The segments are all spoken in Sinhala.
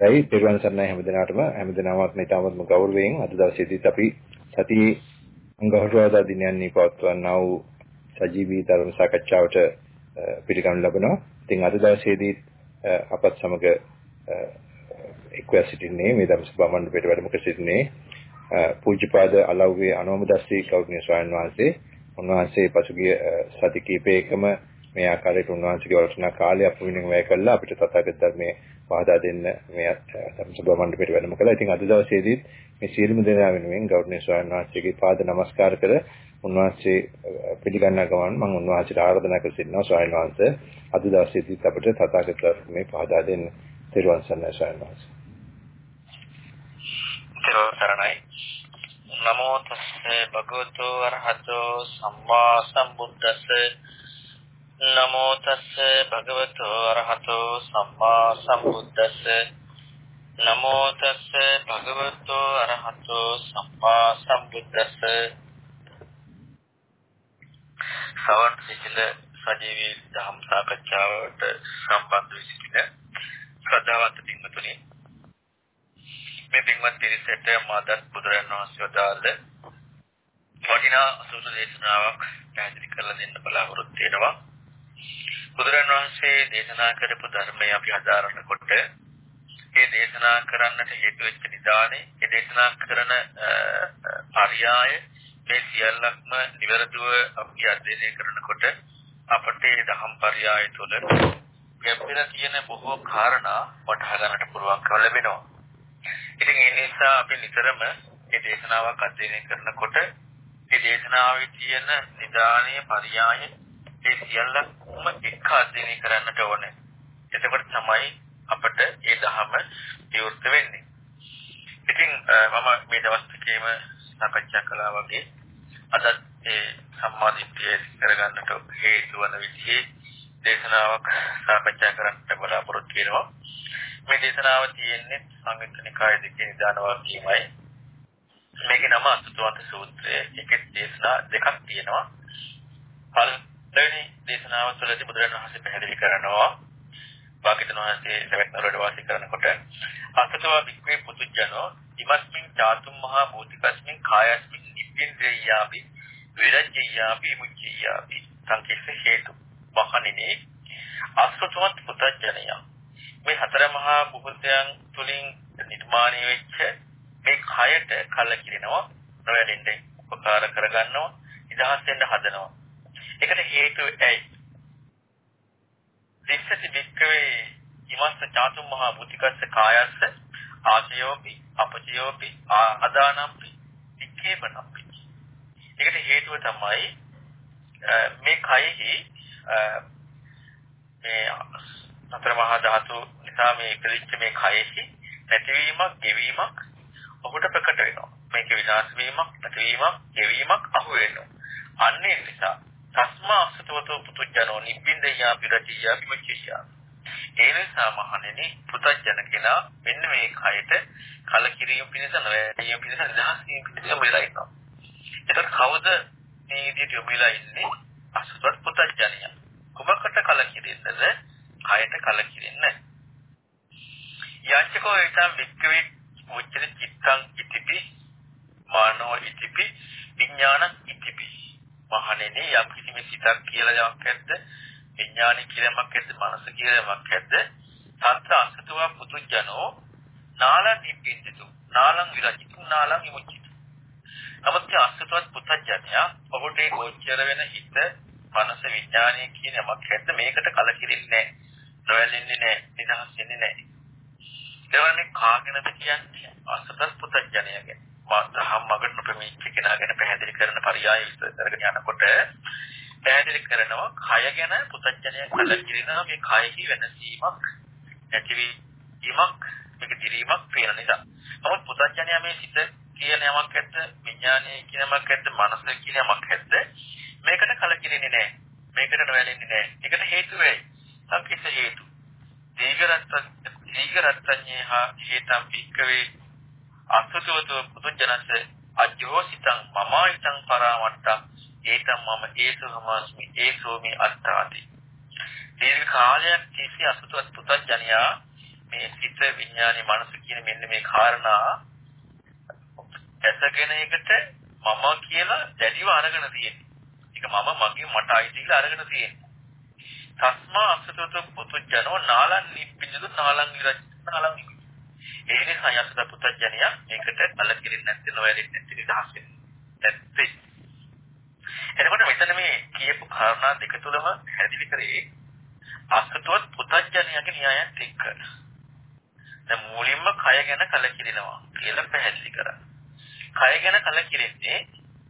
ඒයි පෙරවන් සර්ණයි හැමදිනාටම හැමදිනාමත් නිතාමත්ම ගෞරවයෙන් අද දවසේදීත් අපි සති අංගහරුවාදා දිනයන්හි පවත්වන්නා වූ සජීවී ධර්ම සාකච්ඡාවට පිළිගනු ලබනවා. ඉතින් අද දවසේදී අපත් සමග එක්ව සිටින්නේ මේ ධර්ම සභා මණ්ඩපයට වැඩම කර සිටින්නේ පූජ්‍යපාද අලව්වේ අනෝමදස්සී කෞර්ණ්‍ය ස්වාමීන් වහන්සේ. උන්වහන්සේ පසුගිය සති කිහිපයකම මේ ආකාරයට උන්වහන්සේගේ වර්ෂණ කාලය අපවිනින් වැය කළා අපිට තථාගත ධර්මයේ පහදා දෙන්න මේ සම්සභා මණ්ඩපයට වැඩම කළා. ඉතින් අද දවසේදී මේ සියලුම දෙනා වෙනුවෙන් ගෞරවනීය ස්වාමීන් වහන්සේගේ පාද නමස්කාර කර උන්වහන්සේ පිළිගන්නා ගමන් මම උන්වහන්සේට ආරාධනා කර සිටිනවා ස්වාමීන් වහන්සේ අද දවසේදී අපිට තථාගත ධර්මයේ පහදා දෙන්න තෙරුවන් සරණයි ස්වාමීන් වහන්සේ. තෙරුවන් සරණයි. නමෝ තස්සේ භගවතු අරහතෝ සම්මා සම්බුද්දස්සේ නමෝ තස්ස භගවතු අරහතෝ සම්මා සම්බුද්දස්ස. නමෝ තස්ස භගවතු අරහතෝ සම්මා සම්බුද්දස්ස. සවන් සිසිල සජීවී ධම් සාකච්ඡාවට සම්බන්ධ වී සිටින ශ්‍රද්ධාවන්ත පින්වතුනි මේ පින්වත් පිරිසට මාදත් බුදුරන් වහන්සේ වදාළ වටිනා සූත්‍ර දේශනාවක් පැහැදිලි කරලා දෙන්න බලාපොරොත්තු වෙනවා. බුදුරන් වහන්සේ දේශනා කරපු ධර්මය අපි හදාරනකොට ඒ දේශනා කරන්නට හේතු වෙච්ච නිදානේ ඒ දේශනා කරන පරයය මේ සියල්ලක්ම නිවැරදිව අපි අධ්‍යයනය කරනකොට අපට ඒ දහම් පරයය තුළ ගැඹුර තියෙන බොහෝ කාරණා වටහා ගන්නට පුළුවන්කම ලැබෙනවා. ඉතින් ඒ නිසා අපි නිතරම මේ දේශනාවක් අධ්‍යයනය කරනකොට මේ දේශනාවේ තියෙන නිදානීය පරයය ඒ සියල්ලම එක්ක අධ්‍යයනය කරන්නට ඕනේ. එතකොට තමයි අපට ඒ ධහම විවෘත වෙන්නේ. ඉතින් මම මේ දවස් ටිකේම සාකච්ඡා කළා වගේ අද ඒ සම්මාදිට්ඨිය කරගන්නට හේතු වන විදිහේ දේශනාවක් සාකච්ඡා කරන්නට බලාපොරොත්තු වෙනවා. මේ දේශනාව තියෙන්නේ සංයුක්ත නිකාය දෙකේ නිදාන වාක්‍යයමයි. මේකේ නම අසුතවන්ත සූත්‍රය. ඒකේ දේශනා දෙකක් තියෙනවා. පළවෙනි දේශනාව තුළදී බුදුරජාණන් වහන්සේ පැහැදිලි කරනවා වාකිතන වහන්සේ සවැත් නුවරට වාසය කරනකොට අසතව වික්‍රේ පුතුජනෝ ඉමස්මින් චාතුම් මහා භූතිකස්මින් කායස්මින් නිප්පින්ද්‍රයාපි විරජ්‍යයාපි මුච්චයාපි සංකේත හේතු මහණෙනි අසතවත් පුතජනය මේ හතර මහා භූතයන් තුලින් නිර්මාණය වෙච්ච මේ කයට කලකිරෙනවා නොවැඩෙන්න උපකාර කරගන්නවා නිදහස් වෙන්න හදනවා. ඒකට හේතුව ඇයි? දිස්සති වික්කවේ ඉමස්ස චාතුම් මහා බුතිකස්ස කායස්ස ආචයෝපි අපචයෝපි ආදානම්පි වික්කේපනම්පි. ඒකට හේතුව තමයි මේ කයෙහි මේ අතර මහා ධාතු නිසා මේ ඉපදිච්ච මේ කයෙහි නැතිවීමක්, ගෙවීමක් ඔහුට ප්‍රකට වෙනවා. මේක විනාශ වීමක්, නැතිවීමක්, ගෙවීමක් අහු වෙනවා. අන්නේ නිසා තස්මා අසතවතෝ පුතුජනෝ නිබ්බින්දයා පිරතියා විමුචියා ඒ නිසා මහණෙනි පුතජන කෙනා මෙන්න මේ කයට කලකිරීම පිණිස නොවැදීම පිණිස නිදහස් වීම පිණිස මෙලා ඉන්නවා. එතකොට කවුද මේ විදිහට යොමුලා ඉන්නේ? අසතවත් පුතජනිය කුමකට කලකිරින්නද? කයට කලකිරින්න යංචකෝ ඒතම් වික්කවේ මුච්චන චිත්තං ඉතිපි මානෝ ඉතිපි විඥානං ඉතිපි මහණෙනි යම් කිසි මේ සිතක් කියලා යමක් ඇද්ද? විඥානි කියලා යමක් ඇද්ද? මනස කියලා යමක් ඇද්ද? සත්‍ය අසතුව පුතුජනෝ නාලං නිබ්බින්දිතු නාලං විරජිතු නාලං විමුචිතු නමුත් අසතුවත් පුතජනයා ඔබට ඒ ගෝචර වෙන හිත මනස විඥානය කියන යමක් ඇද්ද? මේකට කලකිරින්නේ නැහැ. නොයැලෙන්නේ නැහැ. නිදහස් වෙන්නේ නැහැ. ඒවනේ කාගෙනද කියන්නේ? අසතස් පුතජනයගේ දහම් මගට නොපෙමිච්ච කෙනා ගැන පැහැදිලි කරන පරයය විස්තර කරගෙන යනකොට පැහැදිලි කරනවා කය ගැන පුතඥය කල කිරිනා මේ කයෙහි වෙනසීමක් නැතිවීමක් මේක දිරීමක් පේන නිසා. නමුත් පුතඥය මේ සිත කියන යමක් ඇත්ත විඥානය කියන යමක් ඇත්ත මනස කියන යමක් ඇත්ත මේකට කල කිරින්නේ නැහැ. මේකට නොවැළෙන්නේ නැහැ. ඒකට හේතු වෙයි. සංකේත හේතු. දීගරත්ත දීගරත්තඤ්ඤේහා හේතම් වික්කවේ අසුතවතු පුදුජනස අජෝසිතං මමායිතං පරාමට්ට ඒතම් මම ඒසෝමස්මි ඒසෝමි අත්තාති දීර්ඝ කාලයක් තිස්සේ අසුතවත් පුදුජනියා මේ සිත විඥානේ මනස කියන මෙන්න මේ කාරණා ඇසගෙන එකට මම කියලා දැඩිව අරගෙන තියෙන්නේ. ඒක මම මගේ මට අයිති කියලා අරගෙන තියෙන්නේ. තස්මා අසතත පුතුජනෝ නාලන් නිප්පින්දු නාලන් විරජ් නාලන් ඒ නිසා යසත පුතඥය මේකට කලකිරින් නැත්te නොවැරෙන්නේ නැති නිදහස් වෙන්නේ. එතකොට මෙතන මේ කියපු කාරණා දෙක තුලම හැදිලි කරේ අසතුවත් පුතඥයාගේ න්‍යායත් එක්ක. දැන් මුලින්ම කය ගැන කලකිරිනවා කියලා පැහැදිලි කරා. කය ගැන කලකිරෙන්නේ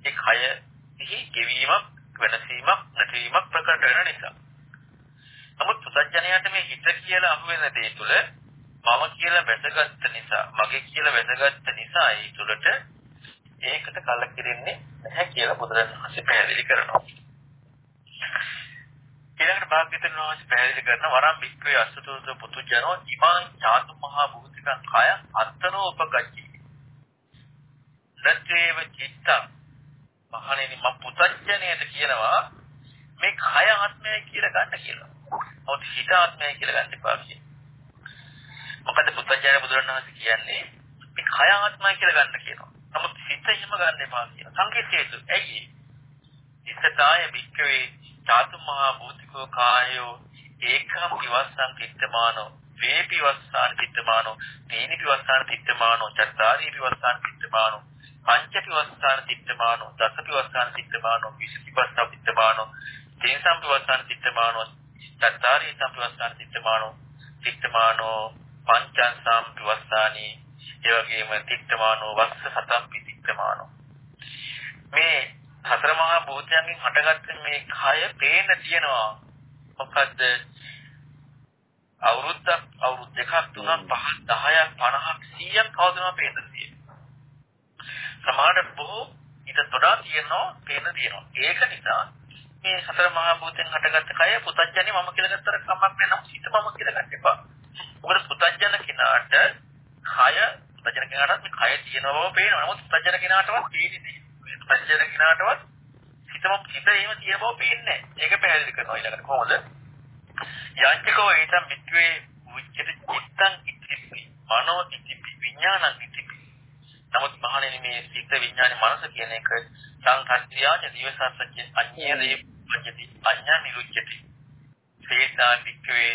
ඒ කයෙහි ගෙවීමක් වෙනසීමක් නැතිවීමක් ප්‍රකට වෙන නිසා. නමුත් පුතඥයාට මේ හිත කියලා අහුවෙන දේ තුල මම කියලා වැදගත් නිසා මගේ කියලා වැදගත් නිසා ඒ තුලට ඒකට කලකිරෙන්නේ නැහැ කියලා බුදුරජාණන් පැහැදිලි කරනවා. ඊළඟට භාග්‍යවතුන් වහන්සේ පැහැදිලි කරන වරම් වික්‍රේ අසතුත පුතුජනෝ ඉමාන් චාතු මහා භූතිකං කය අත්තනෝ උපගච්ඡි. නත්තේව චිත්තං මහණෙනි මම පුතඥයට කියනවා මේ කය ආත්මය කියලා ගන්න කියලා. මොකද හිත ආත්මය කියලා ගන්න එපා කියන්නේ. මොකද පුතඥය බුදුරණවහන්සේ කියන්නේ මේ කය ආත්මය කියලා ගන්න කියනවා. නමුත් හිත එහෙම ගන්න එපා කියන සංකේතයේතු. ඇයි? ඉස්සතාය වික්‍රේ චාතු මහා භූතිකෝ කායෝ ඒකම් විවස්සං චිත්තමානෝ වේපි වස්සාන චිත්තමානෝ තේනි විවස්සාන චිත්තමානෝ චත්තාරි විවස්සාන චිත්තමානෝ පංච විවස්සාන චිත්තමානෝ දස විවස්සාන චිත්තමානෝ විසුති වස්සාන චිත්තමානෝ තේන සම්පවස්සාන චිත්තමානෝ චත්තාරි සම්පවස්සාන චිත්තමානෝ චිත්තමානෝ පංචං සම්පවස්සානි ඒ වගේම තිත්තමානෝ වස්ස සතම් පිතිත්තමානෝ මේ හතර මහා භූතයන්ගෙන් හටගත්ත මේ කය පේන තියෙනවා. මොකද්ද? අවුරුද්දක් අවුරුදු දෙකක් තුනක් පහක් 10ක් 50ක් 100ක් කවදම පේන තියෙනවා සමහරට බොහෝ ඊට වඩා තියෙනවා පේන තියෙනවා. ඒක නිසා මේ හතර මහා භූතෙන් හටගත්ත කය පුතඥනේ මම කියලා ගත්තර කමක් නෑ නම් හිත මම කියලා ගන්න එපා මොකද පුතඥන කෙනාට කය සත්‍යජන කෙනාටත් මේ කය තියෙන බව පේනවා. නමුත් සත්‍යජන කෙනාටවත් පේන්නේ නැහැ. සත්‍යජන කෙනාටවත් හිතම හිත එහෙම තියෙන බව පේන්නේ නැහැ. ඒක පැහැදිලි කරනවා ඊළඟට කොහොමද? යංචකෝ ඒතම් විත්වේ උච්චිත චිත්තං ඉතිපි මනෝ ඉතිපි විඥානං ඉතිපි. නමුත් මහණෙනි මේ සිත විඥාන මනස කියන එක සංකත්ත්‍යාච දිවසස්සච්ච අඤ්ඤේ වජ්ජති අඤ්ඤා නිරුච්චති. සේතා වික්වේ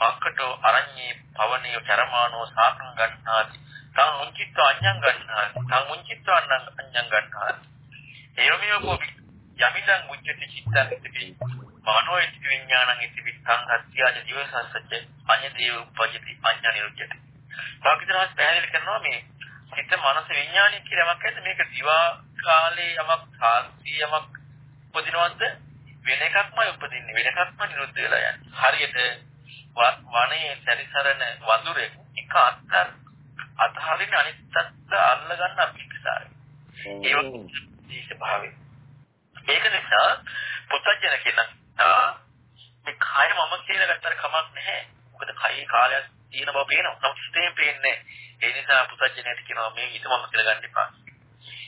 මක්කටෝ අරඤ්ඤේ පවනිය චරමානෝ සාකං ගන්නාති තං මුංචිත්ව අඤ්ඤං ගන්නාති තං මුංචිත්ව අඤ්ඤං ගන්නාති එයමිය කෝපි යමිතං මුංචති චිත්තං ඉතිපි මානෝ ඉති විඥානං ඉතිපි සංඝත්‍යාජ දිවසස්සච්ච අඤ්ඤ දේව උපජ්ජති අඤ්ඤ නිරුද්ධති පාකිතරහස් පැහැදිලි කරනවා මේ සිත මනස විඥානය කියලා යමක් ඇද්ද? මේක දිවා කාලේ යමක් සාස්ත්‍රී යමක් උපදිනවද? වෙන එකක්මයි උපදින්නේ වෙන එකක්ම නිරුද්ධ වෙලා යන්නේ. හරියට වනයේ සැරිසරන වඳුරෙක් එක අත්තර අතහරින අනිත් අත්ත අල්ල ගන්න අපික්සාරයි. ඒක දීශ භාවය. ඒක නිසා පුතජන කෙනා මේ කය මම කියලා ගත්තර කමක් නැහැ. මොකද කයේ කාලයක් තියෙන බව පේනවා. නමුත් හිතේ පේන්නේ ඒ නිසා පුතජනයට කියනවා මේ හිත මම කියලා ගන්න එපා.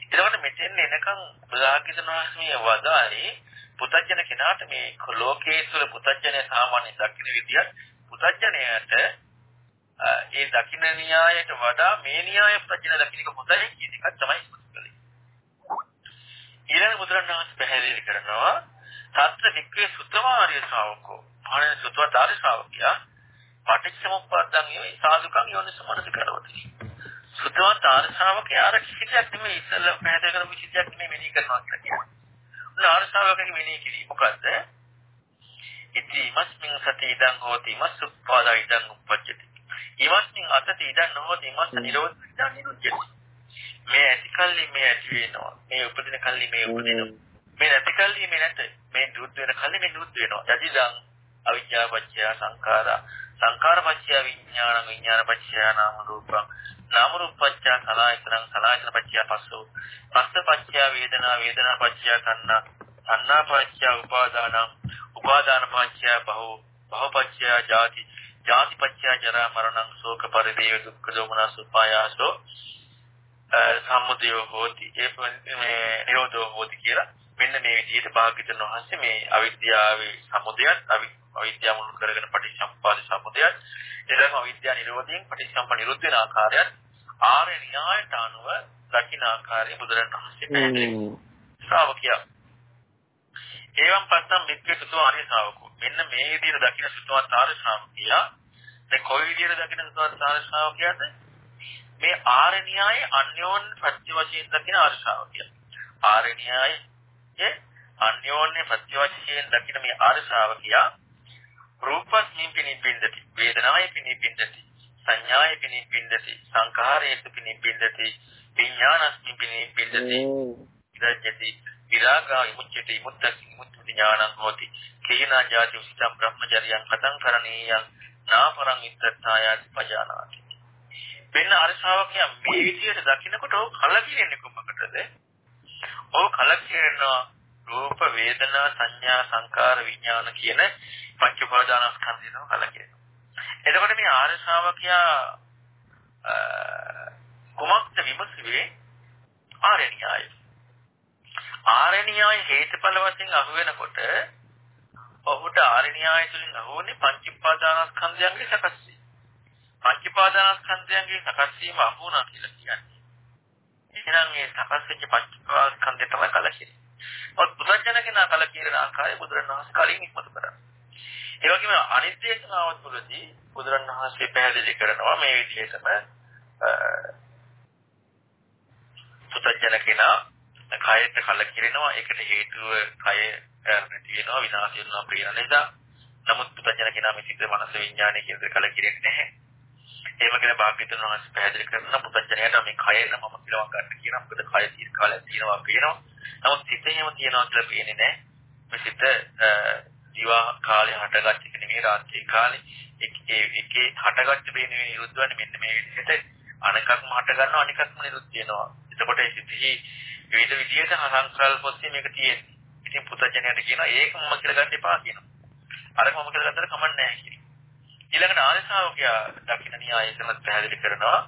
එතකොට මෙතෙන් එනකන් බලාගිතනවාස්මිය වදායි පුතජන කෙනාට මේ ලෝකයේ තුල පුතජන සාමාන්‍ය දකින්න විදියට පුතඥයට ඒ දකින්න න්‍යායයට වඩා මේ න්‍යාය ප්‍රඥා දකින්න එක හොඳයි කියන එක තමයි ඉස්මතුකලේ. ඊළඟ බුදුරණවහන්සේ පැහැදිලි කරනවා සත්‍ය වික්‍රේ සුතමාරිය ශ්‍රාවකෝ. අනේ සුතවාරි ශ්‍රාවකයා පටිච්චසමුප්පාදන් යෝයි සාදුකම් යෝනිසමනස කරවති. සුතවාරි ශ්‍රාවකයා අර කිසි දෙයක් නෙමෙයි ඉස්සෙල්ලා පැහැදිලි කරපු කිසි දෙයක් නෙමෙයි මෙනෙහි කරනවා කියලා කියනවා. උන් ආර ශ්‍රාවකගේ මෙනෙහි කිරීම මොකද්ද? ඉති ඉමස්මින් සති ඉදං හෝති ඉමස් උප්පාදා ඉදං උප්පජ්ජති. ඉමස්මින් අතති ඉදං නොහෝති ඉමස් නිරෝධ ඉදං නිරුද්ධති. මේ ඇති කල්ලි මේ ඇති වෙනවා. මේ උපදින කල්ලි මේ උපදිනවා. මේ නැති කල්ලි මේ නැත. මේ දුක් වෙන කල්ලි මේ දුක් වෙනවා. යදිදං අවිජ්ජා පත්‍ය සංඛාරා සංඛාර පත්‍ය විඥාන විඥාන පත්‍ය නාම රූපං නාම රූප පත්‍ය සලආයතනං සලආයතන පත්‍ය පස්සෝ පස්ස පත්‍ය වේදනා වේදනා පත්‍ය තණ්හා තණ්හා පත්‍ය උපාදානං උපාදාන පත්‍ය බහෝ බහපත්‍ය ජාති ජාති පත්‍ය ජරා මරණං ශෝක පරිදේව දුක්ඛ දෝමනස් උපායාසෝ සම්මුතිය හෝති. ඒ මේ නිරෝධෝ හෝති කියලා මෙන්න මේ විදිහට භාග්‍යතුන් වහන්සේ මේ අවිද්‍යාවේ සමුදයත් අවිද්‍යාව මුල් කරගෙන පටිච්චසමුප්පාද සමුදයත් එතනම අවිද්‍යාව නිරෝධයෙන් පටිච්චසමුප්පාද නිරුද්ධ වෙන ආකාරයත් ආර්ය න්‍යායට අනුව දකින්න ආකාරය බුදුරණන් වහන්සේ පැහැදිලි ශ්‍රාවකයා ඒවම් පස්සම් මිත්‍ය සුතෝ ආර්ය ශ්‍රාවකෝ මෙන්න මේ විදිහට දකින්න සුතවත් ආර්ය ශ්‍රාවකයා දැන් කොයි විදිහට දකින්න සුතවත් ආර්ය ශ්‍රාවකයාද මේ ආර්ය න්‍යාය අන්‍යෝන්‍ය ප්‍රත්‍ය වශයෙන් දකින ආර්ය ශ්‍රාවකයා. ආර්ය න්‍යායේ අන්‍යෝන්‍ය ප්‍රත්‍ය වශයෙන් දකින මේ ආර්ය ශ්‍රාවකයා රූපස්මින් පිනිපින්දති වේදනාය පිනිපින්දති සංඥාය පිනිපින්දති සංඛාරයේ පිනිපින්දති විඥානස්මින් පිනිපින්දති ඉදජ්ජති විලාගා විමුච්ඡති මුත්තකි මුත්ති ඥානං හෝති. කේනා ජාති උසිතම් බ්‍රහ්මචර්යං කතං කරණීයං නාපරං ඉත්තත්තායාති පජානාති. මෙන්න අර ශ්‍රාවකයා මේ විදියට දකිනකොට ඔහු කලකිරෙන්නේ කොහොමකටද? ඔහු කලකිරෙනවා රූප වේදනා සංඥා සංකාර විඥාන කියන පංච උපාදානස්කන්ධයම කලකිරෙනවා එතකොට මේ ආර්ය ශ්‍රාවකයා කුමක්ද විමසුවේ? ආර්ය න්‍යායය ආර්ය න්‍යාය හේතුඵල වශයෙන් අහු වෙනකොට ඔහුට ආර්ය න්‍යාය තුලින් අහුවන්නේ පංච උපාදානස්කන්ධයන්ගේ සකස් වීම. පංචපාදානස්කන්ධයන්ගේ සකස් වීම අහු වුණා කියලා කියන්නේ. එහෙනම් මේ සකස් වෙච්ච පංචපාදානස්කන්ධය තමයි කලකිරීම. ඔත් පුදුජන කෙනා කලකිරීම ආකාරය බුදුරණවහන්සේ කලින් ඉස්මතු කරා. ඒ වගේම අනිත් දේශනාවත් තුළදී බුදුරණවහන්සේ පැහැදිලි කරනවා මේ විදිහටම පුදුජන කෙනා කයට කලකිරෙනවා ඒකට හේතුව කය නැති වෙනවා විනාශ වෙනවා ප්‍රියන නිසා නමුත් පුදුජන කෙනා මේ සිත් මනස විඥානය කියන දේ කලකිරෙන්නේ නැහැ ඒව ගැන භාග්‍යතුන් වහන්සේ පැහැදිලි කරන පුතඥයට මේ කය නමම කියලා ගන්න කියන මොකද කය තීර කාලයක් තියෙනවා පේනවා. නමුත් සිත එහෙම තියනවා කියලා පේන්නේ නැහැ. මේ සිත දිවා කාලේ හටගත්ත එක නෙමෙයි රාත්‍රී කාලේ එකේ එකේ හටගත්ත බේනේ නිරුද්ධ වෙන්නේ මෙන්න මේ විදිහට අනකක්ම හට ගන්නවා අනිකක්ම නිරුද්ධ වෙනවා. එතකොට ඒ සිතෙහි විවිධ විදිහට සංකල්ප ඔස්සේ මේක තියෙන්නේ. ඉතින් පුතඥයට කියනවා ඒක මම කියලා ගන්න එපා කියනවා. අර මම කියලා ගත්තට කමක් නැහැ කියනවා. ඊළඟට ආයසාවකයා දකින්න න්‍යායයම පැහැදිලි කරනවා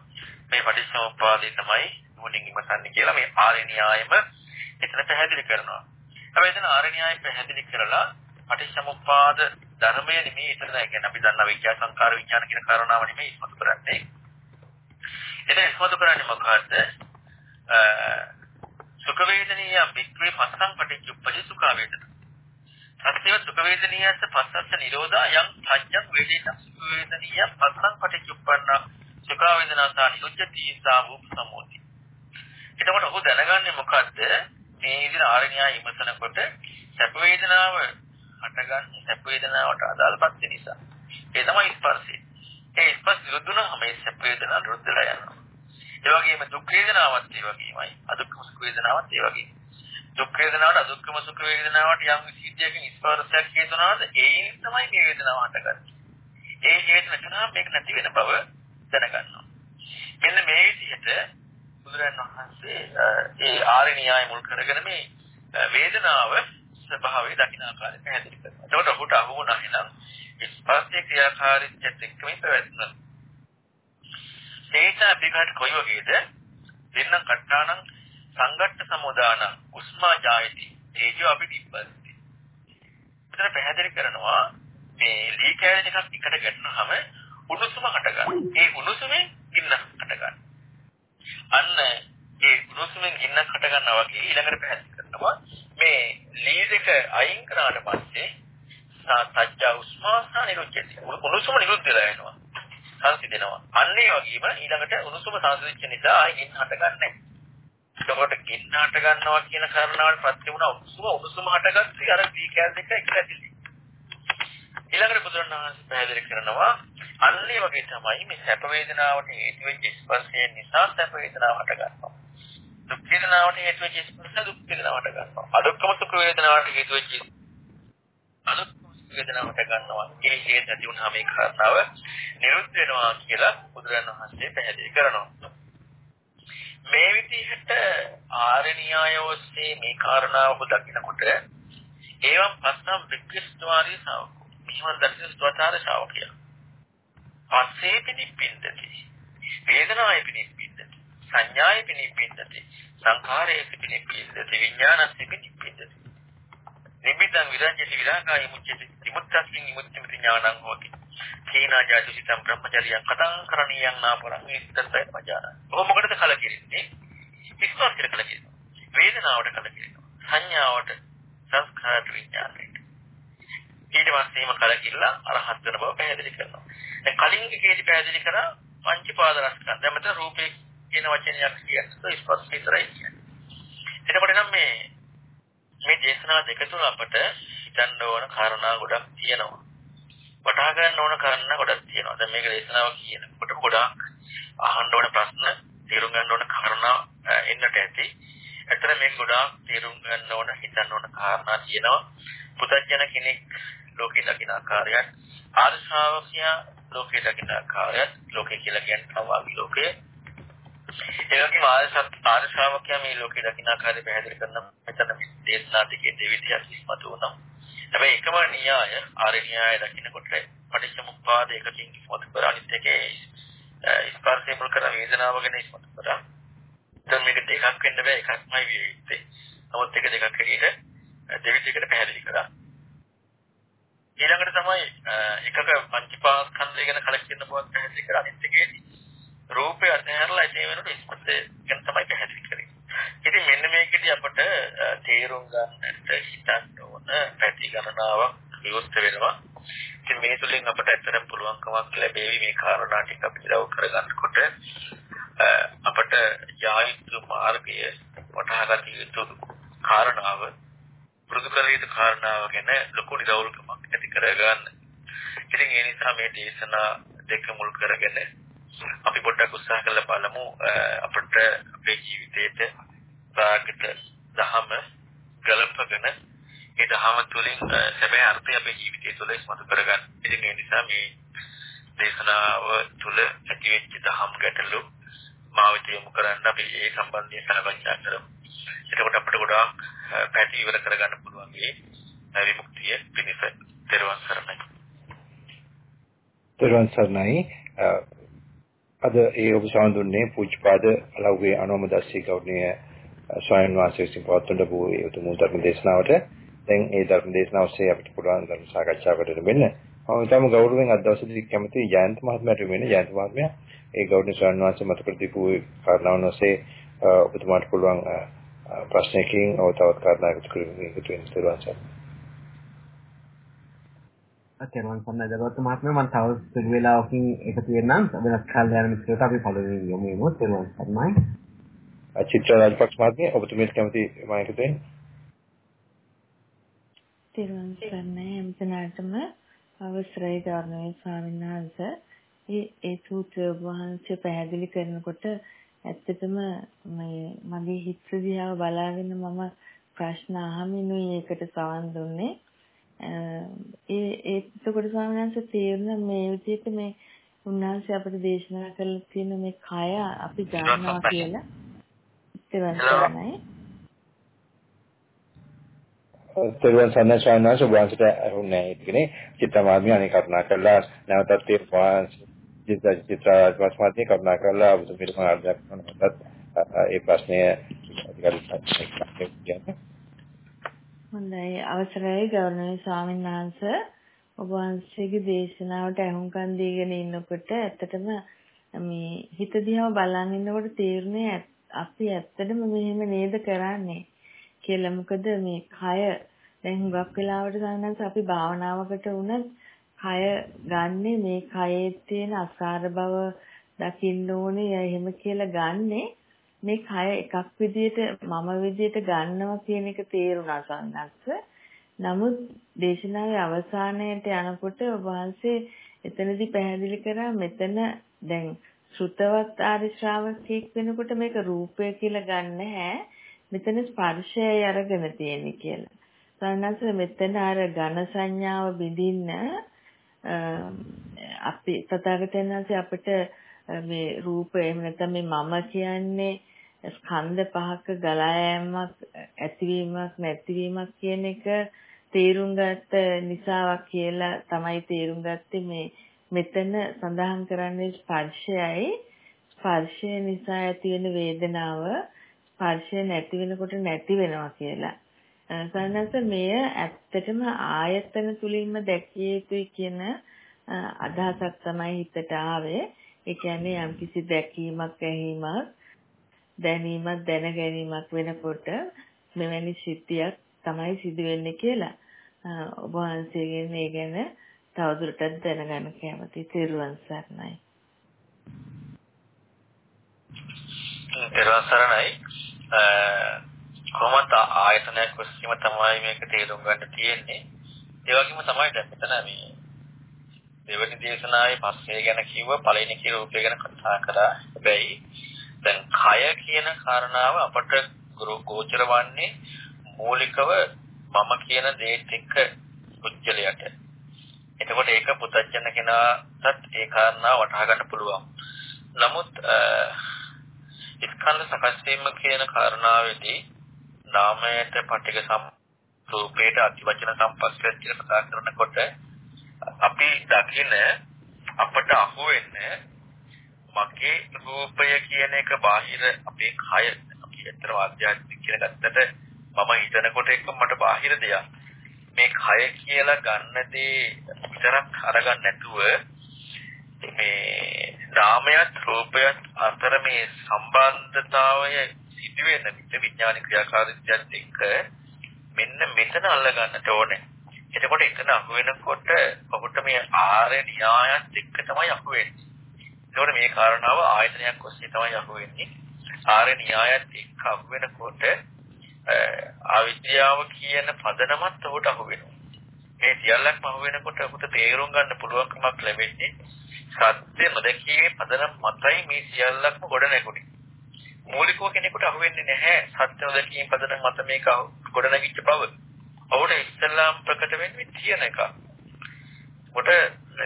මේ පටිච්චසමුප්පාදේ තමයි නුවණින් ඉමසන්නේ කියලා මේ ආර්ය න්‍යායෙම එතන පැහැදිලි කරනවා. හැබැයි එතන ආර්ය න්‍යාය පැහැදිලි කරලා පටිච්චසමුප්පාද ධර්මය නෙමෙයි එතන කියන්නේ අපි දන්නා විද්‍යා සංකාර විඥාන කියන කාරණාව නෙමෙයි ඉස්මතු කරන්නේ. එතන ඉස්මතු කරන්නේ මොකද්ද? සුඛ වේදනීය වික්‍රේ පස්සං පටිච්චුප්පජි සුඛ වේදනා සත්‍යව සුඛ වේදනීයස්ස පස්සස්ස නිරෝධා යම් සත්‍යං වේදිත සුඛ වේදනීය පස්සං පටිච්චුප්පන්න සුඛ වේදනාසා නිරුද්ධති සා රූප සමෝති. එතකොට ඔහු දැනගන්නේ මොකද්ද? මේ විදිහට ආරණ්‍යය ඉමසනකොට සැප වේදනාව හටගන්නේ සැප වේදනාවට අදාළපත් නිසා. ඒ තමයි ස්පර්ශය. ඒ ස්පර්ශ නිරුද්ධුනහම මේ සැප වේදනාව නිරුද්ධලා යනවා. ඒ වගේම දුක් වේදනාවත් ඒ වගේමයි. අදුක්ඛම සුඛ වේදනාවත් ඒ වගේමයි. දුක් වේදනාවට අදුක්කම සුඛ වේදනාවට යම් විශේෂයකින් ස්පර්ශයක් හේතුනවාද ඒයින් තමයි මේ වේදනාව හටගන්නේ. ඒ හේතු නැතුනම මේක නැති වෙන බව දැනගන්නවා. මෙන්න මේ විදිහට බුදුරජාණන් වහන්සේ ඒ ආර්ය න්‍යාය මුල් කරගෙන මේ වේදනාව ස්වභාවය දකින්න ආකාරය පැහැදිලි කරනවා. එතකොට ඔහුට අහු වුණා එහෙනම් ස්පර්ශයේ ක්‍රියාකාරීත්වයට එක්කම පැවැත්ම. ඒක අපිට කොයි වගේද? දෙන්න කට්ටානම් සංගට්ඨ සමුදාන උස්මා ජායති තේජෝ අපි තිබ්බති. මෙතන පැහැදිලි කරනවා මේ ලී කෑලි එකක් එකට ගැටුනහම උණුසුම හටගන්නවා. ඒ උණුසුමෙන් ගින්න හටගන්නවා. අන්න ඒ උණුසුමෙන් ගින්න හටගන්නවා වගේ ඊළඟට පැහැදිලි කරනවා මේ ලී දෙක අයින් කරාට පස්සේ සත්‍ය උස්මාසා නිරුද්ධති. උණුසුම නිරුද්ධ වෙලා යනවා. සංසිඳෙනවා. අන්න ඒ වගේම ඊළඟට උණුසුම සංසිඳෙච්ච නිසා ආයෙ ගින්න හටගන්නේ නැහැ. එතකොට ගින්න හට ගන්නවා කියන කාරණාවට පත් වුණා උණුසුම උණුසුම හටගත්තී අර දී කැල් දෙක එක ඇතිලි. ඊළඟට බුදුරණවහන්සේ පැහැදිලි කරනවා අන්නේ වගේ තමයි මේ සැප වේදනාවට හේතු වෙච්ච ස්පර්ශය නිසා සැප වේදනාව හට ගන්නවා. දුක් වේදනාවට හේතු වෙච්ච ස්පර්ශ දුක් වේදනාව හට ගන්නවා. අදුක්කම සුඛ වේදනාවට හේතු වෙච්ච අදුක්කම සුඛ වේදනාව හට ගන්නවා. ඒ හේතු නැති වුණාම මේ කාරණාව නිරුද්ධ වෙනවා කියලා බුදුරණවහන්සේ පැහැදිලි කරනවා. මේ විදිහට ආර්ය න්‍යාය ඔස්සේ මේ කාරණාව දකිනකොට ඒවම් පස්සම් වික්‍රිස්තවාරී ශාවකෝ. මෙහෙම දර්ශන ස්වතාර ශාවකයා. පස්සේ පිනිපින්දති වේදනාය පිනිපින්දති සංඥාය පිනිපින්දති සංඛාරය පිනිපින්දති විඥානස්ස පිනිපින්දති නිබ්බිදං විරංජති විරාගා යමුච්චති විමුක්තස්මින් විමුක්තිමති ඥානං හෝති කීනා ජාතිසිතං බ්‍රහ්මචර්යං කතං කරණීයං නාපරං ඉස්සතයි මජාන. ඔහොම මොකටද කලකිරෙන්නේ? ස්පර්ශයට කලකිරෙනවා. වේදනාවට කලකිරෙනවා. සංඥාවට සංස්කාරට විඥානයට. ඊට පස්සේම කලකිරලා අරහත් වෙන බව පැහැදිලි කරනවා. දැන් කලින් එකේදී පැහැදිලි කරා පංචපාද රසකම්. දැන් මෙතන රූපේ කියන වචනයක් කියන්නේ ස්පර්ශ විතරයි කියන්නේ. එතකොට නම් මේ මේ දේශනා දෙක තුන අපට හිතන්න ඕන කාරණා ගොඩක් තියෙනවා. වටහා ගන්න ඕන කාරණා ගොඩක් තියෙනවා. දැන් මේක දේශනාව කියනකොට ගොඩක් අහන්න ඕන ප්‍රශ්න, තේරුම් ගන්න ඕන කාරණා එන්නට ඇති. ඇත්තට මේක ගොඩාක් තේරුම් ගන්න ඕන, හිතන්න ඕන කාරණා තියෙනවා. පුතඥන කෙනෙක් ලෝකේ දකින ආකාරයත්, ආර්ශාවකියා ලෝකේ දකින ආකාරයත්, ලෝකේ කියලා කියන්නේ සමාගි ලෝකේ ඒ වගේම ආර්ය ශ්‍රාවකයා මේ ලෝකේ දකින්න ආකාරය පැහැදිලි කරන මෙතන දේශනා දෙකේ දෙවිදියක් ඉස්මතු වුණා. හැබැයි එකම න්‍යාය ආර්ය න්‍යාය දකින්නකොට පටිච්චසමුප්පාද එකකින් ඉස්මතු කර අනිත් එකේ ස්පර්ශය මුල් කරන වේදනාව ගැන ඉස්මතු කරා. දැන් මේක දෙකක් වෙන්න බෑ එකක්මයි විය යුත්තේ. නමුත් එක දෙකක් හැටියට දෙවිදියකට පැහැදිලි කරා. ඊළඟට තමයි එකක පංචපාස්කන්ධය ගැන කලකිරන බවත් පැහැදිලි කරා අනිත් එකේදී රූපය අතහැරලා ඒ වෙනකොට ස්පර්ශය ගැන තමයි පැහැදිලි කරන්නේ. ඉතින් මෙන්න මේකදී අපට තේරුම් ගන්නට හිතන්න ඕන පැති ගණනාවක් විවෘත වෙනවා. ඉතින් මේ තුලින් අපට ඇත්තටම පුළුවන්කමක් ලැබෙවි මේ කාරණා ටික අපිට දව කරගන්නකොට අපට යායුතු මාර්ගය වටහාගත යුතු කාරණාව පුරුදු කර යුතු කාරණාව ගැන ලොකු නිරවුල්කමක් ඇති කරගන්න. ඉතින් ඒ නිසා මේ දේශනා දෙක මුල් කරගෙන අපි පොඩ්ඩක් උත්සාහ කරලා බලමු අපිට අපේ ජීවිතේට ප්‍රාගත දහම ගලපගෙන ඒ දහම තුළින් සැබෑ අර්ථය අපේ ජීවිතය තුළ ඉස්මතු කරගන්න. ඉතින් ඒ නිසා මේ දේශනාව තුළ ඇතිවෙච්ච දහම් ගැටලු මාවිත යොමු කරන්න අපි ඒ සම්බන්ධයෙන් සාකච්ඡා කරමු. එතකොට අපිට ගොඩාක් පැති ඉවර කරගන්න පුළුවන් මේ විමුක්තිය පිණිස දරුවන් සරණයි. දරුවන් සරණයි අද ඒ ඔබ සාඳුන්නේ පූජ්‍යපාද අලව්වේ අනෝමදස්සී ගෞරවනීය ස්වාමීන් වහන්සේ විසින් පවත්වන වූ ඒ උතුම් ධර්ම දේශනාවට දැන් ඒ ධර්ම දේශනාව ඔස්සේ අපිට පුළුවන් ධර්ම සාකච්ඡාවකට වෙන්න. මම ඊටම ගෞරවයෙන් අද දවසේදී කැමති ජයන්ත මහත්මයාට වෙන්න ජයන්ත මහත්මයා ඒ ගෞරවනීය ස්වාමීන් වහන්සේ මත කර දීපු කාරණාවන් ඔස්සේ ඔබතුමාට පුළුවන් ප්‍රශ්නයකින් ඔය තවත් කාරණාවකට කරගෙන එකතු වෙන්න පුළුවන්. තෙරුවන් සරණයි දරුවත් මහත්මයා? මම තව සුළු වේලාවකින් එකතු වෙන්නම් වෙනස් කාලයන් මිත්‍රයට අපි පළවෙනි යමු එමු තෙරුවන් සරණයි. චිත්‍ර රාජපක්ෂ මහත්මිය ඔබතුමීට කැමති මම එකතු වෙන්න තෙරුවන් සරණයි. එම්තනාටම අවසරයි ගෞරවනීය ස්වාමීන් වහන්සේ. ඒ ඒ සූත්‍ර වහන්සේ පැහැදිලි කරනකොට ඇත්තටම මේ මගේ හිත දිහා බලාගෙන මම ප්‍රශ්න අහමිනුයි ඒකට සවන් දුන්නේ ඒ එතකොට ස්වාමීන් වහන්සේ තේරුණා මේ විදිහට මේ උන්වහන්සේ අපිට දේශනා කරලා තියෙන මේ කය අපි ගන්නවා කියලා. තේරුණායි. තෙරුවන් සරණයි ස්වාමීන් වහන්සේ වහන්සේට අහුන්නේ ඉතිනේ චිත්තමාර්ගය අනේ කරුණා කරලා නැවතත් ඒ චිත්ත චිත්‍රාත්මක මාර්ගය කරුණා කරලා ඔබට පිළිම ආර්දයක් කරනකොටත් ඒ ප්‍රශ්නය අධිකාරී හොඳයි. අවසරයි ගෞරවනීය ස්වාමීන් වහන්සේ. ඔබ වහන්සේගේ දේශනාවට අහුම්කන් දීගෙන ඉන්නකොට ඇත්තටම මේ හිත දිහා බලන් ඉන්නකොට තීරණේ අපි ඇත්තටම මෙහෙම නේද කරන්නේ? කියලා මොකද මේ කය දැන් හුඟක් වෙලාවට ගන්නත් අපි භාවනාවකට වුණත් කය ගන්නෙ මේ කයේ තියෙන අසාර බව දකින්න ඕනේ එහෙම කියලා ගන්නේ. මේ කය එකක් විදියට මම විදියට ගන්නවා කියන එක තේරුණා සන්නස්ස. නමුත් දේශනාවේ අවසානයේට යනකොට ඔබ වහන්සේ එතනදී පැහැදිලි කරා මෙතන දැන් ශ්‍රුතවත් ආරි ශ්‍රාවකෙක් වෙනකොට මේක රූපය කියලා ගන්න නැහැ. මෙතන ස්පර්ශයයි අරගෙන තියෙන්නේ කියලා. සන්නස්ස මෙතන අර ඝන සංඥාව බිඳින්න අපි තථාගතයන් වහන්සේ අපිට මේ රූපය එහෙම නැත්නම් මේ මම කියන්නේ ස්කන්ධ පහක ගලා යෑමක් ඇතිවීමක් නැතිවීමක් කියන එක තේරුම් ගත්ත නිසාවක් කියලා තමයි තේරුම් ගත්තේ මේ මෙතන සඳහන් කරන්නේ ස්පර්ශයයි ස්පර්ශය නිසා ඇති වෙන වේදනාව ස්පර්ශය නැති වෙනකොට නැති වෙනවා කියලා. සන්නස මෙය ඇත්තටම ආයතන තුලින්ම දැකිය යුතුයි කියන අදහසක් තමයි හිතට ආවේ. ඒ කියන්නේ යම්කිසි දැකීමක් ඇහිීමක් දැනීමක් දැන ගැනීමක් වෙනකොට මෙවැනි සිද්ධියක් තමයි සිදු වෙන්නේ කියලා. ඔබ වහන්සේගෙන් මේ ගැන තවදුරටත් දැනගන්න කැමතියි. තෙරුවන් සරණයි. තෙරුවන් සරණයි. කොහොමද ආයතනයක් ඔස්සේම තමයි මේක තේරුම් ගන්න තියෙන්නේ. ඒ වගේම තමයි දැන් මෙතන මේ දෙවනි දේශනාවේ පස්සේ ගැන කිව්ව පළවෙනි කී රූපය ගැන කතා කරා. හැබැයි දැන් කය කියන කාරණාව අපට ගෝචර වන්නේ මූලිකව මම කියන දේත් එක්ක උච්චලයට. එතකොට ඒක පුතඥ කෙනාටත් ඒ කාරණාව වටහා ගන්න පුළුවන්. නමුත් ස්කන්ධ සකස් වීම කියන කාරණාවේදී නාමයට පටික සම් රූපේට අතිවචන සම්පස්සයෙන් කතා කරනකොට අපි දකින අපට අහු වෙන්නේ මගේ රූපය කියන එක බාහිර අපේ කය අපි ඇත්තටම ආධ්‍යාත්මික කියලා ගත්තට මම හිතනකොට එක මට බාහිර දෙයක් මේ කය කියලා ගන්න දේ විතරක් අරගන්න නැතුව මේ නාමයත් රූපයත් අතර මේ සම්බන්ධතාවය සිදුවෙන විට විඥාන ක්‍රියාකාරීත්වයත් එක්ක මෙන්න මෙතන අල්ල ගන්නට ඕනේ. එතකොට එතන අහු වෙනකොට ඔබට මේ ආර්ය න්‍යායත් එක්ක තමයි අහු වෙන්නේ. එතකොට මේ කාරණාව ආයතනයක් ඔස්සේ තමයි අහු වෙන්නේ. ආර්ය න්‍යායත් එක්ක අහු වෙනකොට අවිද්‍යාව කියන පදනමත් ඔහුට අහු වෙනවා. මේ සියල්ලක්ම අහු වෙනකොට ඔහුට තේරුම් ගන්න පුළුවන්කමක් ලැබෙන්නේ සත්‍ය නොදැකීමේ පදනම මතයි මේ සියල්ලක්ම ගොඩ නැගුණේ. මූලිකව කෙනෙකුට අහු වෙන්නේ නැහැ සත්‍ය නොදැකීමේ පදනම මත මේක ගොඩ නැගිච්ච බව. ඔහුට ඉස්ලාම් ප්‍රකට වෙන්නේ තියෙන එක. ඔහුට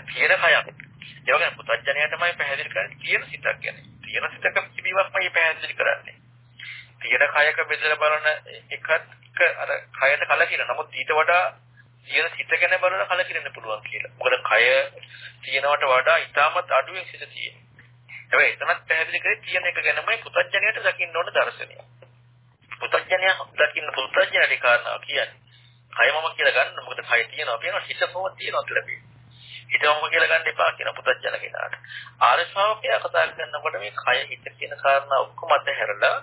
තියෙන කයක්. ඒ වගේම පුතඥය තමයි පැහැදිලි කරන්නේ තියෙන සිතක් ගැන. තියෙන සිතක පිළිවක්මයි පැහැදිලි කරන්නේ. තියෙන කයක බෙදලා බලන එකත් අර කයට කලකිර. නමුත් ඊට වඩා තියෙන සිත ගැන බලලා කලකිරෙන්න පුළුවන් කියලා. මොකද කය තියෙනවට වඩා ඊටමත් අඩුවෙන් සිත තියෙනවා. හැබැයි එතනත් පැහැදිලි කරේ තියෙන එක ගැනමයි පුතඥයට දකින්න ඕන දර්ශනය. පුතඥය දකින්න පුතඥයට කාරණා කියන්නේ. කය මම කියලා ගන්න මොකද කය තියෙනවා කියනවා හිත කොහොමද තියෙනවා කියලා බේ. හිතවම කියලා ගන්න එපා කියන පුතඥ කෙනාට. ආර්ය ශ්‍රාවකයා කතා කරනකොට මේ කය හිත කියන කාරණා ඔක්කොම අතහැරලා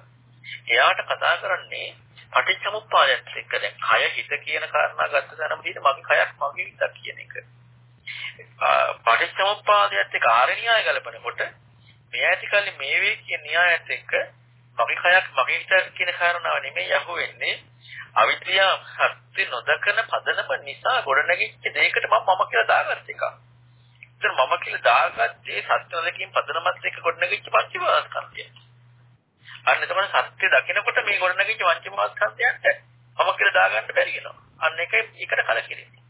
එයාට කතා කරන්නේ පටිච්චසමුප්පාදයත් එක්ක දැන් කය හිත කියන කාරණා ගත්ත තැනම තියෙන මගේ කයක් මගේ හිතක් කියන එක. පටිච්චසමුප්පාදයත් එක්ක ආර්ය න්‍යාය ගලපනකොට මේ ඇති කල්ලි මේ වේ කියන න්‍යායත් එක්ක මගේ කයක් මගේ හිතක් කියන කාරණාව නෙමෙයි යහු වෙන්නේ අවිද්‍යාව සත්‍ය නොදකන පදනම නිසා ගොඩනැගිච්ච දෙයකට මම මම කියලා දාගත්ත එක. ඒතර මම කියලා දාගත්තේ සත්‍ය නොදකීම් පදනමත් එක්ක ගොඩනැගිච්ච පංචමාස්කන්ධය. අන්න එතකොට සත්‍ය දකිනකොට මේ ගොඩනැගිච්ච පංචමාස්කන්ධයන්ට මම කියලා දාගන්න බැරි වෙනවා. අන්න ඒකයි ඒකට කලකිරෙන්නේ.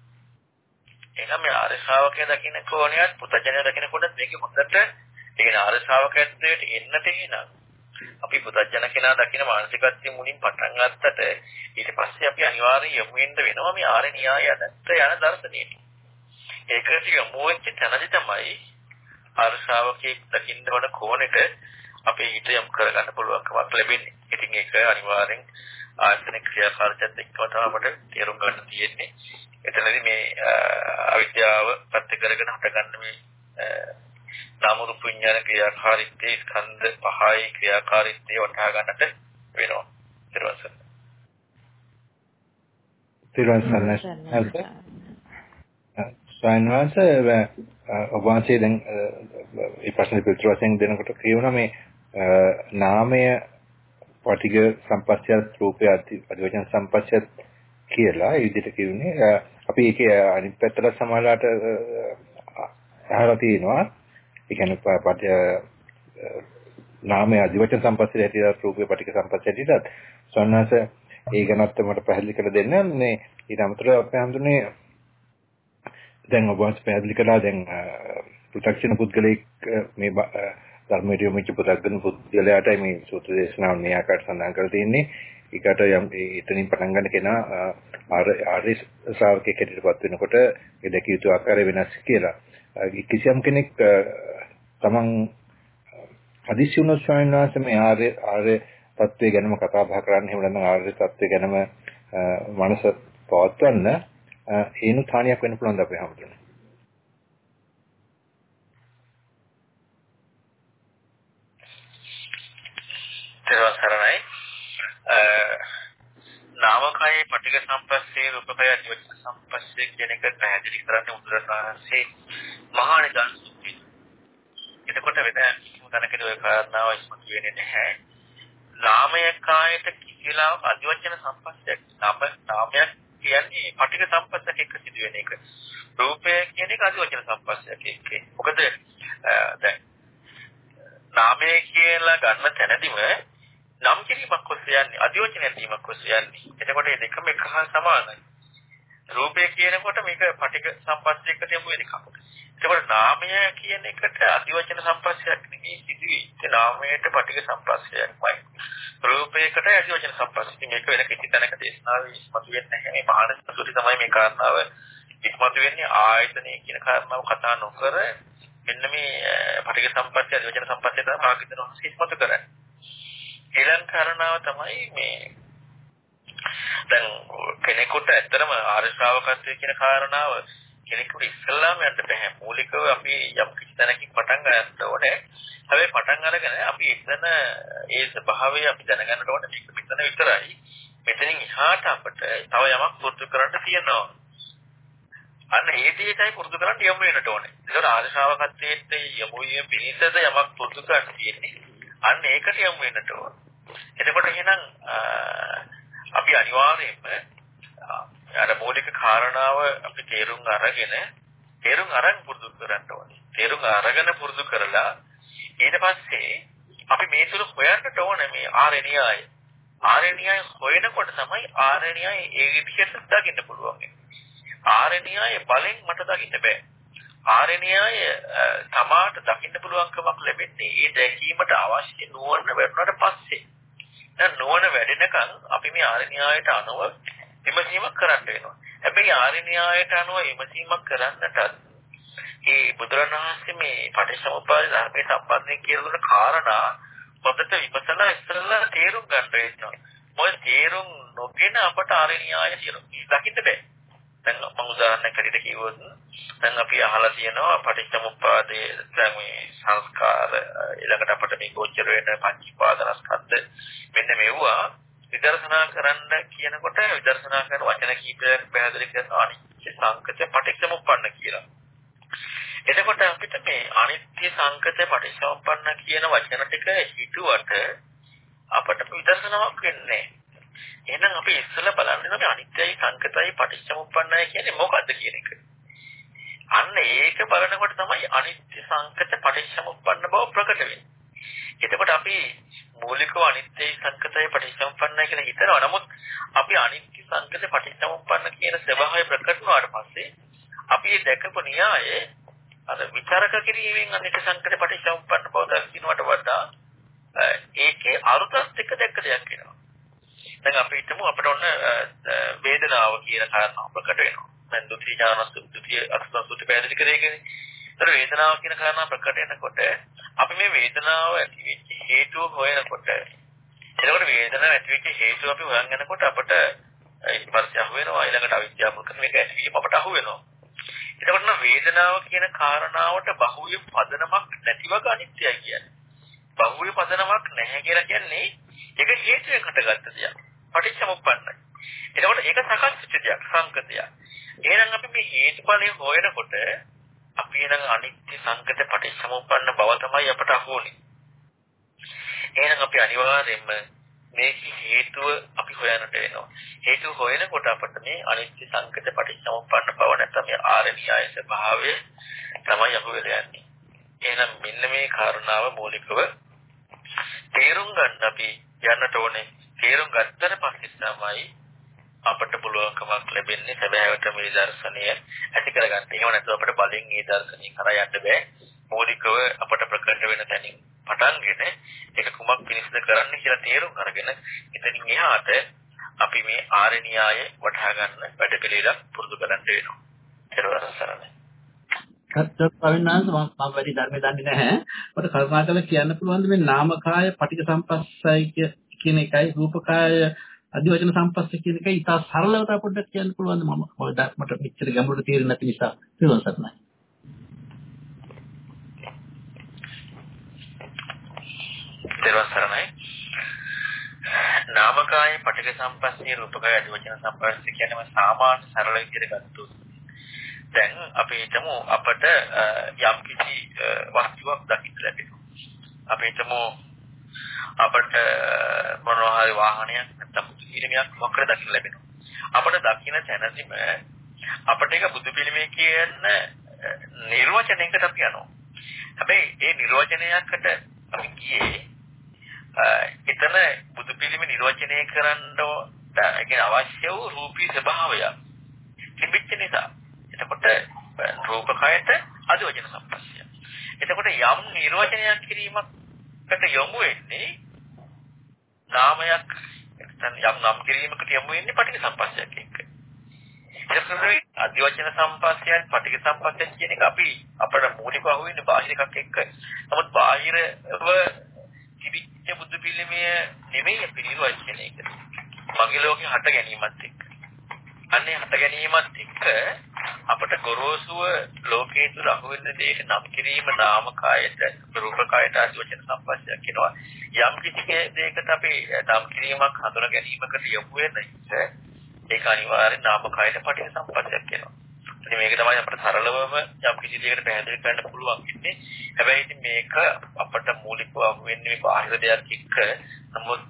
එහෙනම් මේ ආර්ය ශ්‍රාවකයා දකින්න කෝණයත් පුතජනය දකිනකොට මේක හොඳට ඒ ආර්ය ශ්‍රාවකත්වයට එන්නට එනවා. අපි පුතජන කෙනා දකින මානසිකත්වයෙන් මුලින් පටන් ගත්තට ඊට පස්සේ අපි අනිවාර්යයෙන් යමු වෙන්න වෙනවා මේ ආර්ය න්‍යාය අදත්ත යන දර්ශනයට. ඒකට යමු වෙච්ච තැනදි තමයි ආර්ය ශ්‍රාවකයෙක් දකින්න ඕන කෝණෙට අපේ හිත යොමු කරගන්න පුළුවන්කමක් ලැබෙන්නේ. ඉතින් ඒක අනිවාර්යෙන් ආයතන ක්‍රියාකාරීත්වයට එක්කම අපට තේරුම් ගන්න තියෙන්නේ. එතනදී මේ අවිද්‍යාව පැත්ත කරගෙන හටගන්න මේ නාම රූප විඥාන ක්‍රියාකාරීත්වයේ ස්කන්ධ පහයි ක්‍රියාකාරීත්වය වටහා ගන්නට වෙනවා. ඊට පස්සේ ස්වයන්වංශ ඔබ වහන්සේ දැන් ඒ ප්‍රශ්නේ පිළිතුරු වශයෙන් දෙනකොට කියවන මේ නාමය පටිඝ සම්පස්සය රූපය අධිවචන සම්පස්සය කියලා ඒ විදිහට කියුනේ අපි ඒකේ අනිත් පැත්තට සමාලාට අහලා තියෙනවා ඒ කියන්නේ නාමය අධිවචන සම්පස්සය හැටියට රූපේ පටිඝ සම්පස්සය හැටියට සොන්නස ඒ ගැනත් මට පැහැදිලි කර දෙන්න මේ ඊට අමතරව අපි හඳුනේ දැන් ඔබ වහන්සේ පැහැදිලි කළා දැන් පෘථග්ජන පුද්ගලෙක් මේ ධර්මයට යොමුච්ච පුතග්ජන පුද්ගලයාටයි මේ සූත්‍ර දේශනාව මේ ආකාරයට සඳහන් කරලා තියෙන්නේ. ඒකට යම් එතනින් පටන් ගන්න කෙනා ආර්ය ශ්‍රාවකයෙක් හැටියටපත් වෙනකොට ඒ දැකිය යුතු ආකාරය වෙනස් කියලා. කිසියම් කෙනෙක් තමන් හදිසි වුණොත් ස්වාමීන් වහන්සේ මේ ආර්ය ආර්ය තත්ත්වය ගැනම කතා බහ කරන්න එහෙම නැත්නම් ආර්ය තත්ත්වය ගැනම මනස පවත්වන්න ඒනු හානියක් වෙන්න පුළුවන් ද අපේ හැමෝටම. තේරුම් සරණයි. නාමකයේ පටික සම්පස්සේ රූපකය අධිවචන සම්පස්සේ කියන එක පැහැදිලි කරන්නේ උදාහරණසේ මහා නිදාන සූත්‍රය. එතකොට වෙන තැනකදී ඔය කාරණාව ඉස්මතු වෙන්නේ නැහැ. නාමය කායට කිසිලාවක් අධිවචන සම්පස්සයක් නාම නාමයක් කියන්නේ පටික සම්පස්සක එක්ක සිදුවෙන එක. රූපය කියන එක අධිවචන සම්පස්සයක් එක්ක. මොකද දැන් නාමය කියලා ගන්න තැනදීම නම් කිරීමක් ඔස්සේ යන්නේ අධිවචන ඇතිවීමක් ඔස්සේ යන්නේ. එතකොට මේ දෙකම එක හා සමානයි. රූපය කියනකොට මේක පටික සම්පස්සයකට යමු වෙන එකක්. එතකොට නාමය කියන එකට අධිවචන සම්පස්සයක් නෙමෙයි සිදුවේ. ඒ නාමයට පටික සම්පස්සයක්මයි. රූපයකට අධිවචන සම්පස්සය. මේක වෙන කිසි තැනක දේශනාවේ ඉස්මතු වෙන්නේ නැහැ. මේ මහානසතුරි තමයි මේ කාරණාව ඉස්මතු වෙන්නේ ආයතනය කියන කාරණාව කතා නොකර මෙන්න මේ පටික සම්පස්සය අධිවචන සම්පස්සය තමයි භාගිතන ඉස්මතු කරන්නේ. ඊළඟ කාරණාව තමයි මේ දැන් කෙනෙකුට ඇත්තටම ආර්ය ශ්‍රාවකත්වයේ කියන කාරණාව කෙනෙකුට ඉස්සල්ලාම යන්න බෑ. මූලිකව අපි යම් කිසි තැනකින් පටන් ගන්නට ඕනේ. හැබැයි පටන් අරගෙන අපි එතන ඒ ස්වභාවය අපි දැනගන්නට ඕනේ මේක මෙතන විතරයි. මෙතනින් එහාට අපිට තව යමක් පුරුදු කරන්න තියෙනවා. අන්න ඒ දෙයටයි පුරුදු කරන්න යමු වෙනට ඕනේ. ඒකට ආර්ය ශ්‍රාවකත්වයේ යමු වීම පිණිසද යමක් පුරුදු කරන්න තියෙන්නේ. අන්න ඒකට යමු වෙනට ඕනේ. එතකොට එහෙනම් අපි අනිවාර්යයෙන්ම අර මූලික කාරණාව අපි තේරුම් අරගෙන තේරුම් අරන් පුරුදු කරන්න ඕනේ. තේරුම් අරගෙන පුරුදු කරලා ඊට පස්සේ අපි මේ තුල හොයන්නට ඕනේ මේ ආරණ්‍යය. ආරණ්‍යය හොයනකොට තමයි ආරණ්‍යය ඒ විදිහට දකින්න පුළුවන්. ආරණ්‍යය බලෙන් මට දකින්න බෑ. ආරණ්‍යය තමාට දකින්න පුළුවන්කමක් ලැබෙන්නේ ඒ දැකීමට අවශ්‍ය නුවණ වැඩුණාට පස්සේ. දැන් නුවණ වැඩෙනකන් අපි මේ ආරණ්‍යයට අනුව විමසීමක් කරන්න වෙනවා. හැබැයි ආරණ්‍යයට අනුව විමසීමක් කරන්නට ඒ බුදුරණවහන්සේ මේ පටිච්චසමුප්පාද ධර්මයේ සම්බන්ධයෙන් කියන කාරණා පොතට විමසලා ඉස්සෙල්ලා තේරුම් ගන්න වෙනවා. මොකද තේරුම් නොගෙන අපට ආරණ්‍යය කියන දකින්න බෑ. දැන් මම උදාහරණයක් හැටියට කිව්වොත් දැන් අපි අහලා තියෙනවා පටිච්චසමුප්පාදයේ දැන් මේ සංස්කාර ඊළඟට අපිට මේ ගෝචර වෙන පංච උපාදානස්කන්ධ මෙන්න මෙවුවා විදර්ශනා කරන්න කියනකොට විදර්ශනා කරන වචන කීපයක් පැහැදිලි කරනවා අනිත්‍ය සංකත පටිච්චසමුප්පන්න කියලා. එතකොට අපිට මේ අනිත්‍ය සංකත පටිච්චසමුප්පන්න කියන වචන ටික හිතුවට අපට විදර්ශනාවක් වෙන්නේ එහෙනම් අපි ඉස්සෙල්ලා බලන්නේ මේ අනිත්‍යයි සංකතයි පටිච්චසමුප්පන්නයි කියන්නේ මොකද්ද කියන එක. අන්න ඒක බලනකොට තමයි අනිත්‍ය සංකත පටිච්චසමුප්පන්න බව ප්‍රකට වෙන්නේ. එතකොට අපි මූලිකව අනිත්‍ය සංකතය පටිච්චසමුප්පන්නයි කියලා හිතනවා. නමුත් අපි අනිත්‍ය සංකත පටිච්චසමුප්පන්න කියන ස්වභාවය ප්‍රකට වුණාට පස්සේ අපි දැකපු න්‍යාය අර විචාරක කිරීමෙන් අනිත්‍ය සංකත පටිච්චසමුප්පන්න බව දකින්නට වඩා ඒකේ අරුතත් එක්ක දැක්ක දෙයක් වෙනවා. දැන් අපි හිතමු අපිට ඔන්න වේදනාව කියන කාරණාව ප්‍රකට වෙනවා. දැන් දුති ඥානස් දුති අක්ෂර පැහැදිලි කරේකනේ. ඒතර වේදනාව කියන කාරණා ප්‍රකට වෙනකොට අපි මේ වේදනාව ඇති වෙච්ච හේතුව හොයනකොට එතකොට වේදනාව ඇති වෙච්ච හේතුව අපි හොයන් යනකොට අපට ස්පර්ශය අහු වෙනවා ඊළඟට අවිද්‍යාව මුල් කරන මේක ඇතිවීම අපට අහු වෙනවා එතකොට නම් වේදනාව කියන කාරණාවට බහුවේ පදනමක් නැති වගේ අනිත්‍යයි කියන්නේ බහුවේ පදනමක් නැහැ කියලා කියන්නේ ඒක හේතුවෙන් හටගත්ත දෙයක් පටිච්චසමුප්පන්නයි එතකොට ඒක සකස් වෙච්ච දෙයක් සංකතයක් එහෙනම් අපි මේ හේතුඵලය හොයනකොට අපි එනං අනිත්‍ය සංකත පටිච්චසමුප්පන්න බව තමයි අපට අහුවන්නේ. එහෙනම් අපි අනිවාර්යයෙන්ම මේ හේතුව අපි හොයන්නට වෙනවා. හේතුව හොයනකොට අපිට මේ අනිත්‍ය සංකත පටිච්චසමුප්පන්න බව නැත්නම් මේ ආරණ්‍යය ස්වභාවය තමයි අහුවෙලා යන්නේ. එහෙනම් මෙන්න මේ කාරණාව මූලිකව තේරුම් ගන්න අපි යන්නට ඕනේ. තේරුම් ගත්තට පස්සේ තමයි අපට පුළුවන්කමක් ලැබෙන්නේ සැබෑවට මේ දර්ශනය ඇති කරගන්න. එහෙම නැත්නම් අපිට බලෙන් මේ දර්ශනය කරා යන්න බෑ. මූලිකව අපට ප්‍රකට වෙන තැනින් පටන්ගෙන ඒක කුමක් පිණිසද කරන්න කියලා තේරුම් අරගෙන එතනින් එහාට අපි මේ ආරණ්‍යය වටහා ගන්න වැඩ පිළිවෙලක් පුරුදු කරන්න වෙනවා. ඒක සරණයි. කර්තව්‍යනාංශ මම වැඩි ධර්ම දන්නේ නැහැ. මට කල්පනා කරලා කියන්න පුළුවන් මේ නාමකාය පටික සම්පස්සයි කියන එකයි රූපකාය අධිවචන සම්පස්සේ කියන එක ඉතා සරලව තව පොඩ්ඩක් කියන්න පුළුවන්ද මම මට මෙච්චර ගැඹුරට තේරෙන්නේ නැති නිසා තේරුම් ගන්නයි. තේරුම් සරණයි. නාමකාය පටික සම්පස්සේ රූපකය අධිවචන සම්පස්සේ කියන්නේ සාමාන්‍ය සරල විදිහට ගත්තොත් දැන් අපි හිතමු අපට යම් කිසි වස්තුවක් දකින්න ලැබෙනවා. අපි හිතමු අපට මොනවා හරි වාහනයක් නැත්නම් පිළිමයක් මොකද දකින්න ලැබෙනවා. අපට දකින්න තැනදීම අපට ඒක බුදු පිළිමේ කියන නිර්වචනයකට අපි යනවා. හැබැයි ඒ නිර්වචනයකට අපි ගියේ එතන බුදු පිළිමේ නිර්වචනය කරන්න ඒ අවශ්‍ය වූ රූපී ස්වභාවය තිබෙච්ච නිසා. එතකොට රූපකයට අදවචන සම්පස්සය. එතකොට යම් නිර්වචනයක් කිරීමකට යොමු වෙන්නේ නාමයක් නැත්නම් යම් නම් කිරීමකට යමු වෙන්නේ පටිඝ සම්පස්සයක් එක්ක. එතකොට අධිවචන සම්පස්සයන් පටිඝ සම්පස්සය කියන එක අපි අපේ මූලිකව අහුවෙන්නේ බාහිර එකක් එක්ක. නමුත් බාහිරව තිබිච්ච බුදු පිළිමය නෙමෙයි අපි නිර්වචනය කරන්නේ. මගේ ලෝකේ හට ගැනීමත් එක්ක. අන්නේ හට ගැනීමත් එක්ක අපට ගොරෝසුව ලෝකයේ තුල අහුවෙන දේට නම් කිරීම නාම කායයට රූප කායයට ආදී වචන සම්පස්සයක් කියනවා යම් කිසි දෙයකට අපි නම් කිරීමක් හඳුනා ගැනීමකට යොමු වෙන ඒක අනිවාර්යෙන් නාම කායයට පටිච්ච සම්පස්සයක් කියනවා ඉතින් මේක තමයි අපිට සරලවම යම් කිසි දෙයකට පැහැදිලි කරන්න පුළුවන් ඉන්නේ හැබැයි ඉතින් මේක අපට මූලිකව අහුවෙන්නේ මේ බාහිර දෙයක් එක්ක. නමුත්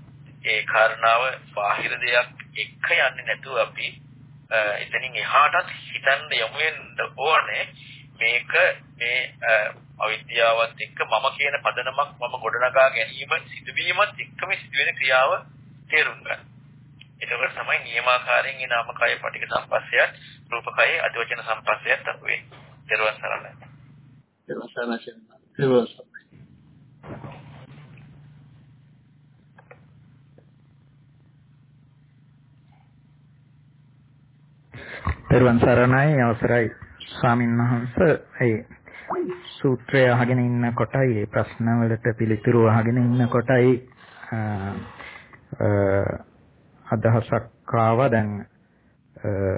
ඒ කාරණාව බාහිර දෙයක් එක්ක යන්නේ නැතුව අපි එතනින් එහාටත් හිතන්න යමු වෙන්න ඕනේ මේක මේ අවිද්‍යාවත් එක්ක මම කියන පදනමක් මම ගොඩනගා ගැනීම සිදුවීමත් එක්කම සිදුවෙන ක්‍රියාව තේරුම් ගන්න. එතකොට තමයි නියමාකාරයෙන් ඒ නාමකය පටික සම්පස්සයත් රූපකය අධවචන සම්පස්සයත් අප වෙන්නේ. ඊළඟ සරලයි. ඊළඟ පෙරවන් සරණයි. අවසරයි ස්වාමීන් වහන්ස. ඒ සූත්‍රය අහගෙන ඉන්න කොටයි ඒ ප්‍රශ්න වලට පිළිතුරු අහගෙන ඉන්න කොටයි. අදහසක් ආවා. දැන්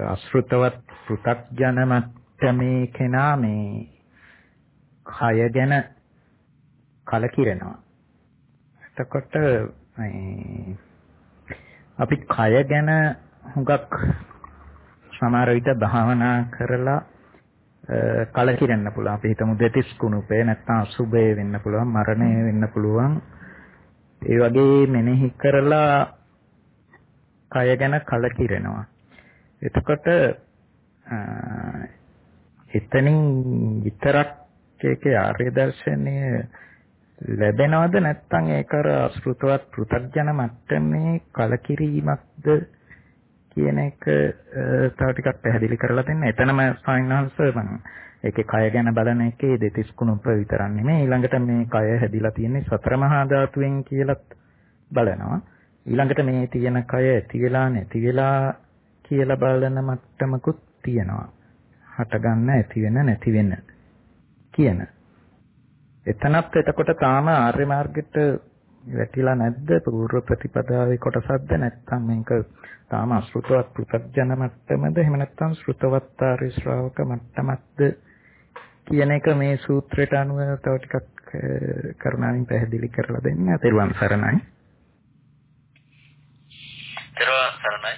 අසෘතවත් පෘ탁ජන මට්ටමේ කෙනා මේ කය ගැන කලකිරෙනවා. එතකොට අපි කය ගැන හුඟක් සමහර විට භාවනා කරලා කලකිරෙන්න පුළුවන්. අපි හිතමු දෙතිස් කුණුපේ නැත්නම් අසුබේ වෙන්න පුළුවන්, මරණය වෙන්න පුළුවන්. ඒ වගේ මෙනෙහි කරලා කය ගැන කලකිරෙනවා. එතකොට එතනින් විතරක් ඒකේ ආර්ය දර්ශනය ලැබෙනවද නැත්නම් ඒක අර අසෘතවත් පෘථග්ජන මට්ටමේ කලකිරීමක්ද කියන එක තව ටිකක් පැහැදිලි කරලා දෙන්න. එතනම සායනහංශ මම ඒකේ කය ගැන බලන එකේ දෙතිස් කුණුප විතරක් නෙමෙයි ඊළඟට මේ කය හැදිලා තියෙන්නේ සතර මහා ධාතුවෙන් කියලත් බලනවා. ඊළඟට මේ තියෙන කය ඇති වෙලා නැති වෙලා කියලා බලන මට්ටමකුත් තියෙනවා. හට ගන්න ඇති වෙන නැති වෙන කියන. එතනත් එතකොට තාම ආර්ය මාර්ගෙට වැටිලා නැද්ද පූර්ව ප්‍රතිපදාවේ කොටසක්ද නැත්නම් මේක තාම අශෘතවත් පෘථග්ජන මට්ටමද එහෙම නැත්නම් ශ්‍රුතවත් ආර්ය ශ්‍රාවක මට්ටමක්ද කියන එක මේ සූත්‍රයට අනුව තව ටිකක් කරුණාවෙන් පැහැදිලි කරලා දෙන්න. තෙරුවන් සරණයි. තෙරුවන් සරණයි.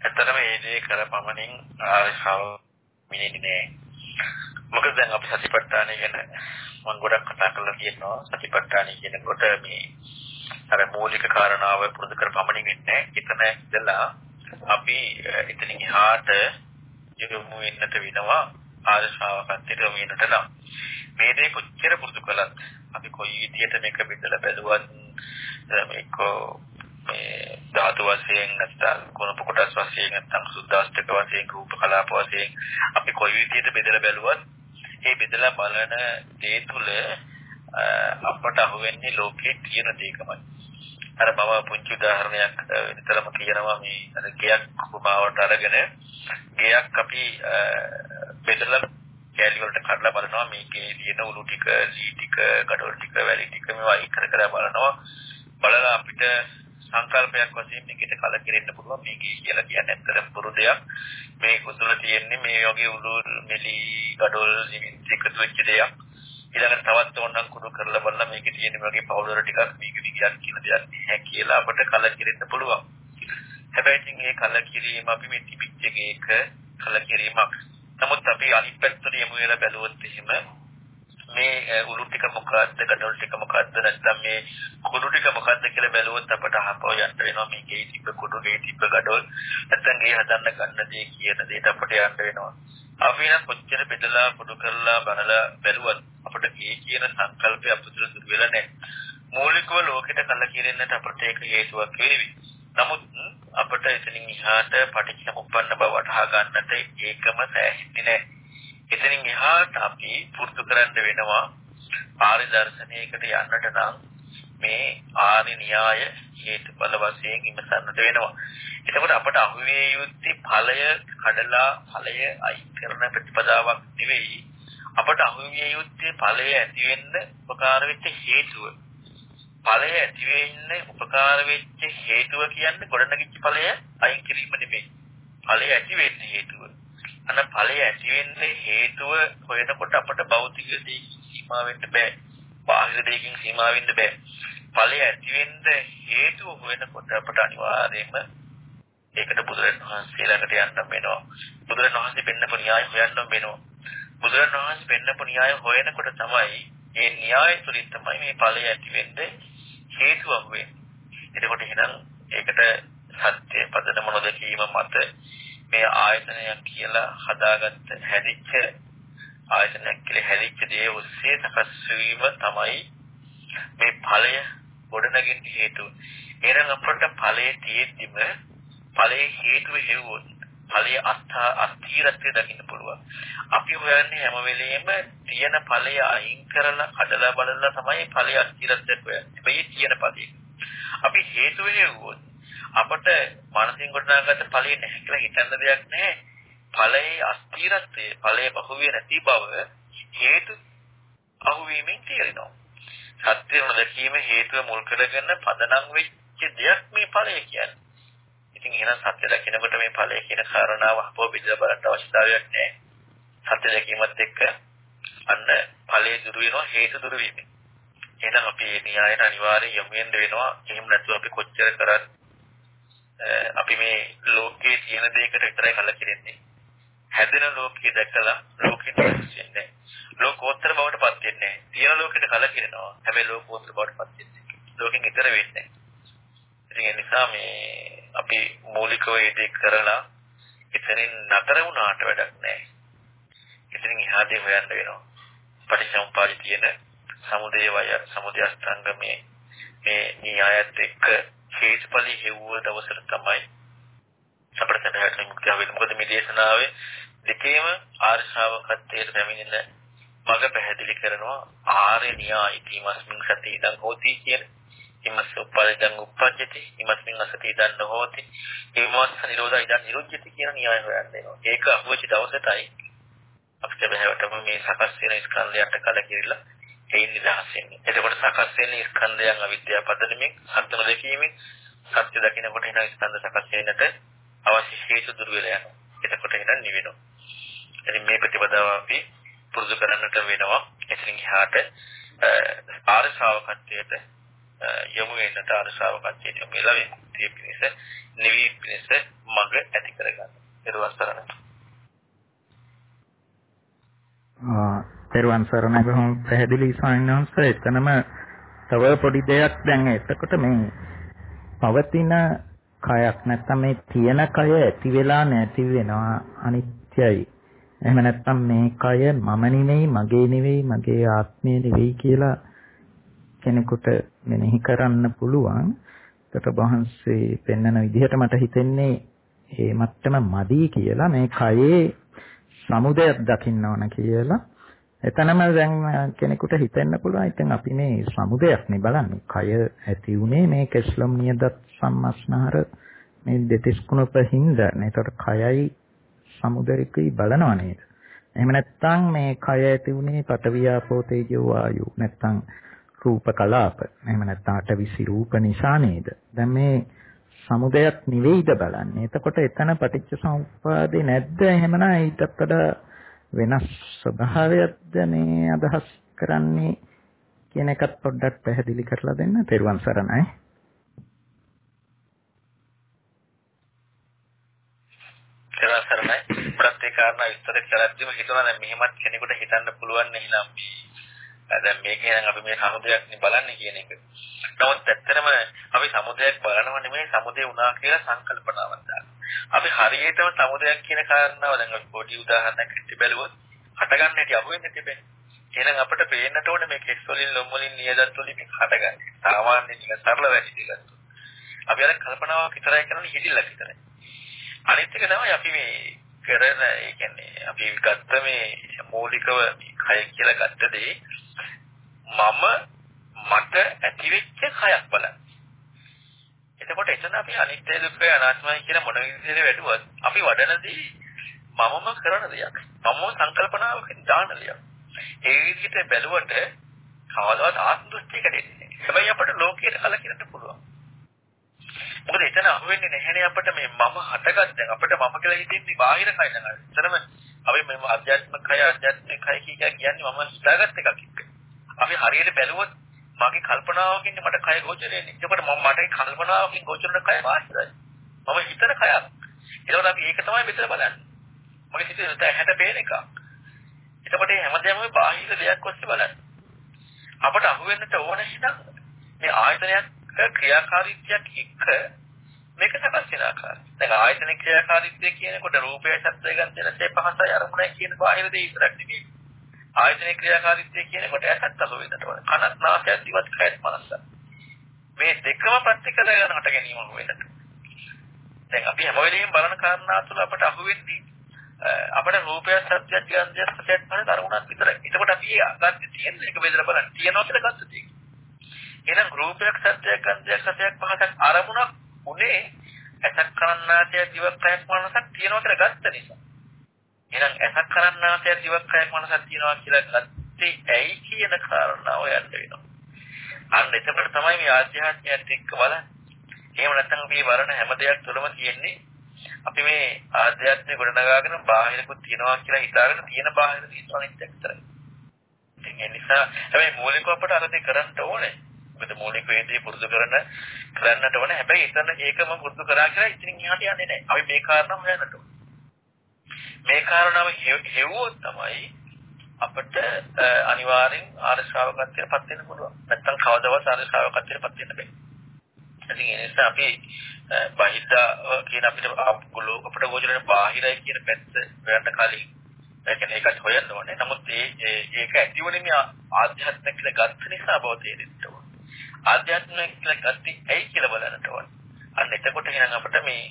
ඇත්තටම මේ දේ කරපමණින් ආර්ය ශ්‍රාවක මිනින්නේ මොකද දැන් අපි සතිපට්ඨානය ගැන මම ගොඩක් කතා කරලා තියෙනවා. සතිපට්ඨානය කියනකොට මේ අර මූලික කාරණාව පුරුදු කරපමණින් වෙන්නේ එතන ඉඳලා අපි එතනින් එහාට යොමු වෙන්නට වෙනවා ආර්ය ශ්‍රාවකත්වයට යොමු වෙන්නට නම් මේ දේ කොච්චර පුරුදු කළත් අපි කොයි විදියට මේක බෙදලා බැලුවත් මේක මේ ධාතු වශයෙන් නැත්නම් කුණප කොටස් වශයෙන් නැත්නම් සුද්දාස්තක වශයෙන් රූප කලාප වශයෙන් අපි කොයි විදියට බෙදලා බැලුවත් ඒ බෙදලා බලන දේ තුල අපට අහුවෙන්නේ ලෝකේ තියෙන දේකමයි. අර මම පුංචි උදාහරණයක් විතරම කියනවා මේ අර ගෙයක් උපමාවට අරගෙන ගෙයක් අපි බෙදලා කැලි වලට කඩලා බලනවා මේකේ තියෙන උණු ටික, ලී ටික, ගඩොල් ටික, වැලි ටික මේවා එක කර කර බලනවා. බලලා අපිට සංකල්පයක් වශයෙන් මේකට කලකිරෙන්න පුළුවන් මේකේ කියලා කියන්නේ ඇත්තටම පුරු දෙයක් මේ කුසල තියෙන්නේ මේ වගේ උළු මෙලි gadol එකතු වෙච්ච දෙයක් ඊළඟට තවත් ඕනනම් කුඩු කරලා බලලා මේකේ තියෙන වගේ පවුලර ටිකක් මේක විගයක් කියන දෙයක් නැහැ කියලා අපිට කලකිරෙන්න පුළුවන්. හැබැයි ඉතින් මේ කලකිරීම අපි මේ තිබිච්ච එක කලකිරීමක්. නමුත් අපි අනිත් පැත්තට යමු වෙලා බැලුවොත් එහෙම මේ eh, උළු ටික මොකද්ද, gadol ටික මොකද්ද, නැත්නම් මේ කුඩු ටික මොකද්ද කියලා බැලුවොත් අපට අහපව යන්න වෙනවා මේකේ තිබ්බ කුඩු, මේ තිබ්බ gadol. නැත්නම් ගේ හදන්න ගන්න දේ කියන දේට අපට යන්න වෙනවා. අපි නම් කොච්චර බෙදලා කුඩු කරලා බලලා බැලුවත් අපිට මේ කියන සංකල්පය අපිට දුර වෙලා නැහැ. මූලිකව ලෝකෙට කලකිරෙන්නට අපිට ඒක හේතුවක් වේවි. නමුත් අපිට එතනින් එහාට පටිච්චසමුප්පන්න බව වටහා ගන්නට ඒකම සෑහෙන්නේ නැහැ. එතනින් එහාට අපි පුරුදු කරන්න වෙනවා ආර්ය දර්ශනයකට යන්නට නම් මේ ආර්ය න්‍යාය හේතුඵල වශයෙන් ඉමසන්නට වෙනවා. එතකොට අපට අහුවේ යුත්තේ ඵලය කඩලා ඵලය අයින් කරන ප්‍රතිපදාවක් නෙවෙයි. අපට අහුවේ යුත්තේ ඵලය ඇති වෙන්න උපකාර වෙච්ච හේතුව. ඵලය ඇති වෙන්න උපකාර වෙච්ච හේතුව කියන්නේ ගොඩනගිච්ච ඵලය අයින් කිරීම නෙමෙයි. ඵලය ඇති වෙන්න හේතුව. අන්න ඵලය ඇති වෙන්න හේතුව හොයනකොට අපට භෞතික දෙයකින් සීමා වෙන්න බෑ. බාහිර දෙයකින් සීමා වෙන්න බෑ. ඵලය ඇති වෙන්න හේතුව හොයනකොට අපට අනිවාර්යයෙන්ම ඒකට බුදුරණවහන්සේ ළඟට යන්න වෙනවා. බුදුරණවහන්සේ පෙන්නපු න්‍යාය හොයන්න වෙනවා. බුදුරණවහන්සේ පෙන්නපු න්‍යාය හොයනකොට තමයි මේ න්‍යාය තුලින් තමයි මේ ඵලය ඇති වෙන්නේ හේතුවක් වෙන්නේ. එතකොට එහෙනම් ඒකට සත්‍ය පදනම නොදකීම මත මේ ආයතනයක් කියලා හදාගත්ත හැදිච්ච ආයතනයක් කියලා හැදිච්ච දේ ඔස්සේ සකස් වීම තමයි මේ ඵලය ගොඩනගින්න හේතුව. එහෙනම් අපට ඵලයේ තියෙද්දිම ඵලයේ හේතුව හේවුවොත් ඵලයේ අස්ථීරත්වය දකින්න පුළුවන්. අපි හොයන්නේ හැම වෙලෙම තියෙන ඵලය අයින් කරලා කඩලා බලලා තමයි ඵලයේ අස්ථීරත්වය හොයන්නේ. මේ තියෙන ඵලය. අපි හේතුව හේවුවොත් අපට මානසික ගොඩනගාගත ඵලය නැහැ කියලා හිතන්න දෙයක් නැහැ. ඵලයේ අස්ථීරත්වය, ඵලයේ බහුවිය නැති බව හේතු අහුවීමෙන් තේරෙනවා. සත්‍ය නොදැකීම හේතුව මුල් කරගෙන පදනම් වෙච්ච දෙයක් මේ ඵලය කියන්නේ. ඉතින් එහෙනම් සත්‍ය දකිනකොට මේ ඵලය කියන කාරණාව අපෝ බෙදලා බලන්න අවශ්‍යතාවයක් නැහැ. සත්‍ය දැකීමත් එක්ක අන්න ඵලයේ දුරු වෙනවා හේතු දුරු වීමෙන්. එහෙනම් අපි මේ න්‍යායට අනිවාර්යෙන් යොමු වෙන්න වෙනවා. එහෙම නැත්නම් අපි කොච්චර කරත් අපි මේ ලෝකයේ තියෙන දෙයකට විතරයි කලකිරෙන්නේ. හැදෙන ලෝකයේ දැකලා ලෝකෙට වෙන්නේ ලෝකෝත්තර බවට පත් වෙන්නේ නැහැ. තියෙන ලෝකෙට කලකිරෙනවා. හැබැයි ලෝකෝත්තර බවට පත් වෙන්නේ. ලෝකෙන් ඈතර වෙන්නේ නැහැ. ඉතින් ඒ නිසා මේ අපි මූලිකව ඒ දේ කරලා එතනින් නතර වුණාට වැඩක් නැහැ. එතනින් එහාදී හොයන්න වෙනවා. පටිච්චසමුප්පාදේ තියෙන සමුදේ වය සමුදය අෂ්ටාංගමේ මේ න්‍යායත් එක්ක හේතුඵලී හෙව්ව දවසට තමයි අපිට සැබෑවට මුක්තිය වෙන්නේ. මොකද මේ දේශනාවේ දෙකේම ආර්ය ශ්‍රාවකත්වයට පැමිණෙන මඟ පැහැදිලි කරනවා ආර්ය න්‍යාය ඉතිමස්මින් සති ඉදන් හෝති කියන. ඉමස්ස උපරිදං උපජ්ජති. ඉමස්මින් අසති දන්න හෝති ඉමස්ස නිරෝධය ඉදන් නිරුද්ධති කියන න්‍යාය හොයන්න. වෙනවා ඒක අහුවෙච්ච දවසටයි අපිට බහැවටම මේ සකස් වෙන ස්කන්ධයන්ට කලකිරිලා එයින් නිදහස් වෙන්නේ. එතකොට සකස් වෙන ස්කන්ධයන් අවිද්‍යාව පදනමින් සත්‍ය නොදකීමෙන් සත්‍ය දකිනකොට එන ස්කන්ධ සකස් වෙන්නට අවශ්‍ය හේතු දුර වෙලා යනවා. එතකොට එන නිවෙනවා. ඉතින් මේ ප්‍රතිපදාව අපි පුරුදු කරන්නට වෙනවා. එතනින් එහාට ආර්ය ශ්‍රාවකත්වයට යොමු වෙන්නට අරසාව කච්චේට යොමු වෙලා විමුක්තිය පිණිස නිවි පිණිස මඟ ඇති කරගන්න. ඊළවස්තරණ. ආ පෙරවන් සරණයි බොහොම පැහැදිලි ස්වාමීන් වහන්සේ එතනම තව පොඩි දෙයක් දැන් එතකොට මේ පවතින කයක් නැත්තම් මේ තියෙන කය ඇති වෙලා නැති වෙනවා අනිත්‍යයි. එහෙම නැත්තම් මේ කය මම නෙවෙයි මගේ නෙවෙයි මගේ ආත්මය නෙවෙයි කියලා කෙනෙකුට මෙනෙහි කරන්න පුළුවන්. ඒකට වහන්සේ පෙන්වන විදිහට මට හිතෙන්නේ මේ මට්ටම මදි කියලා මේ කයේ සමුදයක් දකින්න ඕන කියලා. එතනම දැන් කෙනෙකුට හිතෙන්න පුළුවන් ඉතින් අපි මේ සමුදයක් නේ බලන්නේ. කය ඇති උනේ මේ කෙස්ලොම් නියදත් සම්මස්නහර මේ දෙතිස් කුණප හින්දා. ඒතකොට කයයි සමුදරිකයි බලනවා නේද? එහෙම නැත්නම් මේ කය ඇති උනේ පඨවියාපෝ තේජෝ වායු නැත්නම් රූප කලාප. එහෙම නැත්නම් අටවිසි රූප නිසා නේද? දැන් මේ සමුදයක් නිවේද බලන්නේ. එතකොට එතන පටිච්ච සමුප්පාදේ නැද්ද? එහෙමනම් ඊටත් වඩා වෙනස් ස්වභාවයක්ද මේ අදහස් කරන්නේ කියන එකත් පොඩ්ඩක් පැහැදිලි කරලා දෙන්න. තෙරුවන් සරණයි. තෙරුවන් සරණයි. ප්‍රත් ඒ කාරණා විස්තර කරද්දිම හිතනවා දැන් මෙහෙමත් කෙනෙකුට හිතන්න පුළුවන් නේනම් දැන් මේකේ නම් අපි මේ සමුදයක් නේ බලන්නේ කියන එක. නමුත් ඇත්තටම අපි සමුදයක් බලනව නෙමෙයි සමුදේ වුණා කියලා සංකල්පනාවක් දාන්න. අපි හරියටම සමුදයක් කියන කාරණාව දැන් අපි පොඩි උදාහරණයක් හිත බැලුවොත් හටගන්න හැටි අහුවෙන්නේ තිබෙන්නේ. එහෙනම් අපිට පේන්නට ඕනේ මේ කෙස් වලින් ලොම් වලින් නියදත් වලින් මේක හටගන්නේ. සාමාන්‍ය නිකන් සරල වැඩි ටිකක්. අපි අර කල්පනාවක් විතරයි කරන්නේ හිතිල්ලක් විතරයි. අනිත් එක තමයි අපි මේ කරන ඒ කියන්නේ අපි ගත්ත මේ මූලිකව කය කියලා ගත්ත දේ මම මට ඇතිවෙච්ච කයක් බලන්න. එතකොට එතන අපි අනිත්‍ය දුක්ඛ අනාත්මයි කියන මොන විදිහට වැටුවත් අපි වඩනදී මමම කරන දෙයක්. මමම සංකල්පනාවකින් දාන දෙයක්. ඒ විදිහට බැලුවට කවදාවත් ආත්ම දෘෂ්ටියකට එන්නේ නැහැ. හැබැයි අපිට ලෝකයට කලකිරන්න පුළුවන්. මොකද එතන අහුවෙන්නේ නැහැනේ අපිට මේ මම හටගත්තෙන් අපිට මම කියලා හිතෙන්නේ බාහිර කය නේද? එතරම් අපි මේ අධ්‍යාත්මික කය අධ්‍යාත්මික කය කියන්නේ මම හිතාගත්ත එකක් එක්ක. අපි හරියට බැලුවොත් මගේ කල්පනාවකින් මට කය ගෝචර වෙන්නේ. ඒකට මම මට කල්පනාවකින් ගෝචර වෙන කය වාසියයි. මම හිතන කයක්. ඒකට අපි ඒක තමයි මෙතන බලන්නේ. මගේ හිතේ නැත හැට පේන එක. එතකොට මේ හැමදේම බාහිර දෙයක් ඔස්සේ බලන්නේ. අපට අහුවෙන්නට ඕන හිතක් මේ ආයතනයක් ක්‍රියාකාරීත්වයක් එක්ක මේක සකස් වෙන ආකාරය. දැන් ආයතනික ක්‍රියාකාරීත්වය කියනකොට රූපය, ශබ්දය, ගන්ධය, රසය, පහසයි අරමුණයි කියන බාහිර දේ විතරක් නෙමෙයි. ආයතනික ක්‍රියාකාරීත්වය කියනකොට ඇසත් අසු වෙනට ඕන. කනත්, නාසයත්, දිවත්, කයත්, මනසත්. මේ දෙකම ප්‍රතිකල ගන්නට ගැනීම වෙනට. දැන් අපි හැම වෙලෙම බලන කාරණා තුළ අපට අහුවෙන්නේ අපේ රූපය, සත්‍යය, ගන්ධය, රසය, පහස අරමුණක් විතරයි. එතකොට අපි ගන්න තියෙන එක බෙදලා බලන්න. තියනවා කියලා ගත්ත දෙයක්. එහෙනම් රූපයක් සත්‍යයක් ගන්ධයක් සත්‍යයක් පහසක් අරමුණක් උනේ ඇසක් කරන්නාසය දිවක්කයක් මනසක් තියනවා කියලා ගත්ත නිසා. එහෙනම් ඇසක් කරන්නාසය දිවක්කයක් මනසක් තියනවා කියලා ගත්තේ ඇයි කියන කාරණාව යන්න වෙනවා. අන්න එතකොට තමයි මේ ආධ්‍යාත්මයත් එක්ක බලන්නේ. එහෙම නැත්නම් අපි වරණ හැම දෙයක් තුළම තියෙන්නේ අපි මේ ආධ්‍යාත්මික ගොඩනගාගෙන බාහිරකුත් තියනවා කියලා හිතාගෙන තියෙන බාහිර තියෙනවා නෙත් විතරයි. ඒ නිසා හැබැයි මූලිකව අපට අර දෙක කරන්න ඕනේ. මොකද මූලික වේදී පුරුදු කරන කරන්නට ඕන. හැබැයි එතන ඒකම පුරුදු කරා කියලා ඉතින් එහාට යන්නේ නැහැ. අපි මේ කාරණාව හොයන්නට ඕන. මේ කාරණාව හෙව්වොත් තමයි අපිට අනිවාර්යෙන් ආර්ය ශ්‍රාවකත්වයට පත් වෙන්න පුළුවන්. නැත්තම් කවදාවත් ආර්ය ශ්‍රාවකත්වයට පත් වෙන්න බෑ. ඉතින් ඒ නිසා අපි බාහිර කියන අපිට අපිට ගෝචරන බාහිරයි කියන පැත්ත හොයන්න කලින් ඒ කියන්නේ ඒකත් හොයන්න ඕනේ. නමුත් ඒ ඒක ඇතිවන්නේ මේ ආධ්‍යාත්මික කියලා ගත්ත නිසා බව තේරෙන්න ඕනේ. ආධ්‍යාත්මික කියලා ගත්තේ ඇයි කියලා බලන්නට ඕන. අන්න එතකොට එහෙනම් අපිට මේ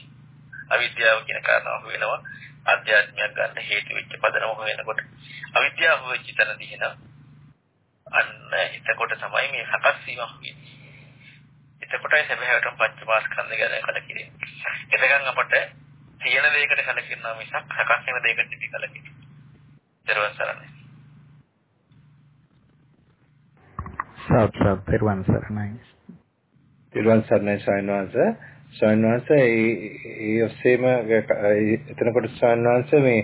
අවිද්‍යාව කියන කාරණාව වෙනවා. ආධ්‍යාත්මයක් ගන්න හේතු වෙච්ච පදනම වෙනකොට අවිද්‍යාව වෙච්ච තැනදී එහෙනම් අන්න එතකොට තමයි මේ සකස් වීම වෙන්නේ. එතකොටයි සැබෑවටම පංචමාස්කන්ධ ගැන කලකිරෙන්නේ. එතකන් අපට තියෙන දෙයකට කලකිරනවා මිසක් සකස් වෙන දෙයකට නෙමෙයි කලකිරෙන්නේ. දරුවන් සරණයි. සබ් පෙරවන් සරණයි. පෙරවන් සරණයි සයන්වංශ සයන්වංශ ඒ ඔස්සේම එතනකොට සයන්වංශ මේ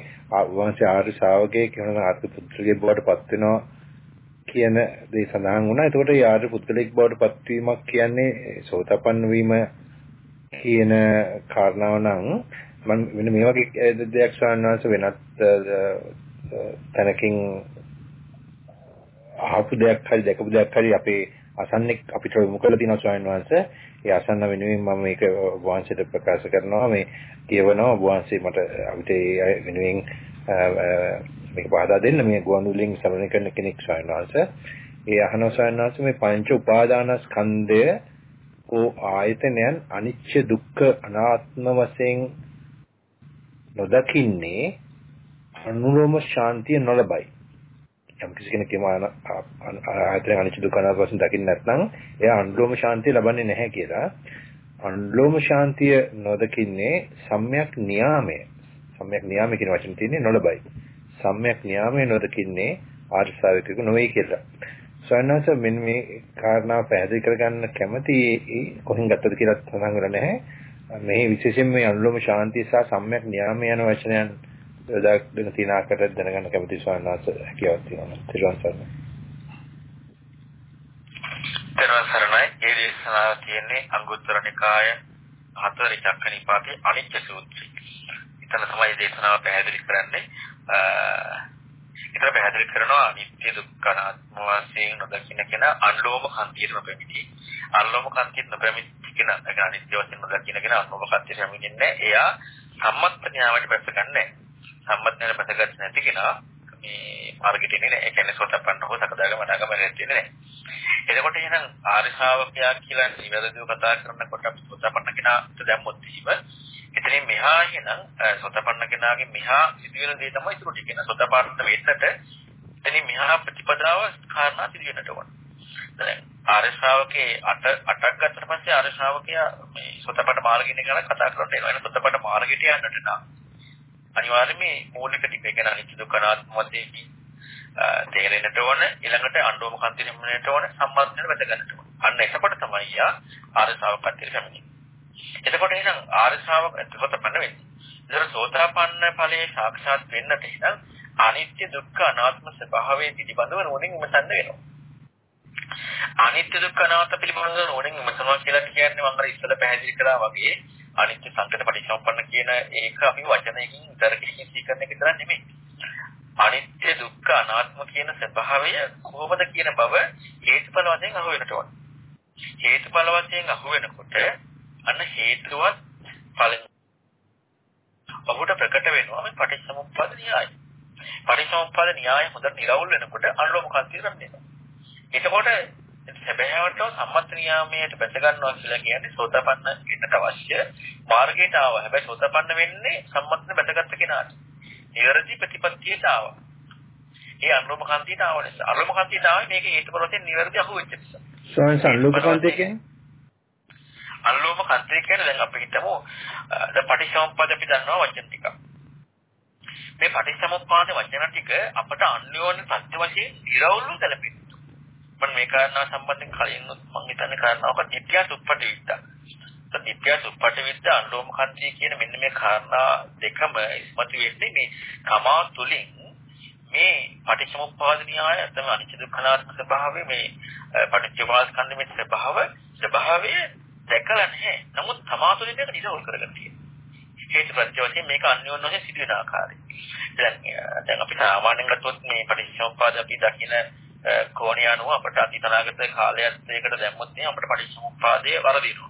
වංශ ආර්ය ශාවකයේ කියන ආර්ය පුත්‍රගේ බවට පත් වෙනවා කියන දේ සඳහන් වුණා. එතකොට ඒ ආර්ය පුත්‍රයෙක් බවට පත්වීමක් කියන්නේ සෝතපන්න වීම කියන කාරණාව නම් මම වෙන මේ වගේ දෙයක් සයන්වංශ වෙනත් තැනකින් අහපු දෙයක් හරි දැකපු දෙයක් හරි අපේ අසන්නෙක් අපිට යොමු කරලා තියෙනවා ස්වාමීන් වහන්සේ. ඒ අසන්න වෙනුවෙන් මම මේක වහන්සේට ප්‍රකාශ කරනවා මේ කියවනවා වහන්සේ මට අපිට ඒ වෙනුවෙන් මේක පහදා දෙන්න මේ ගුවන්විදුලින් සමරන කරන කෙනෙක් ස්වාමීන් වහන්සේ. ඒ අහන ස්වාමීන් වහන්සේ මේ පංච උපාදානස්කන්ධය කෝ ආයතනයන් අනිච්ච දුක්ඛ අනාත්ම වශයෙන් නොදකින්නේ අනුරෝම ශාන්තිය නොලබයි. යම් කිසි කෙනෙක් එම ආයතන අනිච්ච දුක්ඛ අනාත්ම වශයෙන් දකින්න නැත්නම් එයා අනුලෝම ශාන්තිය ලබන්නේ නැහැ කියලා. අනුලෝම ශාන්තිය නොදකින්නේ සම්‍යක් නියාමය. සම්‍යක් නියාමය කියන වචනේ තියෙන්නේ නොලබයි. සම්‍යක් නියාමය නොදකින්නේ ආර්ය ශ්‍රාවකයෙකු නොවේ කියලා. සයනස මෙන්න මේ කාරණා පැහැදිලි කරගන්න කැමති කොහෙන් ගත්තද කියලා සඳහන් කරලා නැහැ. මේ විශේෂයෙන් මේ අනුලෝම ශාන්තිය සහ සම්‍යක් න්යාම යන වචනයන් යොදාගෙන තියෙන ආකාරයට දැනගන්න කැමති සයනස හැකියාවක් තියෙනවා. තිරුවන් සරණයි. තිරුවන් සරණයි. ඒ දේශනාව තියෙන්නේ අංගුත්තර නිකාය හතර චක්ක නිපාතේ අනිච්ච සූත්‍රය. එතන තමයි දේශනාව පැහැදිලි කරන්නේ. ඒතර පැහැදිලි කරනවා අනිත්‍ය දුක්ඛ අනාත්ම වශයෙන් නොදකින්න කෙනා අන්ලෝම කන්තියට නොපැමිණි. අන්ලෝම කන්තියට නොපැමිණි කෙනා ඒක අනිත්‍ය වශයෙන් නොදකින්න කෙනා අන්ලෝම කන්තියට පැමිණෙන්නේ එයා සම්මත ඥානයට පැත්ත ගන්නෑ. සම්මත ඥානයට පැත්තගත් නැති කෙනා මේ මාර්ගෙට එන්නේ නැහැ. ඒ කියන්නේ සෝතපන්න හෝ සකදාගම අනාගම රැඳෙන්නේ නැහැ. එතකොට එහෙනම් ආර්ය ශ්‍රාවකයා කියලා නිවැරදිව කතා කරනකොට අපි සෝතපන්න කෙනාට දැම්මොත් එහෙම එතනින් මෙහා එහෙනම් සෝතපන්න කෙනාගේ මෙහා සිදුවෙන දේ තමයි ඉතුරු ටික. සෝතපන්න වෙන්නට එතනින් මෙහා ප්‍රතිපදාව කාරණා සිදුවෙන්නට ඕන. දැන් ආර්ය ශ්‍රාවකේ අට අටක් ගත්තට පස්සේ ආර්ය ශ්‍රාවකයා මේ සෝතපන්න මාර්ගිනේ ගැන කතා කරන්න එනවා. එන සෝතපන්න මාර්ගයට යන්නට නම් අනිවාර්යයෙන් මේ මූලික ටික ගැන අනිත්‍ය දුක්ඛ අනාත්ම වශයෙන් තේරෙන්නට ඕන ඊළඟට අඬෝම කන්තිරෙ මුනේට ඕන සම්බන්ධයෙන් වැද ගන්නට ඕන. අන්න එතකොට තමයි යා ආර්ය ශ්‍රාවකත්වයට කැමති. එතකොට එහෙනම් ආර්ය ශ්‍රාවක සෝතපන්න වෙන්නේ. ඒතර සෝතාපන්න ඵලයේ සාක්ෂාත් වෙන්නට එහෙනම් අනිත්‍ය දුක්ඛ අනාත්ම ස්වභාවය පිළිබඳව නෝනින් විමසන්න වෙනවා. අනිත්‍ය දුක්ඛ අනාත්ම පිළිබඳව නෝනින් විමසනවා කියලා කියන්නේ මම අර ඉස්සෙල්ලා පැහැදිලි කළා වගේ අනිත්‍ය සංකත පටිච්චසමුප්පන්න කියන ඒක අපි වචනයකින් විතරකින් සීකරන එක විතර නෙමෙයි. අනිත්‍ය දුක්ඛ අනාත්ම කියන ස්වභාවය කොහොමද කියන බව හේතුඵල වශයෙන් අහු වෙනට ඕන. හේතුඵල වශයෙන් අහු වෙනකොට අන්න හේතුවත් ඵල ඔහුට ප්‍රකට වෙනවා මේ පටිච්චසමුප්පාද න්‍යාය. පටිච්චසමුප්පාද න්‍යාය හොඳට නිරවුල් වෙනකොට අනුලෝම කන්තිය රැඳෙනවා. එතකොට සැබෑවට සම්මත නියාමයට බැස ගන්නවා කියලා කියන්නේ සෝතපන්න වෙන්නට අවශ්‍ය මාර්ගයට ආවා. හැබැයි සෝතපන්න වෙන්නේ සම්මතන බැසගත්ත කෙනාට. නිවැරදි ප්‍රතිපත්තියට ආවා. ඒ අනුලෝම කන්තියට ආව නිසා. අනුලෝම කන්තියට ආවේ මේක හේතුඵලයෙන් නිවැරදි අහුවෙච්ච නිසා. සෝයන් අනුලෝම කන්තිය කියන්නේ අනුලෝම කන්තිය කියන්නේ දැන් අපි හිතමු දැන් පටිච්චසමුප්පාද අපි දන්නවා වචන ටික. මේ පටිච්චසමුප්පාද වචන ටික අපට අන්‍යෝන්‍ය සත්‍ය වශයෙන් ඉරවුල්ව ගැලපෙනවා. මම මේ කාරණා සම්බන්ධයෙන් කලින් මම හිතන්නේ කාරණාවක් නිත්‍ය සුප්පටි විද්දා. නිත්‍ය සුප්පටි විද්දා අනුලෝම කන්තිය කියන මෙන්න මේ කාරණා දෙකම ඉස්මතු වෙන්නේ මේ කමා තුලින් මේ පටිච්චසමුප්පාද න්‍යාය තමයි අනිත්‍ය දුක්ඛනාත්ම ස්වභාවය මේ පටිච්චසමුප්පාද මේ ස්වභාව ස්වභාවය දැකලා නැහැ. නමුත් සමාතුලින් එක නිරවුල් කරගන්න තියෙනවා. හේතු ප්‍රත්‍ය වශයෙන් මේක අන්‍යෝන්‍ය වශයෙන් සිදුවෙන ආකාරය. දැන් දැන් අපි සාමාන්‍යයෙන් ගත්තොත් මේ පටිච්චසමුප්පාද අපි දකින කෝණය අනුව අපට අතීතනාගත කාලයක් දෙයකට දැම්මොත් නේ අපට පටිච්චසමුප්පාදය වරදිනවා.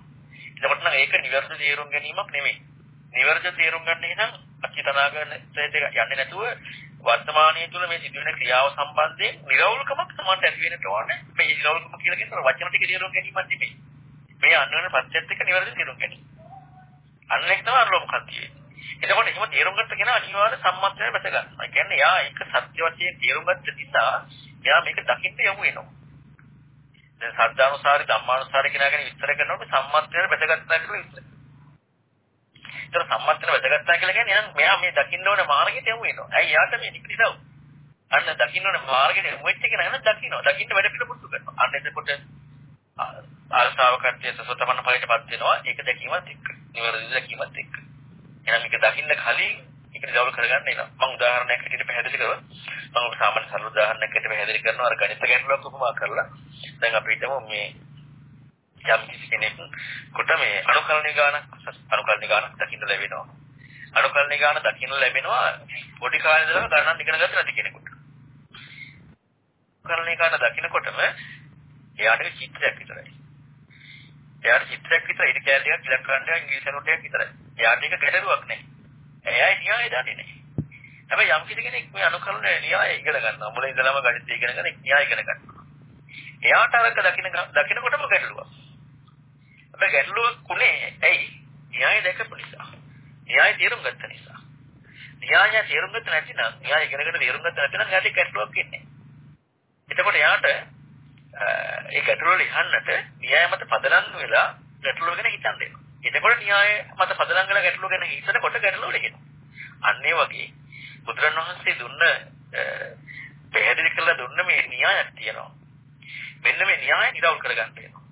එතකොට නම් ඒක නිවැරදි තේරුම් ගැනීමක් නෙමෙයි. නිවැරදි තේරුම් ගන්න නම් අතීතනාගතයට යන්නේ නැතුව වර්තමානයේ තුල මේ සිදුවෙන ක්‍රියාව සම්බන්ධයෙන් නිරවුල්කමක් සමානට ඇති වෙන්නට ඕනේ. මේ නිරවුල්කම කියලා කියන වචන ටික තේරුම් ගැනීමක් නෙමෙයි. මේ අන්වන පත්‍යත් එක්ක නිවැරදි තේරුම් ගැනීම. අන්න ඒක තමයි අනුලෝම කතිය. එතකොට එහෙම තේරුම් ගත්ත කෙනා අනිවාර්ය සම්මතය බැස ගන්නවා. ඒ කියන්නේ යා ඒක සත්‍ය වශයෙන් තේරුම් ගත්ත නිසා යා මේක දකින්න යමු වෙනවා. දැන් සද්ධානුසාරි ධම්මානුසාරි කියන ගැන විස්තර කරනකොට සම්මතය බැසගත්තා කියලා විස්තර. ඒතර සම්මතය බැසගත්තා කියලා කියන්නේ එහෙනම් මෙයා මේ දකින්න ඕන මාර්ගෙට යමු වෙනවා. ඇයි යාට මේ නිකලිසව්? අන්න දකින්න ඕන මාර්ගෙට යමු වෙච්ච කෙනා එහෙනම් දකින්නවා. දකින්න වැඩ පිළිපොත්තු කරනවා. අන්න එතකොට ආර්ශාවකත්වයේ සසතමන ඵලයටපත් වෙනවා ඒක දැකීමත් එක්ක නිවැරදි දැකීමත් එක්ක එහෙනම් මේක දකින්න කලින් ඒක ඩවුල් කරගන්න එනවා මම උදාහරණයක් හැටියට පැහැදිලි කරනවා මම ඔබ සාමාන්‍ය සරල උදාහරණයක් හැටියට පැහැදිලි කරනවා. අර ගණිත ගැටලුවක් උපමා කරලා. දැන් අපි හිතමු මේ යම් කිසි කෙනෙක් කොට මේ අනුකලණි ගාන අනුකලණි ගාන දකින්න ලැබෙනවා. අනුකලණි ගාන දකින්න ලැබෙනවා පොඩි කාලේ ඉඳලා ගණන් ඉගෙන ගත්ත නැති කෙනෙකුට. අනුකලණි ගාන දකින්නකොටම එයාට චිත්‍රයක් විතරයි. එයාට චිත්‍රයක් විතර ඊට කැලේ ටිකක් ඉලක්කරන්න ටිකක් ඉංග්‍රීසි අනුව ටිකක් විතරයි. එයාට ඒක ගැටලුවක් නෑ. එයා න්‍යාය දන්නේ නෑ. හැබැයි යම් කිසි කෙනෙක් මේ අනුකරණ න්‍යාය ඉගෙන ගන්නවා. මුලින් ඉඳලම ගණිතය ඉගෙන ගන්න න්‍යාය ඉගෙන ගන්නවා. එයාට අරක දකින්න දකින්නකොටම ගැටලුවක්. හැබැයි ගැටලුවක් උනේ ඇයි? න්‍යාය දැකපු නිසා. න්‍යාය තේරුම් ගත්ත නිසා. න්‍යාය තේරුම් ගත්ත නැතිනම් න්‍යාය ඉගෙනගෙන තේරුම් ගත්ත නැතිනම් එයාට ගැටලුවක් ඉන්නේ. එතකොට එයාට ඒ ගැටලුව ලියන්නට න්‍යාය මත පදනම් වෙලා ගැටලුව ගැන හිතන්න වෙනවා. එතකොට න්‍යාය මත පදනම් වෙලා ගැටලුව ගැන හිතනකොට ගැටලුව ලියනවා. අන්න ඒ වගේ බුදුරණවහන්සේ දුන්න පැහැදිලි කරලා දුන්න මේ න්‍යායක් තියෙනවා. මෙන්න මේ න්‍යාය නිරවුල් කරගන්න වෙනවා.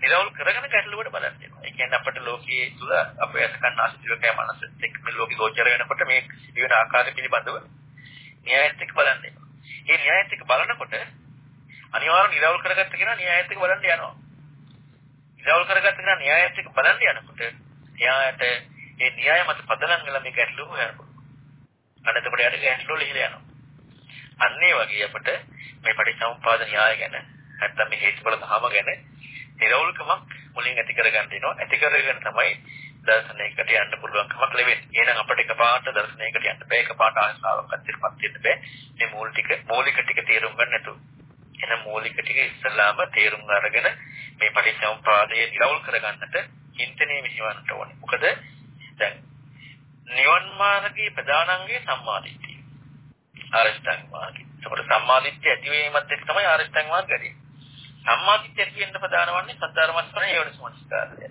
නිරවුල් කරගෙන ගැටලුවට බලන්න වෙනවා. ඒ කියන්නේ අපිට ලෝකයේ තුල අපේ අසකන්න අසුචිකය මනස එක්ක මේ ලෝකෙ ගෝචර වෙනකොට මේ ජීවන ආකාරය පිළිබඳව න්‍යායත් එක්ක බලන්න වෙනවා. මේ න්‍යායත් එක්ක බලනකොට අනිවාර්ය නිරවුල් කරගත්ත කෙනා න්‍යායත් එක්ක බලන්න යනවා. නිරවුල් කරගත්ත කෙනා න්‍යායත් එක්ක බලන්න යනකොට එයාට ඒ න්‍යාය මත පදනම් වෙලා මේ ගැටලුව හොයනවා. අන්න එතකොට යට ගැටලුව ලිහිලා යනවා. අන්න ඒ වගේ අපිට මේ පටිච්චසමුප්පාද න්‍යාය ගැන නැත්තම් මේ හේතුඵල ධම ගැන නිරවුල්කමක් මුලින් ඇති කරගන්න වෙනවා. ඇති කරගෙන තමයි දර්ශනයකට යන්න පුළුවන්කමක් ලැබෙන්නේ. එහෙනම් අපිට එකපාරට දර්ශනයකට යන්න බෑ. එකපාරට ආශාවක් අත්‍යපත් වෙන්න බෑ. මේ මූල ටික මූලික ටික තේරුම් ගන්න නැතුව. එහෙනම් මූලික ටික ඉස්සලාම තේරුම් අරගෙන මේ පටිච්චසමුපාදය නිරවුල් කරගන්නට චින්තනයේ මෙහෙවන්නට ඕනේ. මොකද දැන් නිවන් මාර්ගයේ ප්‍රධානංගයේ සම්මාදිට්ඨිය. ආරෂ්ඨාංග මාර්ගය. ඒකට සම්මාදිට්ඨිය ඇතිවීමත් එක්ක තමයි ආරෂ්ඨාංග මාර්ගය. සම්මාදිට්ඨිය ඇති වෙන්න ප්‍රධාන වන්නේ සද්ධර්මස්වරණය යෝනිසමනස්කාරය.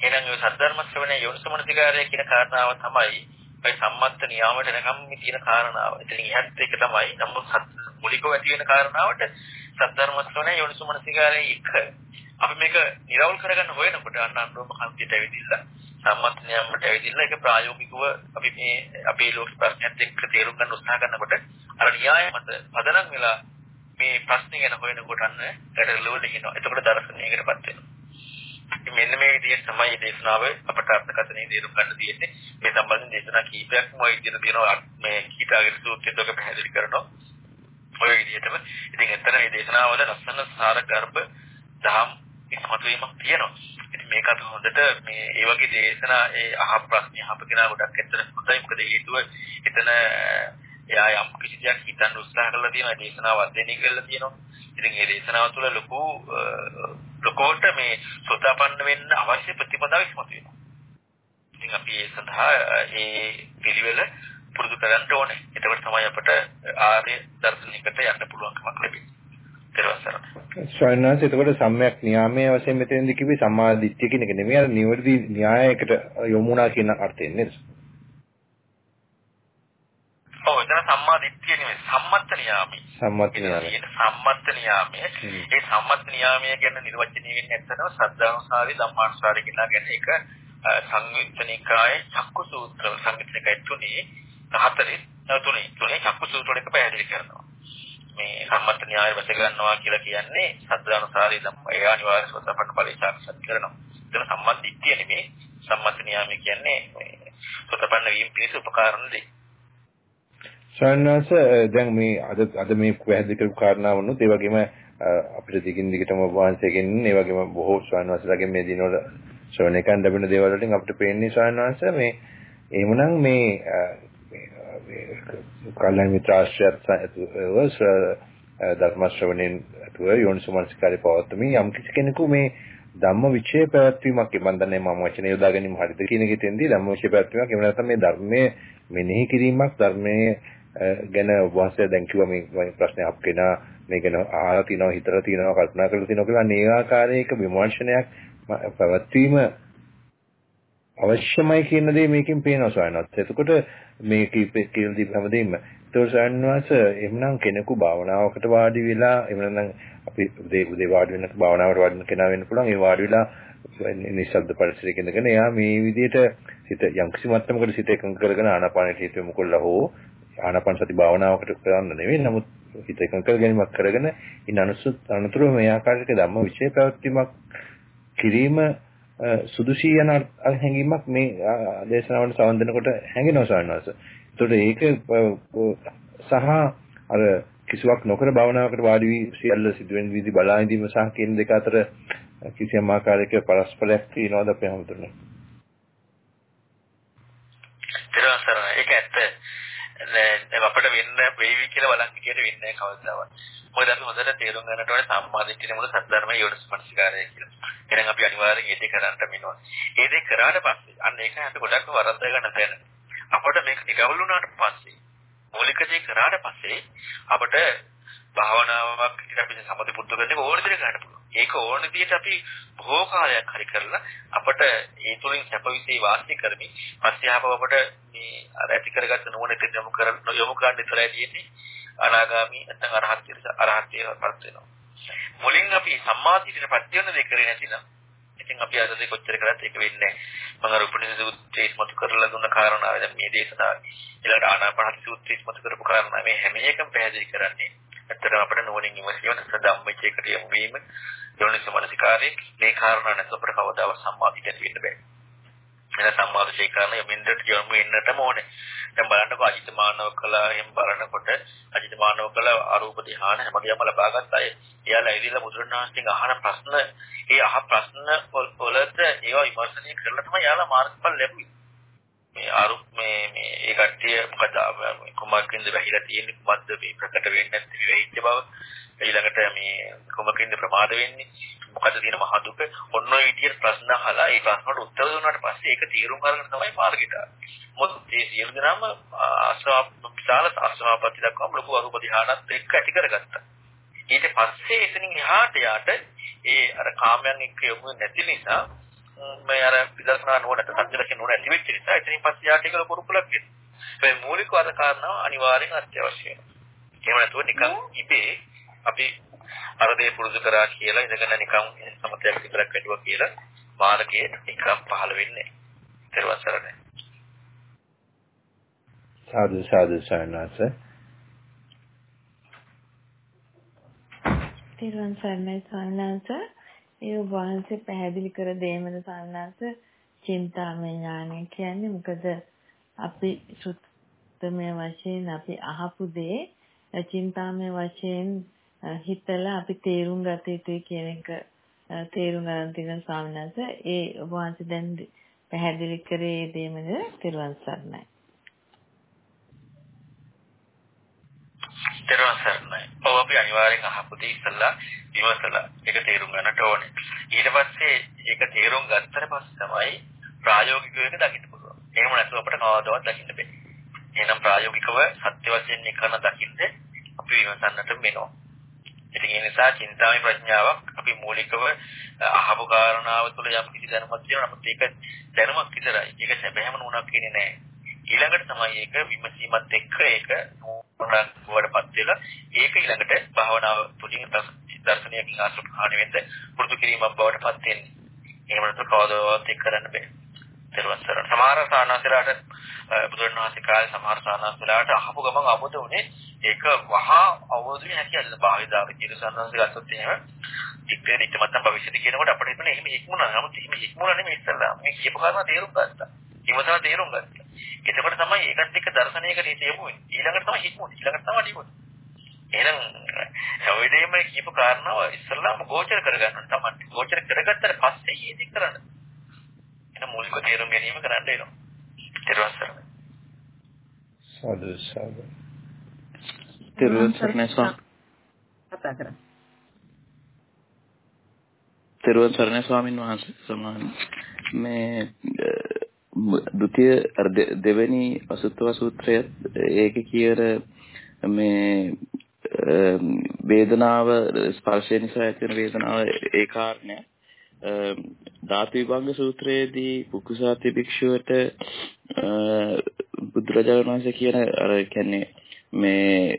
එහෙනම් මේ සද්ධර්මස්වරණය යෝනිසමනස්කාරය කියන කාරණාව තමයි ඔය සම්මත්ත නියාමයට එනකම් මේ තියෙන කාරණාව. ඉතින් ඉහත් එක තමයි නමුත් මුලිකව ඇති වෙන කාරණාවට සද්ධර්මස්වරණය යෝනිසමනස්කාරය එක අපි මේක නිරවුල් කරගන්න හොයනකොට අන්න අනුරම කන්තියට ඇවිදින්න සම්මත නියමයට ඇවිදින්න ඒක ප්‍රායෝගිකව අපි මේ අපේ ලෝක ප්‍රශ්නයත් එක්ක තේරුම් ගන්න උත්සාහ කරනකොට අර න්‍යාය මත පදනම් වෙලා මේ ප්‍රශ්නේ ගැන හොයනකොට අන්න ගැටලුවට එනවා. එතකොට දර්ශනයකටපත් වෙනවා. මෙන්න මේ විදිහට තමයි දේශනාව අපට අර්ථකථනය තේරුම් ගන්න තියෙන්නේ. මේ සම්බන්ධයෙන් දේශනා කීපයක්ම ওই විදිහට තියෙනවා මේ කීටාගිරි සූත්‍රයෙන් ඔක පැහැදිලි කරනවා. ඔය විදිහටම ඉතින් එතන මේ දේශනාවල ලස්සන සාර ගර්භ දහම් ඉස්මතු වීමක් තියෙනවා. ඉතින් මේක අපි හොඳට මේ ඒ වගේ දේශනා ඒ අහ ප්‍රශ්න අහපගෙන ගොඩක් ඇත්තට හොඳයි. මොකද හේතුව එතන එයා යම් කිසි දෙයක් හිතන්න උත්සාහ කරලා තියෙනවා දේශනාව අධ්‍යයනය කරලා තියෙනවා. ඉතින් මේ දේශනාව තුළ ලොකු ලොකෝට මේ සෝතාපන්න වෙන්න අවශ්‍ය ප්‍රතිපදාව ඉස්මතු වෙනවා. ඉතින් අපි ඒ සඳහා ඒ පිළිවෙල පුරුදු කරන්න ඕනේ. එතකොට තමයි අපට ආර්ය දර්ශනයකට යන්න පුළුවන්කමක් ලැබෙන්නේ. ස්වයන්වාස එතකොට සම්‍යක් නියාමයේ වශයෙන් මෙතෙන්දි කිව්වේ සම්මා දිට්ඨිය කියන එක නෙමෙයි අර නිවැරදි න්‍යායයකට යොමුනා කියන අර්ථයෙන් නේද? ඔව් එතන සම්මා දිට්ඨිය නෙමෙයි සම්මත්ත නියාමයි. සම්මත්ත නියාමය. සම්මත්ත නියාමය. ඒ සම්මත්ත නියාමය ගැන නිර්වචනය වෙන්නේ ඇත්තටම සද්ධානුසාරී ධම්මානුසාරී කියලා ගැන එක සංයුත්තනිකායේ චක්කු සූත්‍ර සංයුත්තනිකායේ තුනේ හතරේ තුනේ තුනේ චක්කු සූත්‍ර වල එක පැහැදිලි කරනවා. මේ සම්මත න්‍යාය වැස ගන්නවා කියලා කියන්නේ සද්ධානුසාරී ධම්ම ඒ අනිවාර්ය සෝතපන්න ඵලයේ සාක්ෂාත් කරනවා. එතන සම්මත දිට්ඨිය නෙමෙයි සම්මත න්‍යාය කියන්නේ සෝතපන්න වීම පිණිස උපකාරණ දෙයි. සයන්වාස දැන් මේ අද අද මේ පැහැදිලි කරපු කාරණාවනුත් ඒ වගේම අපිට දිගින් දිගටම වහන්සේගෙන් ඒ වගේම බොහෝ සයන්වාසලාගෙන් මේ දිනවල ශ්‍රවණයකන් ලැබෙන දේවල් වලින් අපිට පේන්නේ සයන්වාස මේ එහෙමනම් මේ කල්‍යාණ මිත්‍රාශ්‍රයත් ඇතුව ධර්ම ශ්‍රවණයෙන් ඇතුව යෝනිසමනස්කාරය පවත්වමින් යම් කිසි කෙනෙකු මේ ධම්ම විචේ පැවැත්වීමක් මම දන්නේ මම වචන යොදා ගැනීම හරිද කියන එකෙන්දී ධම්ම විචේ පැවැත්වීමක් එහෙම නැත්නම් මේ ධර්මයේ මෙනෙහි කිරීමක් ධර්මයේ ගැන වාසය දැන් කිව්වා මේ ප්‍රශ්නේ අපේනා මේ ගැන අහලා තිනවා හිතලා තිනවා කල්පනා කරලා තිනවා කියලා මේ ආකාරයක විමර්ශනයක් පැවැත්වීම අවශ්‍යමයි කියන දේ මේකෙන් පේනවා සයන්වත්. එතකොට මේ කීපේ කියන දේ හැමදේම. ඒතකොට සයන්වාස එhmenan කෙනෙකු භාවනාවකට වාඩි වෙලා එhmenan අපි උදේ උදේ වාඩි වෙන භාවනාවට වාඩි වෙන කෙනා වෙන්න පුළුවන්. ඒ වාඩි වෙලා නිශ්ශබ්ද පරිසරයක ඉඳගෙන එයා මේ විදිහට සිත යම් කිසි මට්ටමකට සිත එකඟ කරගෙන ආනාපානයට හිත යොමු කළා හෝ ආනාපාන සති භාවනාවකට කරන්න නෙවෙයි. නමුත් හිත එකඟ කර ගැනීමක් කරගෙන ඉන්න අනුසුත් අනුතුරු මේ ආකාරයක ධම්ම විශේෂ පැවැත්වීමක් කිරීම සුදුසී යන හැඟීමක් මේ දේශනාවට සවන් දෙනකොට හැඟෙනවා සවන්නස. ඒතකොට ඒක සහ අර කිසිවක් නොකර භාවනාවකට වාඩි වී සියල්ල සිදුවෙන විදි බලා ඉඳීම සහ කියන දෙක අතර කිසියම් ආකාරයක පරස්පරයක් තියෙනවද අපේ හැමතුනේ? ඊට ඒක ඇත්ත. දැන් අපිට වෙන්න වේවි කියලා බලන්න කියන වෙන්නේ නැහැ කවදාවත්. මොකද අපි හොඳට තේරුම් ගන්නට ඕනේ සම්මාදිට්ඨිය මුල සද්ධර්මයේ යෝනිස්මනසිකාරය කියලා. එහෙනම් අපි අනිවාර්යෙන් ඒ දේ කරන්න මිනවා. ඒ දේ කරාට පස්සේ අන්න ඒක හිත ගොඩක් වරද්ද ගන්න තැන. අපිට මේක නිගවුල් වුණාට පස්සේ මූලික දේ කරාට පස්සේ අපිට භාවනාවක් විදිහට අපි සමථ පුරුදු කරන්නේ ඕන විදිහට ගන්න පුළුවන්. ඒක ඕන විදිහට අපි බොහෝ කාලයක් හරි කරලා අපිට ඒ තුලින් සැපවිසී වාසය කරමින් පස්සේ ආපහු අපිට මේ අර ඇති කරගත්ත නුවණට යොමු කරන යොමු ගන්න ඉතරයි තියෙන්නේ. අනාගාමි නැත්නම් අරහත් අරහත්ත්වයට පත් වෙනවා. මුලින් අපි සම්මාදිටපත් වෙන දේ කරේ නැතිනම් ඉතින් අපි අද දේ කොච්චර කරත් ඒක වෙන්නේ නැහැ. මම අර උපනිෂද සූත්‍රයේ ඉස්මතු කරලා දුන්න කාරණාව දැන් මේ දේශනාව ඊළඟට ආනාපාන සූත්‍රයේ ඉස්මතු කරපු කාරණා මේ හැම එකම පැහැදිලි කරන්නේ. ඇත්තටම අපිට නොවනින් ඉවසියන සදම්මචේකට යමු වීම යෝනිසමනසිකාරයේ මේ කාරණා නැත්නම් අපිට කවදාවත් සම්මාදිට වෙන්න බෑ. එන සම්මාදිතේ කරන යමින්දට යමු වෙන්නටම ඕනේ. දැන් බලන්නකො අජිත මානව කලා එහෙම බලනකොට අජිත මානව කලා අරූප ධ්‍යාන හැමගේම ලබාගත් අය. එයාලා ඉදිරියට බුදුරණවහන්සේගෙන් අහන ප්‍රශ්න ඒ අහ ප්‍රශ්න වලට ඒවා විමර්ශනය කරලා තමයි එයාලා මාර්ගඵල ලැබුවේ. මේ අරු මේ මේ ඒ කට්ටිය මොකද කුමකින්ද වැහිලා තියෙන්නේ? කුමක්ද මේ ප්‍රකට වෙන්නේ නැති වෙයිච්ච බව. ඊළඟට මේ කුමකින්ද ප්‍රමාද වෙන්නේ? මොකද තියෙන මහ දුක? ඔන්න ඔය විදිහට ප්‍රශ්න අහලා ඒ ප්‍රශ්න වලට උත්තර දුන්නාට පස්සේ ඒක තීරුම් අරගෙන තමයි මාර්ගයට මොකද මේ සියලු දෙනාම ආස්වා විශාල ආස්වාපති දක්වාම ලොකු අරූප ධානත් එක්ක ඇති කරගත්තා. ඊට පස්සේ එතනින් එහාට යාට ඒ අර කාමයන් එක්ක යොමු නැති නිසා මේ අර විදර්ශනා නුවණට සංජලක නුවණ ඇති වෙච්ච නිසා එතනින් පස්සේ යාට ඒක පුරුකුලක් වෙනවා ඒ මූලික අද කාරණාව අනිවාර්යෙන් අත්‍යවශ්‍ය වෙනවා එහෙම නැතුව නිකන් ඉබේ අපි අර දේ පුරුදු කරා කියලා ඉඳගෙන නිකන් සමතයක් විතරක් වැඩුවා කියලා මාර්ගයේ නිකන් පහළ වෙන්නේ. සරණයි. සාදු සාදු සයනස. තිරුවන් සරණයි සයනස. ඒ වහන්සේ පැහැදිලි කර දෙීමද සයනස චින්තාමය ඥානය කියන්නේ මොකද අපි සුත්තමය වශයෙන් අපි අහපු දේ චින්තාමය වශයෙන් හිතලා අපි තේරුම් ගත යුතුයි කියන එක තේරුම් ගන්න තියෙන ස්වාමීන් වහන්සේ ඒ ඔබ වහන්සේ දැන් පැහැදිලි කරේ දෙමද තෙරුවන් සරණයි. තෙරුවන් සරණයි. ඔව් අපි අනිවාර්යෙන් අහපු දේ ඉස්සලා විමසලා ඒක තේරුම් ගන්නට ඕනේ. ඊට පස්සේ ඒක තේරුම් ගත්තට පස්සේ තමයි ප්‍රායෝගිකව ඒක දකින්න පුළුවන්. එහෙම නැතුව අපිට කවදාවත් දකින්න බෑ. එහෙනම් ප්‍රායෝගිකව සත්‍ය වශයෙන් එකන දකින්න අපි විමසන්නට වෙනවා. ඉතින් ඒ නිසා චින්තාමය ප්‍රඥාවක් අපි මූලිකව අහපු කාරණාව තුළ යම් කිසි දැනුමක් තියෙනවා. නමුත් ඒක දැනුමක් විතරයි. ඒක සැබෑම නුණක් කියන්නේ නැහැ. ඊළඟට තමයි ඒක විමසීමත් එක්ක ඒක නුණක් වඩපත් වෙලා ඒක ඊළඟට භාවනාව තුළින් දර්ශනයකින් ආශ්‍රපාණි වෙන්න පුරුදු කිරීමක් බවට පත් වෙන්නේ. එහෙම නැත්නම් කවදාවත් ඒක කරන්න බෑ. දර්වසර සමහර සානාසලාට බුදුරණවහන්සේ කාලේ සමහර සානාසලාට අහපු ගමන් අවබෝධ වුණේ ඒක වහා අවබෝධ වෙන්නේ නැති අල්ල භාවිතාව කියන සානාසල ගත්තොත් එහෙම ඉක්කේ ඉක්ක මතම භවිෂ්‍යද කියනකොට අපිට හිතෙන්නේ එහෙම ඉක්මුණා නමුත් එහෙම ඉක්මුණා නෙමෙයි ඉස්සල්ලා. මේ කියපු කාරණා තේරුම් ගත්තා. ඉවසලා තේරුම් ගත්තා. එතකොට තමයි ඒකත් එක්ක දර්ශනයකට හිතෙමු ඊළඟට තමයි හික්මුනේ. ඊළඟට තමයි නිකුත් එහෙනම් හැම වෙලේම කියපු කාරණාව ඉස්සල්ලාම ගෝචර කරගන්න තමයි. ගෝචර කරගත්තට පස්සේ ඊදී කරන්න. එන මූලික තේරුම් ගැනීම කරන්න වෙනවා. ඊට පස්සේ සාදු සාදු. තෙරුවන් සරණයි ස්වාමින් වහන්සේ සමාන මේ ဒုတိ ය දෙවෙනි අසුත්ව සූත්‍රය ඒක කියර මේ වේදනාව ස්පර්ශය නිසා ඇති වෙන වේදනාව ඒ කාරණය ධාතු විභංග සූත්‍රයේදී පුකුසාති භික්ෂුවට බුදුරජාණන් වහන්සේ කියන අර කියන්නේ මේ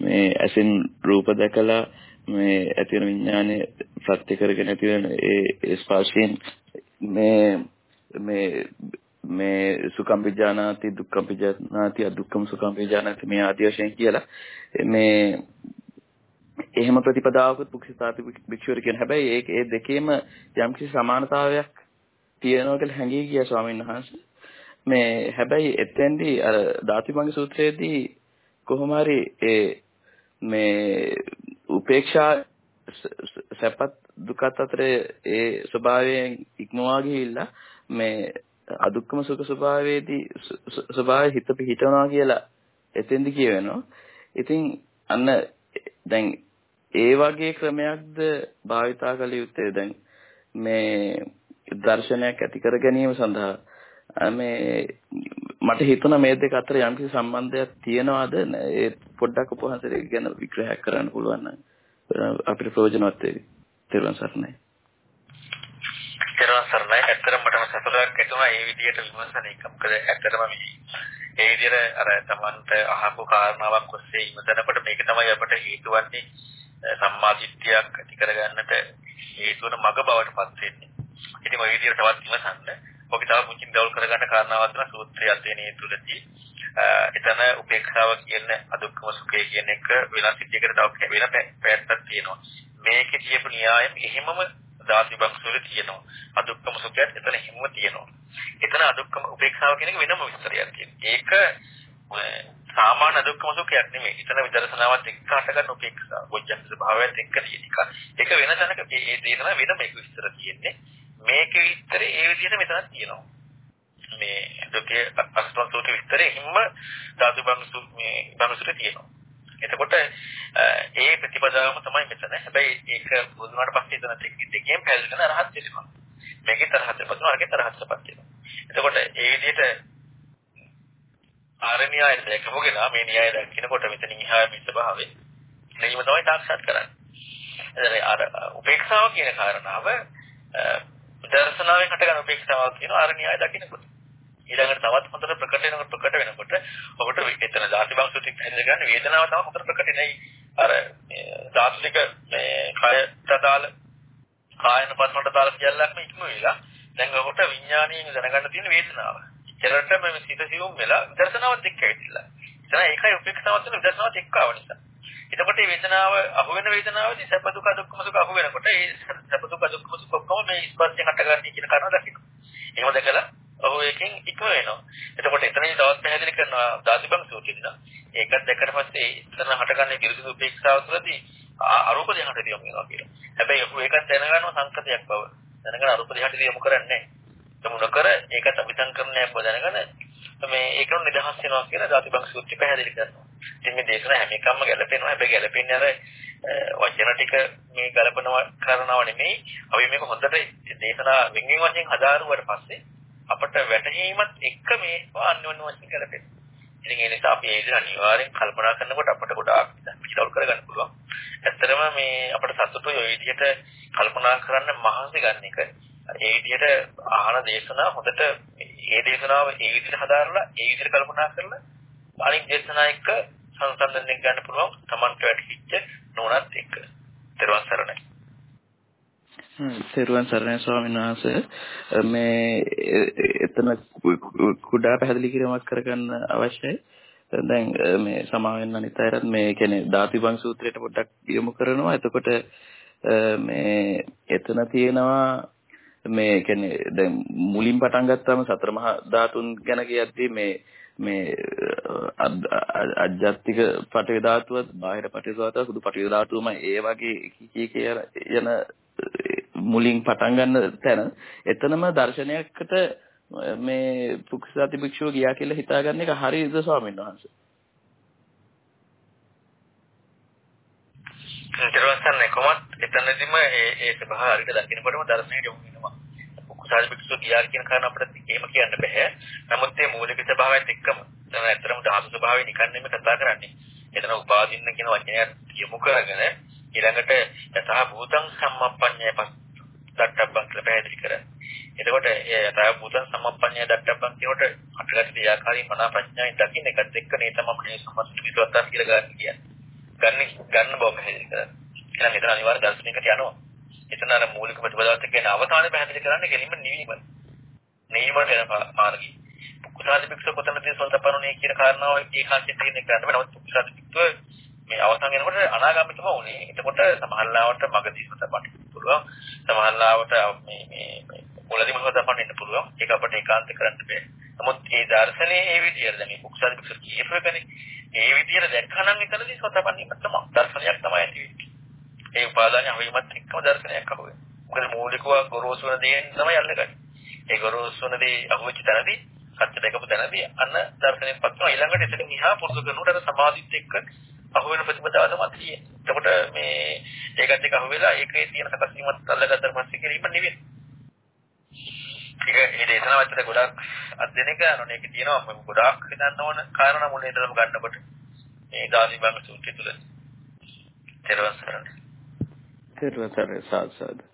මේ ඇසින් රූප දැකලා මේ ඇති වෙන විඥානය ප්‍රත්‍ය කරගෙන ඇති වෙන ඒ ස්පර්ශයෙන් මේ මේ මේ සුඛම් විඥානාති දුක්ඛම් විඥානාති අදුක්ඛම් සුඛම් විඥානාති මේ ආදී වශයෙන් කියලා මේ එහෙම ප්‍රතිපදාවකුත් පුක්ෂිතාති භික්ෂුවර කියන හැබැයි ඒක ඒ දෙකේම යම්කිසි සමානතාවයක් තියෙනවා කියලා හැඟී ගියා ස්වාමීන් වහන්සේ. මේ හැබැයි එතෙන්දී අර ධාතිමංග සූත්‍රයේදී කොහොම හරි ඒ මේ උපේක්ෂා සැපත් දුකත් අතර ඒ ස්වභාවයෙන් ඉක්මවා ගිහිල්ලා මේ අදුක්කම සුඛ ස්වභාවයේදී ස්වභාවය හිත පිහිටනවා කියලා එතෙන්දි කියවෙනවා. ඉතින් අන්න දැන් ඒ වගේ ක්‍රමයක්ද භාවිතා කළ යුත්තේ දැන් මේ දර්ශනයක් ඇති කර ගැනීම සඳහා මේ මට හිතුණා මේ දෙක අතර යම්කිසි සම්බන්ධයක් තියෙනවද ඒ පොඩ්ඩක් උපහාසයට ගැන විග්‍රහයක් කරන්න පුළුවන් නම් අපිට ප්‍රයෝජනවත් වෙයි. තෙරුවන් සරණයි. තෙරුවන් සරණයි. ඇත්තටම මටම සතුටක් ඇති වුණා මේ විදිහට විමසන එක. මොකද ඇත්තටම මේ ඒ විදිහට අර Tamanට අහපු කාරණාවක් ඔස්සේ ඉමතනකොට මේක තමයි අපිට හේතු වන්නේ සම්මාදිට්ඨියක් ඇති කරගන්නට හේතු වෙන මග බවට පත් වෙන්නේ. ඉතින් ඔය විදිහට තවත් විමසන්න. ඔක තව පුංචි දවල් කරගන්න කාරණාවක් තමයි සූත්‍රය අධ්‍යයනයේ තුලදී එතන උපේක්ෂාව කියන අදුක්කම සුඛය කියන එක වෙනස් විදිහකට තව වෙන පැත්තක් තියෙනවා. මේකේ කියපු න්‍යායම එහෙමම ධාති බක්සවල තියෙනවා. අදුක්කම සුඛයත් එතන හිමම තියෙනවා. එතන අදුක්කම උපේක්ෂාව කියන එක වෙනම විස්තරයක් තියෙනවා. ඒක සාමාන්‍ය අදුක්කම සුඛයක් නෙමෙයි. එතන විදර්ශනාවත් එක්ක හටගන්න උපේක්ෂාව. ගොජ්ජන් ස්වභාවයත් එක්ක තියෙන එක. ඒක වෙන තැනක මේ දේශන වෙන මේක විස්තර තියෙන්නේ. මේකේ විස්තරේ ඒ විදිහට මෙතනක් තියෙනවා. මේ දුකේ අස්තන් සූත්‍ර විස්තරේ හිම්ම ධාතු බංසු මේ බංසුට තියෙනවා. එතකොට ඒ ප්‍රතිපදාවම තමයි මෙතන. හැබැයි ඒක බුදුනාට පස්සේ එතන දෙකෙන් පැහැදිලි කරන රහත් වෙනවා. මේකේ තරහත් පස්සේ අරගේ තරහත්පත් වෙනවා. එතකොට ඒ විදිහට ආරණ්‍යය දැකමුගෙන මේ න්‍යාය දක්ිනකොට මෙතනින් එහා මේ ස්වභාවය නෙයිම තමයි සාක්ෂාත් කරන්නේ. අර උපේක්ෂාව කියන කාරණාව දර්ශනාවෙන් හටගන්න උපේක්ෂාව කියන ආරණ්‍යය දකින්නකොට ඊළඟට තවත් හොඳට ප්‍රකට වෙනකොට ප්‍රකට වෙනකොට ඔබට එතන ධාතු බංසුතික හැදෙන්න ගන්න වේදනාව තව හොඳට ප්‍රකට වෙනයි අර ධාතුනික මේ කය තදාල කායන පස්මට දාලා සියල්ලක්ම ඉක්ම වෙලා දැන් ඔබට විඥාණයෙන් දැනගන්න තියෙන වේදනාව. ඉතරට මේ සිත සිවුම් වෙලා දර්ශනාවත් එක්ක ඇවිල්ලා. එතන ඒකයි උපේක්ෂාවත් වෙන දර්ශනාවත් එක්ක ආව නිසා. එතකොට මේ වේදනාව අහු වෙන වේදනාවදී සැප දුක දුක්ඛ සුඛ අහු වෙනකොට ඒ සැප දුක දුක්ඛ සුඛ ඔක්කොම මේ ස්පර්ශයෙන් හටගන්නේ කියන කාරණා දකින්න. එහෙම දැකලා ඔහු එකෙන් ඉක්ම වෙනවා. එතකොට එතනදී තවත් පැහැදිලි කරනවා ධාතුබං සූත්‍රයේදී. ඒකත් දැක්කට පස්සේ එතන හටගන්නේ පිරිසිදු උපේක්ෂාව තුළදී අරූප දෙහකට යොමු වෙනවා කියලා. හැබැයි ඔහු ඒකත් දැනගන්නවා සංකතයක් බව. දැනගෙන අරූප දෙහකට යොමු කරන්නේ නැහැ. යොමු නොකර ඒකට අභිසංකරණයක් බව දැනගෙන මේ ඒකන නිදහස් වෙනවා කියලා ධාතිබං සූත්‍රය පැහැදිලි කරනවා. ඉතින් මේ දේශන හැම එකක්ම ගැලපෙනවා. හැබැයි ගැලපෙන්නේ අර වචන ටික මේ ගලපනවා කරනව නෙමෙයි. අපි මේක හොඳට දේශනා වින්වින් වශයෙන් හදාරුවාට පස්සේ අපට වැටහීමත් එක්ක මේ අන්‍යෝන්‍ය වශයෙන් ගැලපෙනවා. ඉතින් ඒ නිසා අපි ඒ දේ අනිවාර්යෙන් කල්පනා කරනකොට අපට ගොඩාක් විචාර කරගන්න පුළුවන්. ඇත්තටම මේ අපට සතුටුයි ඔය විදිහට කල්පනා කරන්න මහන්සි ගන්න එක ඒ විදිහට අහන දේශනා හොඳට ඒ දේශනාව ඒ විදිහට හදාරලා ඒ විදිහට කල්පනා කරලා අනිත් දේශනා එක්ක සංසන්දනය ගන්න පුළුවන් Tamanට වැටහිච්ච නෝනත් එක්ක. ඊට පස්සේ තෙරුවන් සරණයි ස්වාමීන් වහන්සේ මේ එතන කුඩා පැහැදිලි කිරීමක් කරගන්න අවශ්‍යයි. දැන් මේ සමා වෙන්න අනිත් අයරත් මේ කියන්නේ ධාතිවං සූත්‍රයට පොඩ්ඩක් යොමු කරනවා. එතකොට මේ එතන තියෙනවා මේ කියන්නේ දැන් මුලින් පටන් ගත්තාම සතර මහා ධාතුන් ගැන කියද්දී මේ මේ අජ්ජත්තික පටවි ධාතුව බාහිර පටවි ධාතුව සුදු පටවි ධාතුවම ඒ වගේ කී කිය යන මුලින් පටන් ගන්න තැන එතනම දර්ශනයකට මේ පුක්සාති භික්ෂුව ගියා කියලා හිතාගන්න එක හරියද ස්වාමීන් වහන්සේ? ඊටවස්සන්නේ කොහොමද එතනදිම ඒ ඒ ස්වභාවය හරියට දකින්නකොටම දර්ශනයට යොමු වෙනවා. පුක්සාති භික්ෂුව ගියා කියන කාරණා අපිට එහෙම කියන්න බෑ. නමුත් මේ මූලික ස්වභාවයත් එක්කම දැන් ඇත්තටම ධාතු ස්වභාවය නිකන් නෙමෙයි කතා කරන්නේ. එතන උපාදින්න කියන වචනය යොමු කරගෙන ඊළඟට යථා භූතං සම්මප්පඤ්ඤය දට්ටබ්බන් කියලා පැහැදිලි කරා. එතකොට යථා භූතං සම්මප්පඤ්ඤය දට්ටබ්බන් කියනකොට අටගත ක්‍රියාකාරී මනා ප්‍රඥාවෙන් දකින්න එකත් එක්ක නේ තමයි මේ සම්මත විශ්වාසය කියලා ගන්න කියන්නේ. ගන්න ගන්න බව පැහැදිලි කරා. එහෙනම් මෙතන අනිවාර්ය දර්ශනයකට යනවා. එතන අර මූලික ප්‍රතිපදාවත් එක්ක අවධානය පැහැදිලි කරන්න කෙලින්ම නිවීම. නිවීමට යන මාර්ගය. කුසාද පික්ෂ කොතනදී සෝතපරුණේ කියන කාරණාව ඒකාන්තයෙන් තියෙන එක ගන්න බෑ. නමුත් කුසාද පික්ෂ මේ අවසන් වෙනකොට අනාගාමිකම වුණේ. එතකොට සමහරලාවට මගදී සතපන්න පුළුවන්. සමහරලාවට මේ මේ මුලදීම සතපන්න ඉන්න පුළුවන්. ඒක අපිට ඒකාන්ත කරන්න බෑ. නමුත් මේ දර්ශනයේ මේ විදියට දැන් මේ කුක්සාද පිටු කියපෙකනේ. මේ විදියට දැක්කනම් එතනදී සතපන්නීම තමයි දර්ශනයක් තමයි ඇති වෙන්නේ. ඒ උපාදානය අවිමත් එක්කම දර්ශනයක් අහුවේ. මොකද මූලිකව ගොරෝසු වෙන දේ තමයි අල්ලගන්නේ. ඒ ගොරෝසු වෙන දේ අහුවෙච්ච තැනදී සත්‍ය දැකපු තැනදී අන්න දර්ශනයක් පත්වනවා ඊළඟට එතනින් එහා පුරුදු කරනකොට අර සමාධිත් එක්ක අහුවෙන ප්‍රතිපදාව තමයි තියෙන්නේ. එතකොට මේ ඒකත් එක්ක අහුවෙලා ඒකේ තියෙන සකස් වීමත් අල්ලගත්තාට පස්සේ කිරීම නෙවෙයි. ඒක මේ දේශනාවත් ගොඩක් අධ්‍යයනය කරනවා. ඒක තියෙනවා ගොඩාක් හිතන්න ඕන කාරණා මුලින් ඉඳලම ගන්නකොට මේ දානි බංග සූත්‍රය තුල. තෙරුවන් සරණයි. තෙරුවන් සරණයි සාසාද.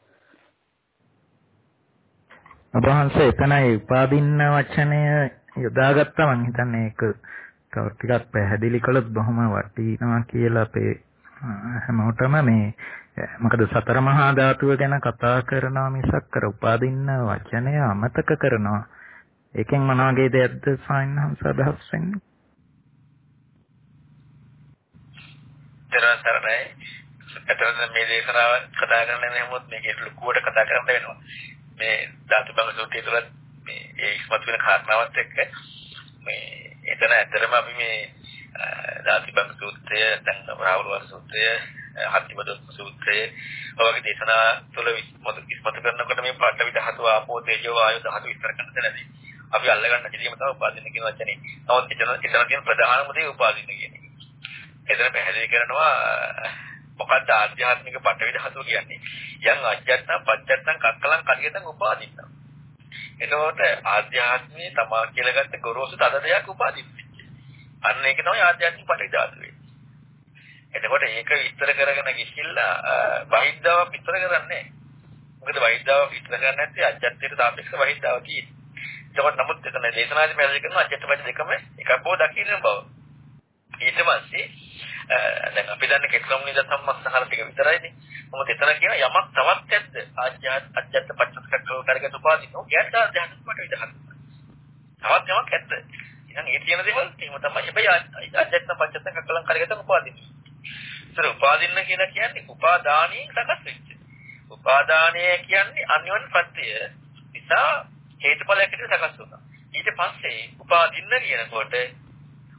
අපහන්සේ එතනයි උපාදින්න වචනය යොදාගත්තා මම හිතන්නේ ඒක තව ටිකක් පැහැදිලි කළොත් බොහොම වටිනවා කියලා අපේ හැමෝටම මේ මොකද සතර මහා ධාතුව ගැන කතා කරනවා මිසක් කර උපාදින්න වචනය අමතක කරනවා. ඒකෙන් මොන වගේ දෙයක්ද සායනහංස අදහස් වෙන්නේ? දරසරණයි. එතන මේ දේශනාව කතා කරන්න නමුත් මේක ලොකුවට කතා කරන්න වෙනවා. මේ ධාතු බංග සූත්‍රය තුළ මේ ඒ ඉස්මතු වෙන කාරණාවත් එක්ක මේ එතන ඇත්තටම අපි මේ ධාතු බංග සූත්‍රය දැන් රාහුල වර සූත්‍රය හත්තිබද සූත්‍රය ඔයගේ දේශනා තුළ ඉස්මතු ඉස්මතු කරනකොට මේ පාඨවි ධාතු ආපෝ තේජෝ වායු ධාතු විස්තර කරන තැනදී අපි අල්ලගන්න කිරීම තමයි උපාදින්න කියන වචනේ. නමුත් එතන එතන තියෙන ප්‍රධානම දේ උපාදින්න කියන එක. එතන පැහැදිලි කරනවා මොකද්ද ආධ්‍යාත්මික පටවි ධාතුව කියන්නේ? යම් අජ්ජත්නම් පච්චත්නම් කක්කලං කලියතන් උපාදින්න. එතකොට ආධ්‍යාත්මයේ තමා කියලා ගත්ත ගොරෝසු තද දෙයක් උපාදින්න. අන්න ඒක තමයි ආධ්‍යාත්මික පටවි ධාතුව. එතකොට ඒක විස්තර කරගෙන ගිහිල්ලා බහිද්ධාව විස්තර කරන්නේ. මොකද බහිද්ධාව විස්තර කරන්නේ නැත්නම් අජ්ජත්වයට සාපේක්ෂව බහිද්ධාව කියන්නේ. එතකොට නමුත් එතන දේශනාදී පැහැදිලි කරනවා අජ්ජත් පද දෙකම එකක් හෝ දකින්න බව. ඊට පස්සේ දැන් අපි දන්නේ කෙක්‍රම නිද සම්මස්සහර ටික විතරයිනේ. මොකද එතන කියන යමක් තවත් ඇද්ද? ආජ්ජත් අජ්ජත් පච්චස්කක්කව කරගත් උපාදිනෝ යත් ආජ්ජත් කොට විදහත්. තවත් යමක් ඇද්ද? ඉතින් ඒ කියන දේවල් එහෙම තමයි හැබැයි අජ්ජත් පච්චස්කක්කලන් කරගත් උපාදිනෝ. ඒතර උපාදින්න කියලා කියන්නේ උපාදානයෙන් සකස් වෙච්ච. උපාදානය කියන්නේ අන්‍යෝන්‍ය ප්‍රත්‍ය නිසා හේතුඵලයකට සකස් වුණා. ඊට පස්සේ උපාදින්න කියනකොට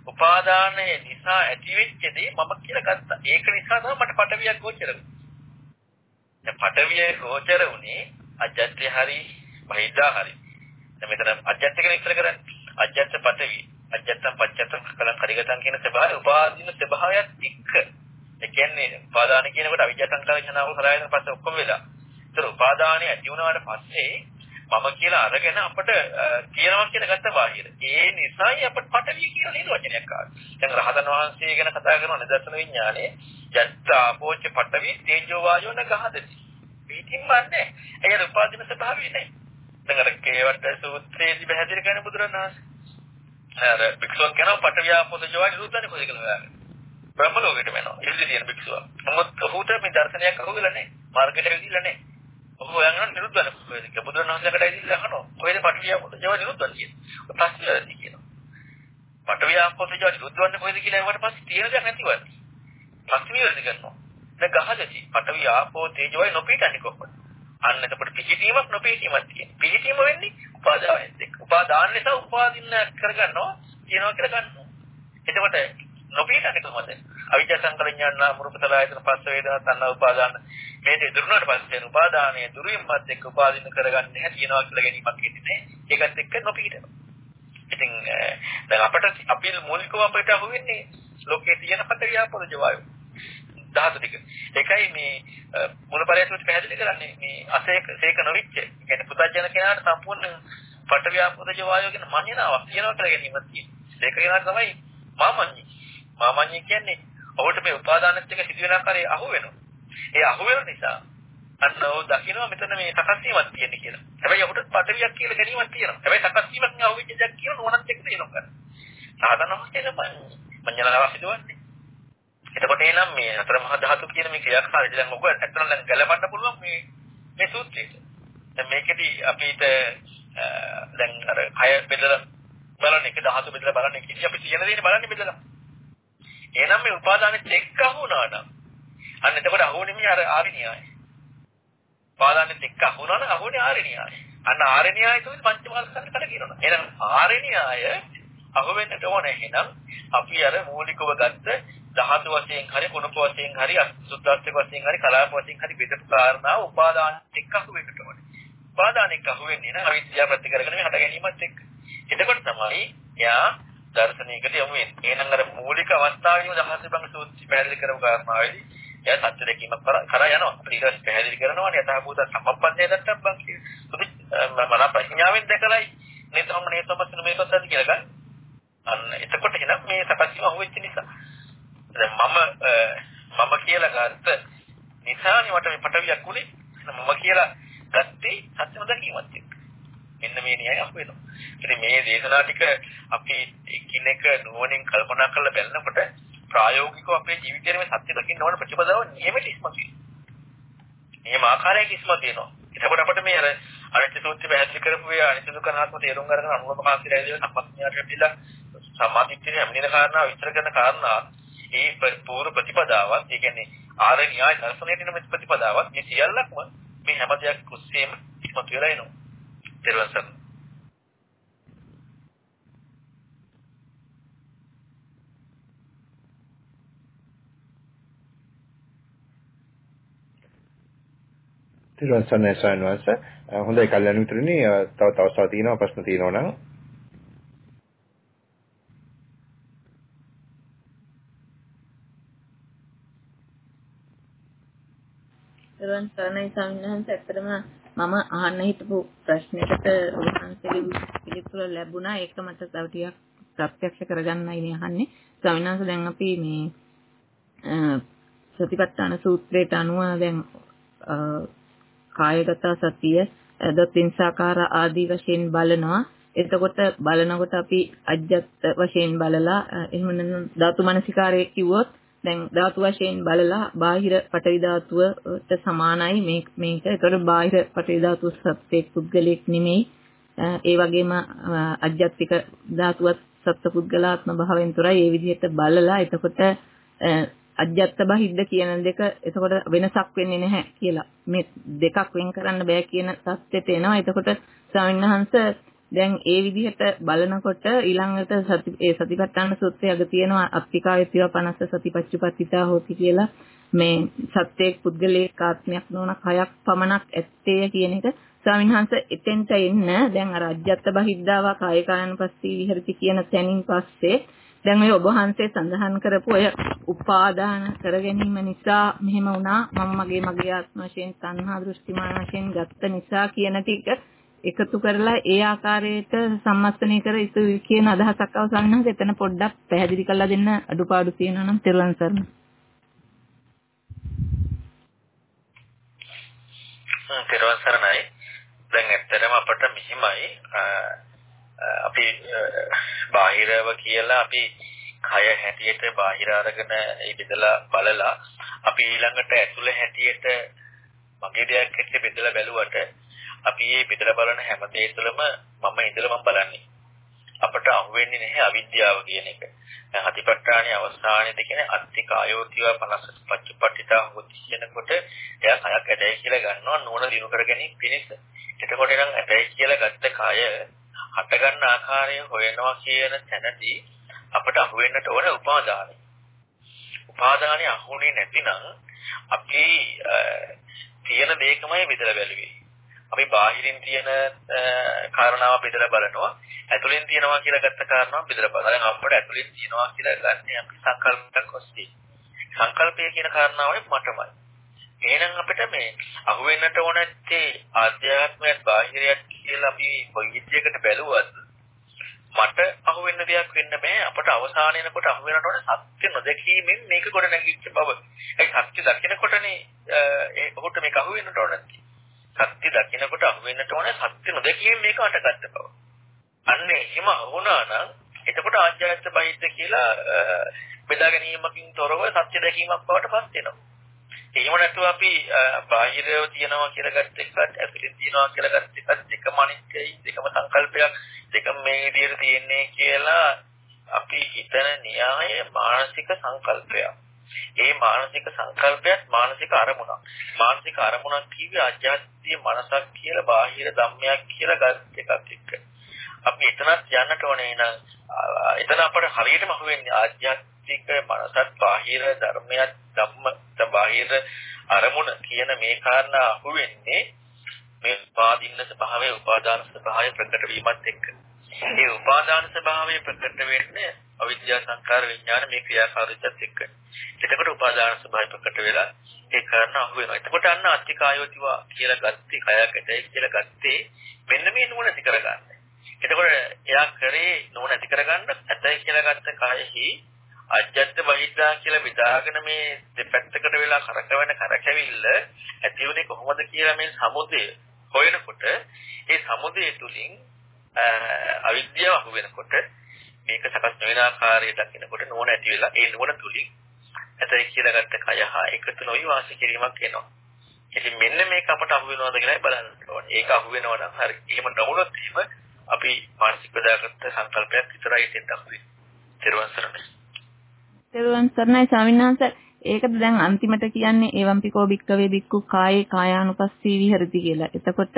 උපාදානය නිසා ඇතිවෙච්ච දේ මම කියලා ගත්තා. ඒක නිසා තමයි මට පටවියක් ගෝචර වුනේ. දැන් පටවිය ගෝචර වුණේ අජත්‍ය හරි මහිද්දා හරි. දැන් මෙතන අජත්‍ය කියන විස්තර කරන්නේ. අජත්‍ය පටවි. අජත්තම් පච්චත්තම් කලං කරිගතම් කියන ස්වභාවය උපාදින ස්වභාවයත් එක්ක. ඒ කියන්නේ උපාදාන කියනකොට අවිජ්ජා සංකාර ජනාව කරායන පස්සේ ඔක්කොම වෙලා. ඒතර උපාදානය ඇති වුණාට පස්සේ මම කියලා අරගෙන අපිට කියනවා කියලා ගත්ත බාහිර. ඒ නිසායි අපිට පටවිය කියලා නේද වචනයක් ආවේ. දැන් රහතන් වහන්සේ ගැන කතා කරන නිදර්ශන විඥානේ යත්ත ආපෝච පටවි තේජෝ වායෝ නගහදති. පිටින් මන්නේ. ඒක උපාදින ස්වභාවය නේ. දැන් අර කේවට සූත්‍රයේදී පැහැදිලි කරන බුදුරණවහන්සේ. අර භික්ෂුවක් කියනවා පටවිය ආපෝච ජෝවා නිරුද්ධනේ කොහෙද කියලා හොයාගෙන. බ්‍රහ්ම ලෝකෙට වෙනවා. ඉල්ලි තියෙන භික්ෂුව. නමුත් ඔහුට මේ දර්ශනයක් අහුවෙලා නැහැ. මාර්ගයට ඇවිදilla නැහැ. ඔබ හොයන්න නිරුද්ධ වෙන කොහෙද කියලා බුදුරණවහන්සේකට ඇවිල්ලා අහනවා කොහෙද පටවිය පොත ජව නිරුද්ධ වෙන්නේ කියලා. ප්‍රශ්නේ වැරදි කියනවා. පටවිය පොත ජව නිරුද්ධ වෙන්නේ කොහෙද කියලා ඒවට පස්සේ තියෙන දෙයක් නැතිවන්නේ. ප්‍රශ්නේ වැරදි කරනවා. දැන් ගහදති පටවිය ආපෝ තේජෝයි නොපීටන්නේ කොහොමද? අන්න එතකොට පිහිටීමක් නොපීටීමක් තියෙනවා. පිහිටීම වෙන්නේ උපාදානයත් එක්ක. උපාදාන නිසා උපාදින්න කරගන්නවා කියනවා කියලා ගන්නවා. එතකොට නොපීටන්නේ කොහොමද? අවිජ්ජා සංකල්පඥාන නාම රූප සලආයතන පස්ස වේදනා තණ්හා උපාදාන. මේ දෙක දුරුනාට පස්සේ උපාදානය දුරු වීමත් එක්ක උපාදින කරගන්නේ නැහැ තියනවා කියලා ගැනීමක් ඉන්නේ ඒකත් එක්ක නොපීඩනවා ඉතින් දැන් අපිට අපි මූලිකව අපිට අහුවෙන්නේ ලෝකේ තියෙන හතර ව්‍යාපද ජවායු ධාතු ටික. ඒකයි මේ මුලපරයසුත් පැහැදිලි කරන්නේ මේ අසේක සේක නොවිච්ච. කියන්නේ පුතජන කෙනාට සම්පූර්ණ පට ව්‍යාපද ජවායු කියන මඤ්ඤණාවක් කියනවා කියලා ගැනීමක් තියෙනවා. ඒක කෙනාට තමයි මාමඤ්ඤි මාමඤ්ඤි කියන්නේ ඔහුට මේ උපාදානත් එක්ක සිදුවෙන ආකාරය අහු වෙනවා ඒ අහුවෙන නිසා අන්න ඔව් දකින්නවා මෙතන මේ සකස් වීමක් තියෙන කියලා. හැබැයි ඔහුට පටවියක් කියලා ගැනීමක් තියෙනවා. හැබැයි සකස් වීමක් අහුවෙච්ච දෙයක් කියන නෝනත් එක්ක තියෙනවා කරා. සාධනවත් වෙන මඤ්ඤණාවක් සිදුවන්නේ. එතකොට එනම් මේ අතර මහ ධාතු කියන මේ ක්‍රියාකාරීත්වය දැන් ඔබ ඇත්තටම දැන් ගලපන්න පුළුවන් මේ මේ සූත්‍රයට. දැන් මේකෙදි අපිට දැන් අර කය බෙදලා බලන්න එක ධාතු බෙදලා බලන්න කිසි අපි තියෙන දේ බලන්නේ බෙදලා. එහෙනම් මේ උපාදානෙත් එක්ක අහුණා නම් අන්න එතකොට අහුවෙන්නේ මේ අර ආරි න්‍යාය. පාදානෙත් එක්ක අහුණා නම් අහුවෙන්නේ ආරි න්‍යාය. අන්න ආරි න්‍යාය තමයි පංචමාස්කන්ධ කඩ කියනවා. එහෙනම් ආරි න්‍යාය අහුවෙන්නට ඕනේ. එහෙනම් අපි අර මූලිකව ගත්ත ධාතු වශයෙන් හරි කුණප වශයෙන් හරි සුද්ධාස්තික වශයෙන් හරි කලාප වශයෙන් හරි බෙදපු කාරණා උපාදාන එක්ක අහුවෙන්නට ඕනේ. උපාදාන එක්ක අහුවෙන්නේ නම් අවිද්‍යාව ප්‍රති කරගෙන මේ හට ගැනීමත් එක්ක. එතකොට තමයි එයා දර්ශනයකට යමු වෙන්නේ. එහෙනම් අර මූලික අවස්ථාවේම දහස් බංග සූත්‍රය පැහැදිලි කරපු කාරණාවේදී එයා සත්‍ය දැකීමක් කරා යනවා. ඊට පස්සේ පැහැදිලි කරනවානේ යථාභූත සම්පන්නය දත්තම් බං කියලා. මන ප්‍රඥාවෙන් දැකලායි නේතම නේතම මේකත් ඇති කියලා ගන්න. අන්න එතකොට එහෙනම් මේ සකස් වීම අහුවෙච්ච නිසා. දැන් මම මම කියලා ගත්ත නිසානේ මට මේ පටවියක් උනේ. මම කියලා ගත්තේ සත්‍යම දැකීමත් එක්ක. මෙන්න මේ න්‍යාය අහු වෙනවා. ඉතින් මේ දේශනා ටික අපි එකිනෙක නුවණින් කල්පනා කරලා බලනකොට ප්‍රායෝගිකව අපේ ජීවිතයේ මේ සත්‍ය දකින්න ඕන ප්‍රතිපදාව නියමිත ඉස්මතු වෙනවා. නියම ආකාරයක ඉස්මතු වෙනවා. එතකොට අපිට මේ අර අනිත්‍ය සූත්‍රය පැහැදිලි කරපු ඒ අනිත්‍ය දුක්ඛ අනාත්ම තේරුම් අරගෙන අනුභව කාසිරය දේ සම්පස්ඥාට පිළිලා සමාධිත්‍යයේ හැමදෙන කාරණා විස්තර කරන කාරණා ඒ පූර්ව ප්‍රතිපදාවත් ඒ කියන්නේ ආර්ය න්‍යාය දර්ශනයේ තියෙන ප්‍රතිපදාවත් මේ සියල්ලක්ම මේ හැම දෙයක් කුස්සේම ඉස්මතු වෙලා එනවා. තිරුවන් සරණයි ස්වාමීන් වහන්සේ. හොඳයි කල්යනා මිතුරනි තව තවස්ව තියෙනවා ප්‍රශ්න තියෙනවා නම් තිරුවන් සරණයි ස්වාමීන් වහන්සේ ඇත්තටම මම අහන්න හිටපු ප්‍රශ්නෙකට ඔබවහන්සේගේ පිළිතුර ලැබුණා. ඒක මට තව ටිකක් ප්‍රත්‍යක්ෂ කරගන්නයි මේ අහන්නේ. ස්වාමීන් වහන්සේ දැන් අපි මේ සතිපට්ඨාන සූත්‍රයට අනුව දැන් කායගත සතිය දොත්ින්සාකාර ආදී වශයෙන් බලනවා. එතකොට බලනකොට අපි අජ්ජත් වශයෙන් බලලා එහෙම නැත්නම් ධාතු මනසිකාරයේ කිව්වොත් දැන් ධාතු වශයෙන් බලලා බාහිර පටවි ධාතුවට සමානයි මේ මේක. ඒතකොට බාහිර පටවි ධාතුව සත්‍යයක් පුද්ගලයක් නෙමෙයි. ඒ වගේම අජ්ජත්තික ධාතුවත් සත්ත්ව පුද්ගලාත්ම භාවයෙන් තොරයි. ඒ විදිහට බලලා එතකොට අජ්ජත් බහිද්ද කියන දෙක එතකොට වෙනසක් වෙන්නේ නැහැ කියලා. මේ දෙකක් වෙන් කරන්න බෑ කියන தත්ත්වයට එනවා. එතකොට ස්වාමීන් දැන් ඒ විදිහට බලනකොට ඊළඟට සති ඒ සතිපට්ඨාන සූත්‍රය අග තියෙනවා අත්තිකායතිව 50 සතිපච්චුපත්තිතා හොති කියලා මේ සත්‍යයේ පුද්ගලික ආත්මයක් නොවන කයක් පමණක් ඇත්තේ කියන එක ස්වාමීන් වහන්සේ එතෙන්ට එන්න දැන් අර අජ්ජත් බහිද්දාවා කාය කායන පස්සේ විහෙරති කියන තැනින් පස්සේ දැන් ඔය ඔබ වහන්සේ සඳහන් කරපු ඔය උපාදාන කර ගැනීම නිසා මෙහෙම වුණා මම මගේ මගේ ආත්ම වශයෙන් තණ්හා දෘෂ්ටිමාන වශයෙන් ගත්ත නිසා කියන ටික එකතු කරලා ඒ ආකාරයට සම්මස්තනය කර යුතු කියන අදහසක් අවසන්වනවා එතන පොඩ්ඩක් පැහැදිලි කරලා දෙන්න අඩුපාඩු තියෙනවා නම් තෙරුවන් සරණයි. තෙරුවන් සරණයි. දැන් ඇත්තටම අපිට මෙහිමයි අපි බාහිරව කියලා අපි කය හැටියට බාහිර අරගෙන ඒ බෙදලා බලලා අපි ඊළඟට ඇතුළ හැටියට මගේ දෙයක් හැටියට බෙදලා බැලුවට අපි මේ බෙදලා බලන හැම දෙයකම මම ඉඳලා මම බලන්නේ අපට අහුවෙන්නේ නැහැ අවිද්‍යාව කියන එක. හතිපට්ඨානයේ අවසානයේදී කියන්නේ අත්තිකායෝතිව 50 පච්චපට්ඨිතා හොති කියනකොට එයා කයක් ඇදයි කියලා ගන්නවා නෝන දිනු කර ගැනීම පිණිස. එතකොට නම් ඇදයි කියලා ගත්ත කය හට ගන්න ආකාරය හොයනවා කියන තැනදී අපට අහුවෙන්නට ඕන උපාදානයි. උපාදානය අහුනේ නැතිනම් අපි තියෙන දෙයකමයි බෙදලා බැලුවේ. අපි බාහිරින් තියෙන කාරණාව බෙදලා බලනවා. ඇතුලෙන් තියෙනවා කියලා ගත්ත කාරණාව බෙදලා බලනවා. දැන් අපිට ඇතුලෙන් තියෙනවා කියලා ගන්න අපි සංකල්පයක් ඔස්සේ. සංකල්පය කියන කාරණාවයි මටමයි. එහෙනම් අපිට මේ අහුවෙන්නට ඕන නැත්තේ ආධ්‍යාත්මයක් බාහිරයක් කියලා අපි කොයි විදියකට බැලුවත් මට අහුවෙන්න දෙයක් වෙන්න බෑ අපට අවසාන වෙනකොට අහුවෙන්නට ඕන සත්‍ය නොදැකීමෙන් මේක ගොඩ නැගිච්ච බව. ඒ සත්‍ය දකිනකොටනේ ඒ ඔහුට මේක අහුවෙන්නට ඕන සත්‍ය දකිනකොට අහුවෙන්නට ඕන සත්‍ය නොදැකීමෙන් මේක අටගත්ත බව. අන්න එහෙම වුණා නම් එතකොට ආධ්‍යාත්ම බහිද්ද කියලා බෙදා ගැනීමකින් තොරව සත්‍ය දැකීමක් බවට පත් වෙනවා. එහෙම නැතුව අපි බාහිරව තියනවා කියලා ගත්ත එකත් ඇතුලේ තියනවා කියලා ගත්ත එකත් දෙකම අනිත්‍යයි දෙකම සංකල්පයක් දෙකම මේ විදිහට තියෙන්නේ කියලා අපි හිතන න්‍යාය මානසික සංකල්පයක්. ඒ මානසික සංකල්පයක් මානසික අරමුණක්. මානසික අරමුණක් කිව්වේ අජාත්‍ය මනසක් කියලා බාහිර ධම්මයක් කියලා ගත් එකක් එක්ක. අපි එතනත් යන්නට ඕනේ නම් එතන අපට හරියටම අහුවෙන්නේ ආජ්‍යාත්මික මනසත් බාහිර ධර්මයක් ධම්ම බාහිර අරමුණ කියන මේ කාරණා අහුවෙන්නේ මේ උපාදින්න ස්වභාවය උපාදාන ස්වභාවය ප්‍රකට වීමත් එක්ක. මේ උපාදාන ස්වභාවය ප්‍රකට වෙන්නේ අවිද්‍යා සංකාර විඥාන මේ ක්‍රියාකාරීත්වයත් එක්ක. එතකොට උපාදාන ස්වභාවය ප්‍රකට වෙලා ඒ කාරණා අහුවෙනවා. එතකොට අන්න අත්තිකායෝතිවා කියලා ගත්තේ කයකටයි කියලා ගත්තේ මෙන්න මේ නුවණ ඇති කරගන්න. එතකොට එයා කරේ නුවණ ඇති කරගන්න ඇතයි කියලා ගත්ත කයෙහි අජ්ජත් බහිද්දා කියලා බෙදාගෙන මේ දෙපැත්තකට වෙලා කරකවන කරකැවිල්ල ඇති උනේ කොහොමද කියලා මේ සමුදය හොයනකොට ඒ සමුදය තුලින් අවිද්‍යාව අහු වෙනකොට මේක සකස් නොවන ආකාරය දකිනකොට නුවණ ඇති වෙලා ඒ නුවණ තුලින් ඇතයි කියලා ගත්ත කය හා එකතු නොවි වාසය කිරීමක් එනවා. ඉතින් මෙන්න මේක අපට අහු වෙනවද කියලා බලන්න ඕනේ. ඒක අහු වෙනවා නම් හරි. එහෙම නොවුනොත් එහෙම අපි මානසික බදාගත්ත සංකල්පයක් විතරයි ඉතින් අහුවේ. ත්‍රිවන් සරණයි. ත්‍රිවන් සරණයි ස්වාමීන් වහන්සේ ඒකද දැන් අන්තිමට කියන්නේ එවම්පිකෝ බික්කවේ බික්කු කායේ කායානුපස්සී විහෙරති කියලා. එතකොට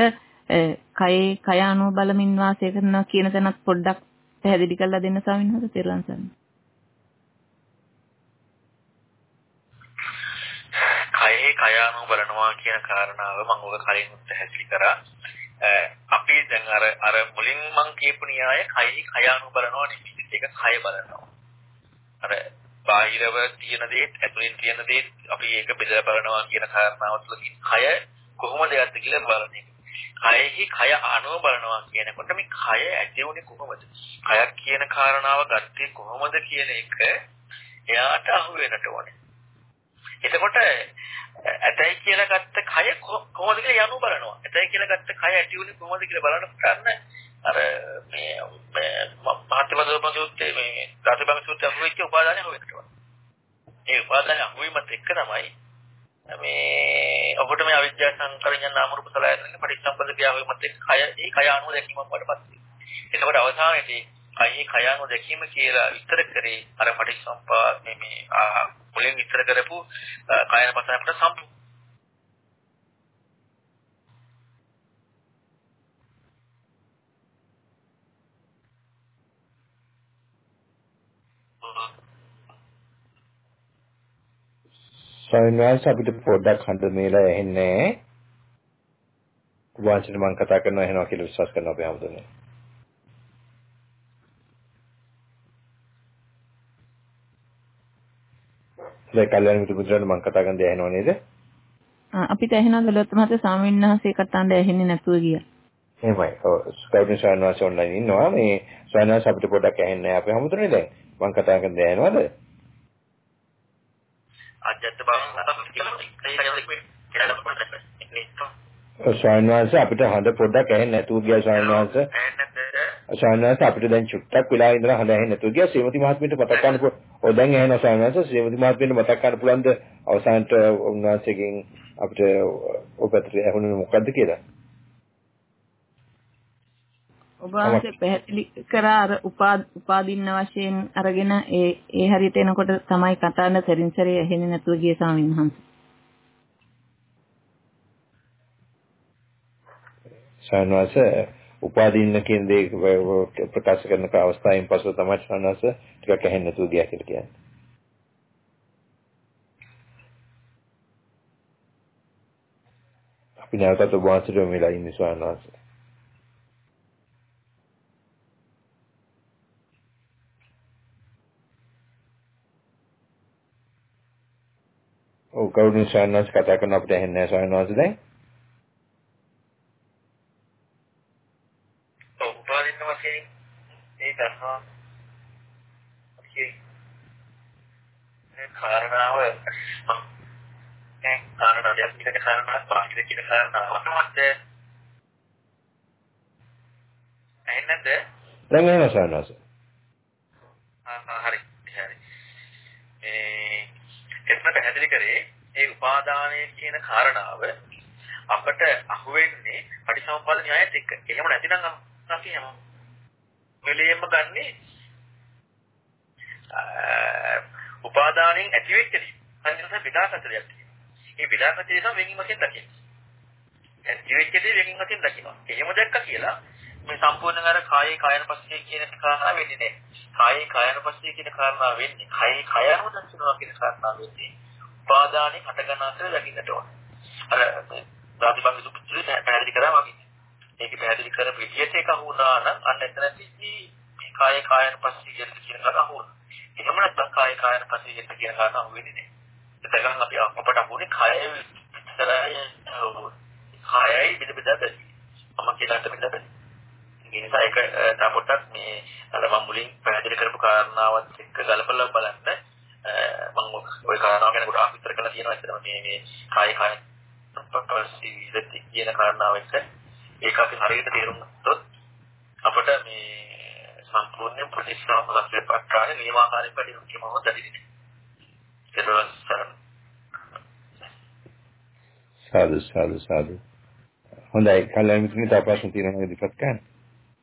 කයේ කයානුව බලමින් වාසය කරනවා කියන තැනත් පොඩ්ඩක් පැහැදිලි කරලා දෙන්න ස්වාමීන් වහන්සේ ත්‍රිවන් සරණයි. කයේ කයානුව බලනවා කියන කාරණාව මම ඔබ කලින් පැහැදිලි කරා. අපි දැන් අර අර මුලින් මම කියපු න්‍යාය කයි කයානුව බලනවා නෙමෙයි. ඒක කය බලනවා. අර බාහිරව තියෙන දේත් ඇතුලෙන් තියෙන දේත් අපි ඒක බෙදලා බලනවා කියන කාරණාව තුළ කය කොහොමද යද්ද කියලා බලන එක. කයෙහි කය අනුව බලනවා කියනකොට මේ කය ඇති උනේ කොහොමද? කයක් කියන කාරණාව ගත්තේ කොහොමද කියන එක එයාට අහු වෙනට ඕනේ. එතකොට ඇතයි කියලා ගත්ත කය කොහොමද කියලා යනු බලනවා. ඇතයි කියලා ගත්ත කය ඇති උනේ කොහොමද කියලා බලනකොට අර මේ මහත්මදෝපම සූත්‍රයේ මේ රාතබංග සූත්‍රය අහුවෙච්ච උපාදානය හොයනවා. ඒ උපාදානය අහුවීමත් එක්ක තමයි මේ ඔබට මේ අවිද්‍යා සංකරණ නාම රූප සලයන පටිච්චසමුප්පාද ක්‍රියාවෙමත් එක්ක කය ඒ කය අනුව දැකීමක් වඩපත් වෙනවා. එතකොට අවසානයේදී කයි කය අනුව දැකීම කියලා විස්තර කරේ අර පටිච්චසමුප්පාද මේ මේ මුලින් විස්තර කරපු කායන පසනකට සම්පූර්ණ ස්වාමීන් වහන්සේ අපිට පොඩ්ඩක් හඳ මේලා ඇහෙන්නේ වාචිත මම කතා කරනවා එහෙනවා කියලා විශ්වාස කරනවා අපි හැමෝටම. ඒ කල්යනා මිත්‍ර පුත්‍රයන් මම කතා කරන දේ ඇහෙනව නේද? අපිට ඇහෙනවද ලොත් මහත්තයා ස්වාමීන් වහන්සේ කතාන්ද ඇහෙන්නේ නැතුව ගියා. එහෙමයි. ඔව් ස්කයිප් ස්වාමීන් වහන්සේ ඔන්ලයින් ඉන්නවා. මේ ස්වාමීන් වහන්සේ අපිට පොඩ්ඩක් ඇහෙන්නේ අපි හැමෝටම දැන්. මම කතා කරන දේ ඇහෙනවද? අජත්ත බව ස්වාමීන් වහන්සේ අපිට හඳ පොඩ්ඩක් ඇහෙන්නේ නැතුව ගියා ස්වාමීන් වහන්සේ. ස්වාමීන් වහන්සේ අපිට දැන් චුට්ටක් වෙලා ඉඳලා හඳ ඇහෙන්නේ නැතුව ගියා. ශ්‍රීමති මහත්මියට මතක් ගන්න ඔය දැන් ඇහෙනවා ස්වාමීන් වහන්සේ. ශ්‍රීමති මහත්මියට මතක් ගන්න පුළුවන්ද අවසානට උන්වහන්සේගෙන් අපිට ඔබට ඇහුනේ මොකද්ද කියලා? ඔබ වහන්සේ පැහැදිලි කරා අර උපාදින්න වශයෙන් අරගෙන ඒ ඒ හරියට එනකොට තමයි කතාන සරින් සරේ ඇහෙන්නේ නැතුව ගිය ස්වාමීන් වහන්සේ. සානවාස උපාදින්න කියන දේ ප්‍රකාශ කරන අවස්ථාවෙන් පස්ව තමයි සානවාස ටිකක් ඇහෙන්නේ නැතුව ගියා කියලා කියන්නේ. අපි නැවතත් ඔබ වහන්සේට මෙලා ඉන්නේ සානවාස. ඔව් කවුරුන් සානවාස කතා කරන අපිට ඇහෙන්නේ නැහැ සානවාස දැන්. උපාදින්න වශයෙන් ඒ කරනවා ඒ කාරණාව ඒ කාරණාව දෙයක් පිටක කාරණාවක් බාහිර කියන කාරණාවක් තමයි එහෙන්නද දැන් එහෙම සානවාස. හරි හරි ඒ එතන පැහැදිලි කරේ ඒ උපාදානය කියන කාරණාව අපට අහුවෙන්නේ පටිසම්පාද න්‍යායත් එක්ක. එහෙම නැතිනම් අපි හැම වෙලෙම ගන්නේ උපාදානයෙන් ඇති වෙච්ච දේ. අනිත් විදාකතරයක් තියෙනවා. මේ විදාකතරය තමයි වෙනින් වශයෙන් දකින්නේ. ඇති වෙච්ච දේ වෙනින් වශයෙන් දකිනවා. එහෙම දැක්ක කියලා මේ සම්පූර්ණ අර කායේ කායන පස්සේ කියන කාරණා වෙන්නේ නැහැ. කායේ කායන පස්සේ කියන කාරණා වෙන්නේ. කායේ කයනව දකින්නවා කියන කාරණා වෙන්නේ. උපාදානෙ හටගන්න අතර දකින්නට ඕන. අර ප්‍රතිබංග සුපුත්‍රය පැහැදිලි කරා වගේ. මේක පැහැදිලි කර පිටියට එක අහුණා නම් අන්න එතනදී මේ කාය කායන පස්සේ කියන කියන එක අහුණා. එහෙම නැත්නම් කාය කායන පස්සේ කියන කියන කාරණා අහුවෙන්නේ නැහැ. එතකන් අපි අපට අහුනේ කාය විතරයි කායයි බෙද බෙදා බැලි. මම කියලාට බෙදා බැලි. ඒ නිසා ඒක තා පොඩ්ඩක් මේ අර මම මුලින් පැහැදිලි කරපු කාරණාවත් එක්ක ගලපලා බලන්න මම ওই කාරණාව ගැන ගොඩාක් විස්තර කරලා තියෙනවා. ඇත්තටම මේ මේ කාය කාය පස්සේ විදිහට කියන කාරණාව එක්ක ඒක අපි හරියට තේරුම් ගත්තොත් අපිට මේ සම්පූර්ණ ප්‍රතිස්ථාප සත්‍යපට්ඨාන නියමාකාරයෙන් පැහැදිලි කිරීමම දැනෙන්නේ. ඒක සාදු සාදු සාදු. හොඳයි. කල්ලාන මිත්‍රනි තව ප්‍රශ්න තියෙනවා නේද? ඉපත්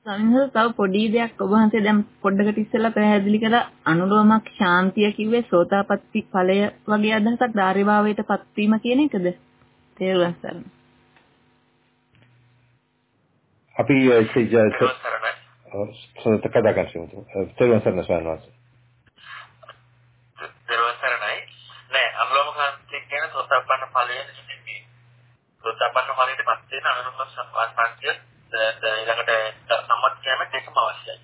ගන්න. සමින්හස තව පොඩි දෙයක් ඔබ වහන්සේ දැන් පොඩ්ඩකට ඉස්සෙල්ලා පැහැදිලි කළා අනුලෝමක් ශාන්තිය කිව්වේ සෝතාපට්ටි ඵලය වගේ අදහසක් ධාර්යභාවයට පත්වීම කියන එකද? තේරුම් ගන්න. අපි සෝත කතා කරමු. තේරුම් ගන්න ස්වාමීන් දරවසරණයි නෑ අනුලෝම කාන්තිය කියන සෝතාපන්න ඵලය. සෝතාපන්න ඵලයට පත් වෙන අනුලෝම සම්පන්නය ඊළඟට සම්මත ක්‍රමයට දෙකම අවශ්‍යයි.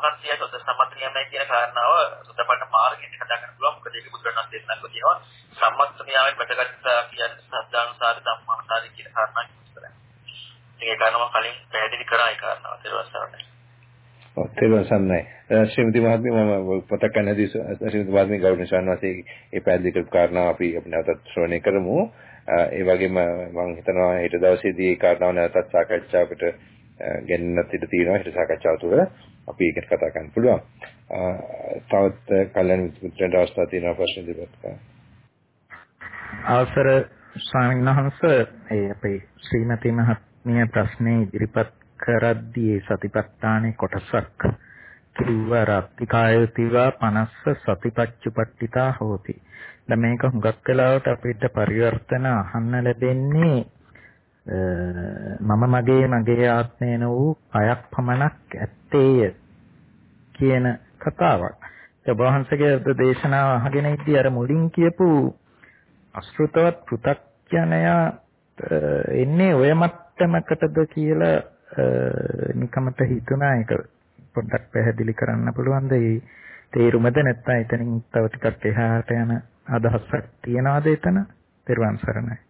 අනුරූපකන්තියයි සොත සම්මත ක්‍රමය කියන කාරණාව සුදපන්න මාර්ගයෙන් කතා කරන්න පුළුවන්. මොකද ඒක බුදුරණන් දෙන්නක් කියනවා. සම්මත ක්‍රියාවෙන් වැටගත්තා කියන්නේ සද්ධානුසාර ධම්මානුසාර කියන කාරණා විස්තරයි. ඒක කාරණාව කලින් පැහැදිලි කරා ඒ කාරණාව තේරුවසරණයි. ඔව් තේරුවසරණයි. ශ්‍රීමති මහත්මිය මම පොතක් නැදී ශ්‍රීමති මහත්මිය ගෞරවනීය ස්වාමීන් ඒ පැහැදිලි කරපු කාරණාව අපි අපි නැවතත් ශ්‍රවණය කරමු. ඒ වගේම මම හිතනවා හෙට දවසේදී ඒ කාරණාව නැවතත් සාකච්ඡාවකට ගෙන්නත් ඉඩ තියෙනවා හෙට සාකච්ඡාව තුළ අපි ඒකට කතා කරන්න පුළුවන්. තවත් කල්යන මිත්‍රයන්ට අවස්ථාව තියෙනවා ප්‍රශ්න ඉදිරිපත් කරන්න. අවසර ස්වාමීන් වහන්සේ ඒ අපේ ශ්‍රීමති මහත්මිය ප්‍රශ්නේ ඉදිරිපත් කරද්දී සතිපට්ඨානේ කොටසක් කිව්වා රත්තිකායතිවා 50 සතිපච්චුපට්ඨිතා හෝති. දැන් මේක හුඟක් වෙලාවට අපිට පරිවර්තන අහන්න ලැබෙන්නේ මම මගේ මගේ ආත්මේන වූ අයක් පමණක් ඇත්තේය කියන කතාවක්. ඒ වහන්සේගේ දේශනාව අහගෙන ඉද්දී අර මුලින් කියපු අශෘතවත් පෘ탁ඥයා එන්නේ ඔය මට්ටමකටද කියලා නිකමට හිතුණා ඒක පොඩ්ඩක් පැහැදිලි කරන්න පුළුවන්ද ඒ තේරුමද නැත්නම් එතනින් තව ටිකක් එහාට යන අදහසක් තියනවාද එතන? තෙරුවන් සරණයි.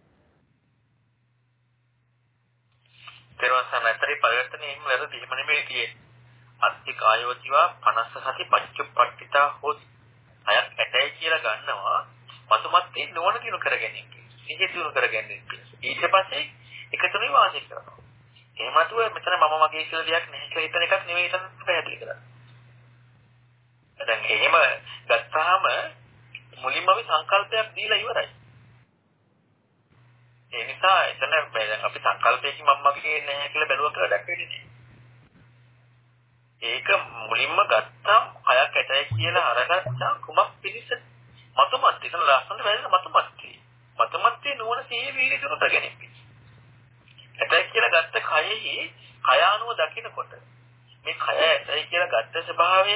තෙරුවන් සරණයි. තරි පරිවර්තනයේ එහෙම වැරදි එහෙම නෙමෙයි තියෙන්නේ. අත්ති කායෝතිවා 50 සති පච්චුප්පට්ඨිතා හොත් අයක් ඇටයි කියලා ගන්නවා මතුමත් ඒ නොවන දිනු කරගැනීම. සිහිය දිනු කරගැනීම. ඊට පස්සේ එකතුනේ වාසය කරනවා. එහෙමතුව මෙතන මම මගේ කියලා දෙයක් නැහැ කියලා හිතන එකක් නෙමෙයි එතන පැහැදිලි කරන්නේ. දැන් එහෙම ගත්තාම මුලින්ම අපි සංකල්පයක් දීලා ඉවරයි. ඒ නිසා එතන දැන් අපි සංකල්පයකින් මම මගේ නැහැ කියලා බැලුවා කියලා දැක්කේ ඒක මුලින්ම ගත්තාම කයක් ඇටයි කියලා අරගත්තා කුමක් පිණිස? මතමත් එතන ලස්සනට වැදෙන මතමත් මතමත් නුවණ සිහිය වීර්ය තුන ප්‍රගණින් ඇටයි කියලා ගත්ත කයෙහි කය අනුව දකිනකොට මේ කය ඇටයි කියලා ගත්ත ස්වභාවය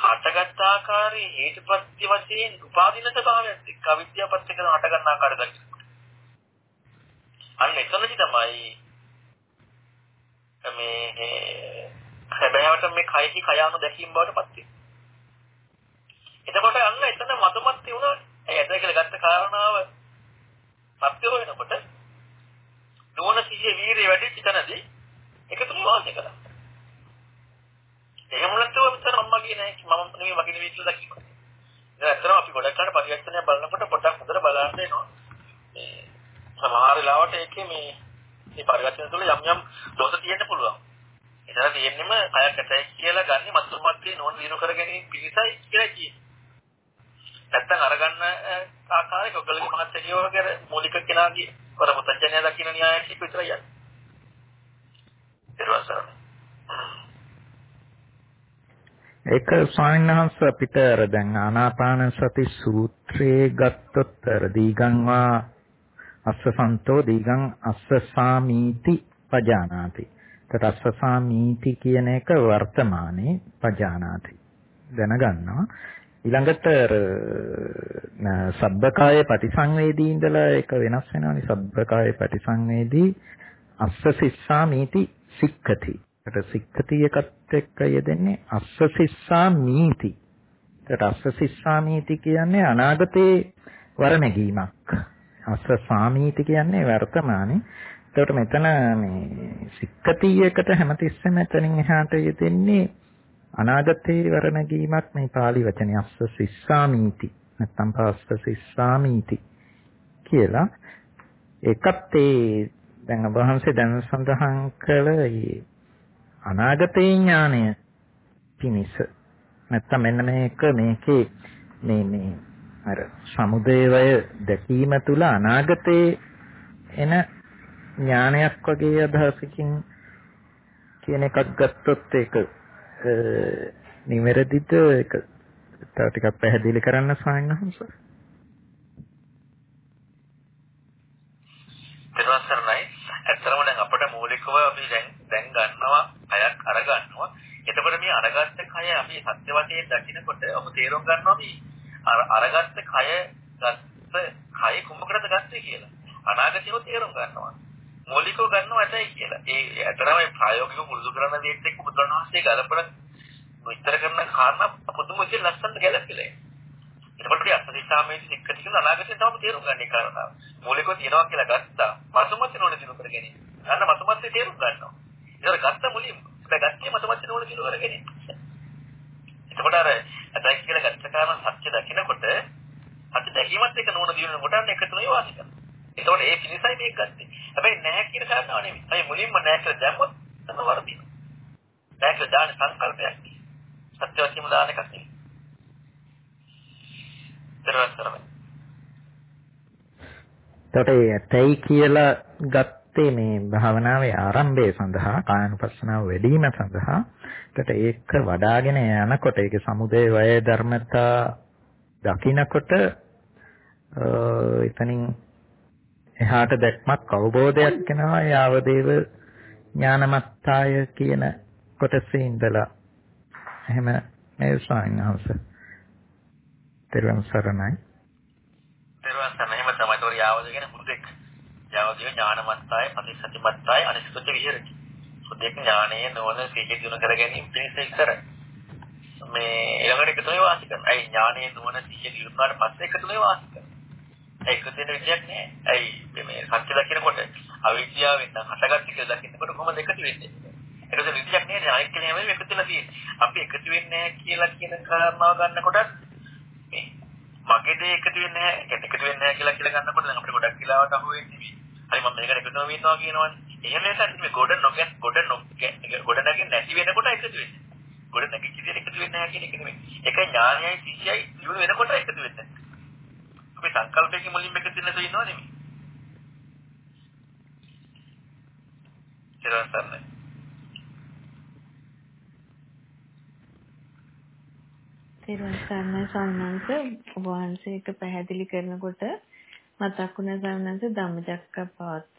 හටගත් ආකාරයේ හේතුපත්‍ය වශයෙන් උපාදින ස්වභාවයත් එක්ක අවිද්‍යාවපත් එක්ක හට ගන්න ආකාරය දකින්න. අන්න එතනදි තමයි මේ හැබැයිවට මේ කයෙහි කයානු දැකීම බවට පත් වෙන්නේ. එතකොට අන්න එතන මතමත් වුණා ඒ ඇද කියලා ගත්ත කාරණාව සත්‍ය වෙනකොට නුවණ සිහිය වීරිය වැඩි චිතනදී එකතුම වාසය කරා. එහෙම නැත්නම් මෙතන අම්මගේ නෑ මම නෙමෙයි මගේ නෙමෙයි කියලා දකින්න. ඉතින් ඇත්තටම අපි ගොඩක් කරලා පරිවර්තනය බලනකොට පොඩ්ඩක් හොඳට බලන්න එනවා. මේ සමහර වෙලාවට ඒකේ මේ මේ පරිවර්තන තුළ යම් යම් දෝෂ තියෙන්න පුළුවන්. එතන තියෙන්නෙම කයක් ඇතයි කියලා ගන්නේ මත්තුමත්ගේ නෝන දිනු කර ගැනීම පිළිසයි කියලා කියන්නේ. නැත්තම් අරගන්න ආකාරයක ඔයගොල්ලෝ මහත්කේ වගේ මූලික කෙනාගේ කර පුතඥය දකින්න න්‍යායයක් විතරයි යන්නේ. ඊට පස්සේ ඒක ස්වාමීන් වහන්සේ අපිට අර දැන් ආනාපාන සති සූත්‍රයේ ගත්තොත් අර දීගංවා අස්සසන්තෝ දීගං අස්සසාමීති පජානාති. ඒත් අස්සසාමීති කියන එක වර්තමානයේ පජානාති. දැනගන්නවා. ඊළඟට සබ්බකාය ප්‍රතිසංවේදී ඉඳලා ඒක වෙනස් වෙනවානේ සබ්බකාය ප්‍රතිසංවේදී අස්ස සිස්සාමීති සික්ඛති ඒකට සික්ඛති එකත් එක්ක යෙදෙන්නේ අස්ස සිස්සා මීති. ඒකට අස්ස සිස්සා මීති කියන්නේ අනාගතේ වරණැගීමක්. අස්ස සාමීති කියන්නේ වර්තමානයේ. ඒකට මෙතන මේ සික්ඛති එකට හැමතිස්සෙම එතනින් එහාට යෙදෙන්නේ අනාගතේ වරණැගීමක් මේ pāli වචනේ අස්ස සිස්සාමීති. නැත්තම් පාස්ස සිස්සාමීති කියලා ඒකත් ඒ දැන් වහන්සේ දැන් සඳහන් කළ අනාගතේ ඥානය පිණිස නැත්තම් මෙන්න මේක මේකේ මේ මේ අර සමුදේවය දැකීම තුළ අනාගතේ එන ඥානයක් වගේ අදහසකින් කියන එකක් ගත්තොත් ඒක නිවැරදිද ඒක තව ටිකක් පැහැදිලි කරන්න සායනහංස. පෙරවසරණයි ඇත්තම දැන් අපිට මූලිකව අපි දැන් දැන් ගන්නවා අයක් අර ගන්නවා එතකොට මේ අරගත්ත කය අපි සත්‍ය වශයෙන් දකිනකොට ඔබ තේරුම් ගන්නවා මේ අර අරගත්ත කය ගත්ත කය කුමකටද ගත්තේ කියලා අනාගතේව තේරුම් ගන්නවා මූලිකව ගන්නවා ඇතයි කියලා ඒ ඇතරම ප්‍රායෝගිකව පුරුදු කරන දේත් එක්ක බුදුරණවහන්සේ ගලපන විස්තර කරන කාරණා පොදුම විදිහට ලස්සනට ගැලපෙලා එතකොට අපි අත්දිශාමයේ එක්ක තියෙන අනාගතේ තවම තේරුම් ගන්න ඒ කාරණාව. මූලිකව තියනවා කියලා ගත්තා. මතුමත් නෝන දිනු කරගෙන. අන්න මතුමත් තේරුම් ගන්නවා. ඒතර ගත්ත මුලින් ගත්තේ මතුමත් නෝන දිනු කරගෙන. එතකොට අර අතයි කියලා ගත්ත කාරණා සත්‍ය දකිනකොට සත්‍ය දැකීමත් එක්ක නෝන දිනු කොටන්න එකතු වෙනවා වාසික. එතකොට ඒ පිළිසයි මේක ගත්තේ. හැබැයි නැහැ කියන කාරණාව නෙමෙයි. අය මුලින්ම නැහැ කියලා දැම්මොත් තමයි වරදිනවා. නැහැ කියලා දාන සංකල්පයක්. සත්‍ය වශයෙන්ම දාන එකක් නෙමෙයි. එතකොට ඇතයි කියලා ගත්තේ මේ භාවනාවේ ආරම්භය සඳහා කායනුපස්සනාව වැඩි වීම සඳහා එතකොට ඒක වඩාගෙන යනකොට ඒක සමුදේ වය ධර්මතා දකින්නකොට එතනින් එහාට දැක්මක් අවබෝධයක් වෙනවා යාවදේව ඥානමත්තාය කියන කොටසේ ඉඳලා එහෙම මේ ස්වාමීන් තෙරුවන් සරණයි. තෙරුවන් සරණයි. එහෙම තමයි. ඒතකොට යාවද කියන්නේ බුදුෙක්. යාවදිය ඥානමත්තාය, ප්‍රතිසතිමත්තාය, අනිස්කෘත විහෙරති. බුදුෙක් ඥානයේ නොවන සීල දිනු කර ගැනීම පිණිස ඉතර. මේ ඊළඟට එකතු වෙලා වාසි කරනවා. ඒ ඥානයේ නොවන සීල දිනුනාට පස්සේ එකතු වෙලා වාසි කරනවා. ඒක දෙන විදියක් නෑ. ඇයි මේ සත්‍ය දකිනකොට අවිද්‍යාවෙන් නම් හටගත්ත කියලා දකින්නකොට කොහොමද එකතු වෙන්නේ? ඒකද විදියක් නෑ. අනිත් කෙනෙක් නෙමෙයි එකතු වෙලා තියෙන්නේ. අපි එකතු වෙන්නේ නැහැ කියලා කියන කාරණාව ගන්නකොටත් මගේ දේ එකතු වෙන්නේ නැහැ. ඒක එකතු වෙන්නේ නැහැ කියලා කියලා ගන්නකොට දැන් අපිට ගොඩක් කියලාවට අහු වෙන්නේ. හරි මම මේකට එකතු වෙනවා ඉන්නවා කියනවනේ. එහෙම නැත්නම් මේ ගොඩ නොගැන් ගොඩ නොගැන් ගොඩ නැගින් නැති වෙනකොට එකතු වෙන්නේ. ගොඩ නැගිච්ච දේ එකතු වෙන්නේ නැහැ කියන එක නෙමෙයි. ඒක ඥානයයි සිහියයි දිනු වෙනකොට එකතු වෙන්නේ. අපි සංකල්පයේ මුලින්ම එකතු වෙන්න තියෙනව නෙමෙයි. ඊට පස්සේ තෙරුවන් සරණයි සම්මානස ඔබ වහන්සේට පැහැදිලි කරනකොට මතක් වුණා සම්මානස ධම්මචක්කපවත්ත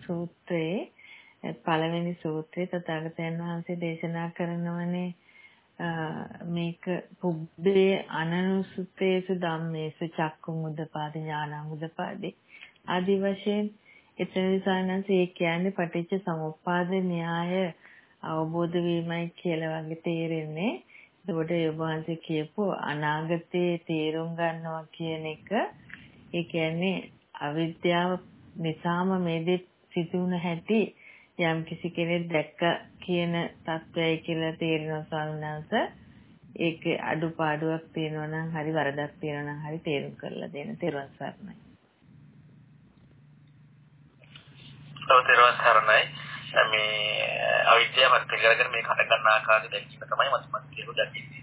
සූත්‍රයේ පළවෙනි සූත්‍රයේ තථාගතයන් වහන්සේ දේශනා කරනවනේ. මේක පුබ්බේ අනනුසුතේසු ධම්මේසු චක්කුම් උදපාදි ඥානං උදපාදි ආදි වශයෙන් එතනදී සානන්ස ඒ කියන්නේ පටිච්ච සමුප්පාද න්‍යාය අවබෝධ වීමයි කියලා වගේ තේරෙන්නේ. එතකොට ඒ වහන්සේ කියපු අනාගතයේ තේරුම් ගන්නවා කියන එක ඒ කියන්නේ අවිද්‍යාව නිසාම මේ දේ සිදුවුන හැටි යම් කිසි කෙනෙක් දැක්ක කියන තත්වයයි කියලා තේරෙනවා ස්වාමීන් ඒකේ අඩුපාඩුවක් තියෙනවා නම් හරි වරදක් තියෙනවා නම් හරි තේරුම් කරලා දෙන්න තෙරුවන් සරණයි. ඔව් තෙරුවන් සරණයි. මේ අවිද්‍යාවත් කරගෙන මේ කට ගන්න ආකාරය දැක්වීම තමයි මත මත කියනු දකින්නේ.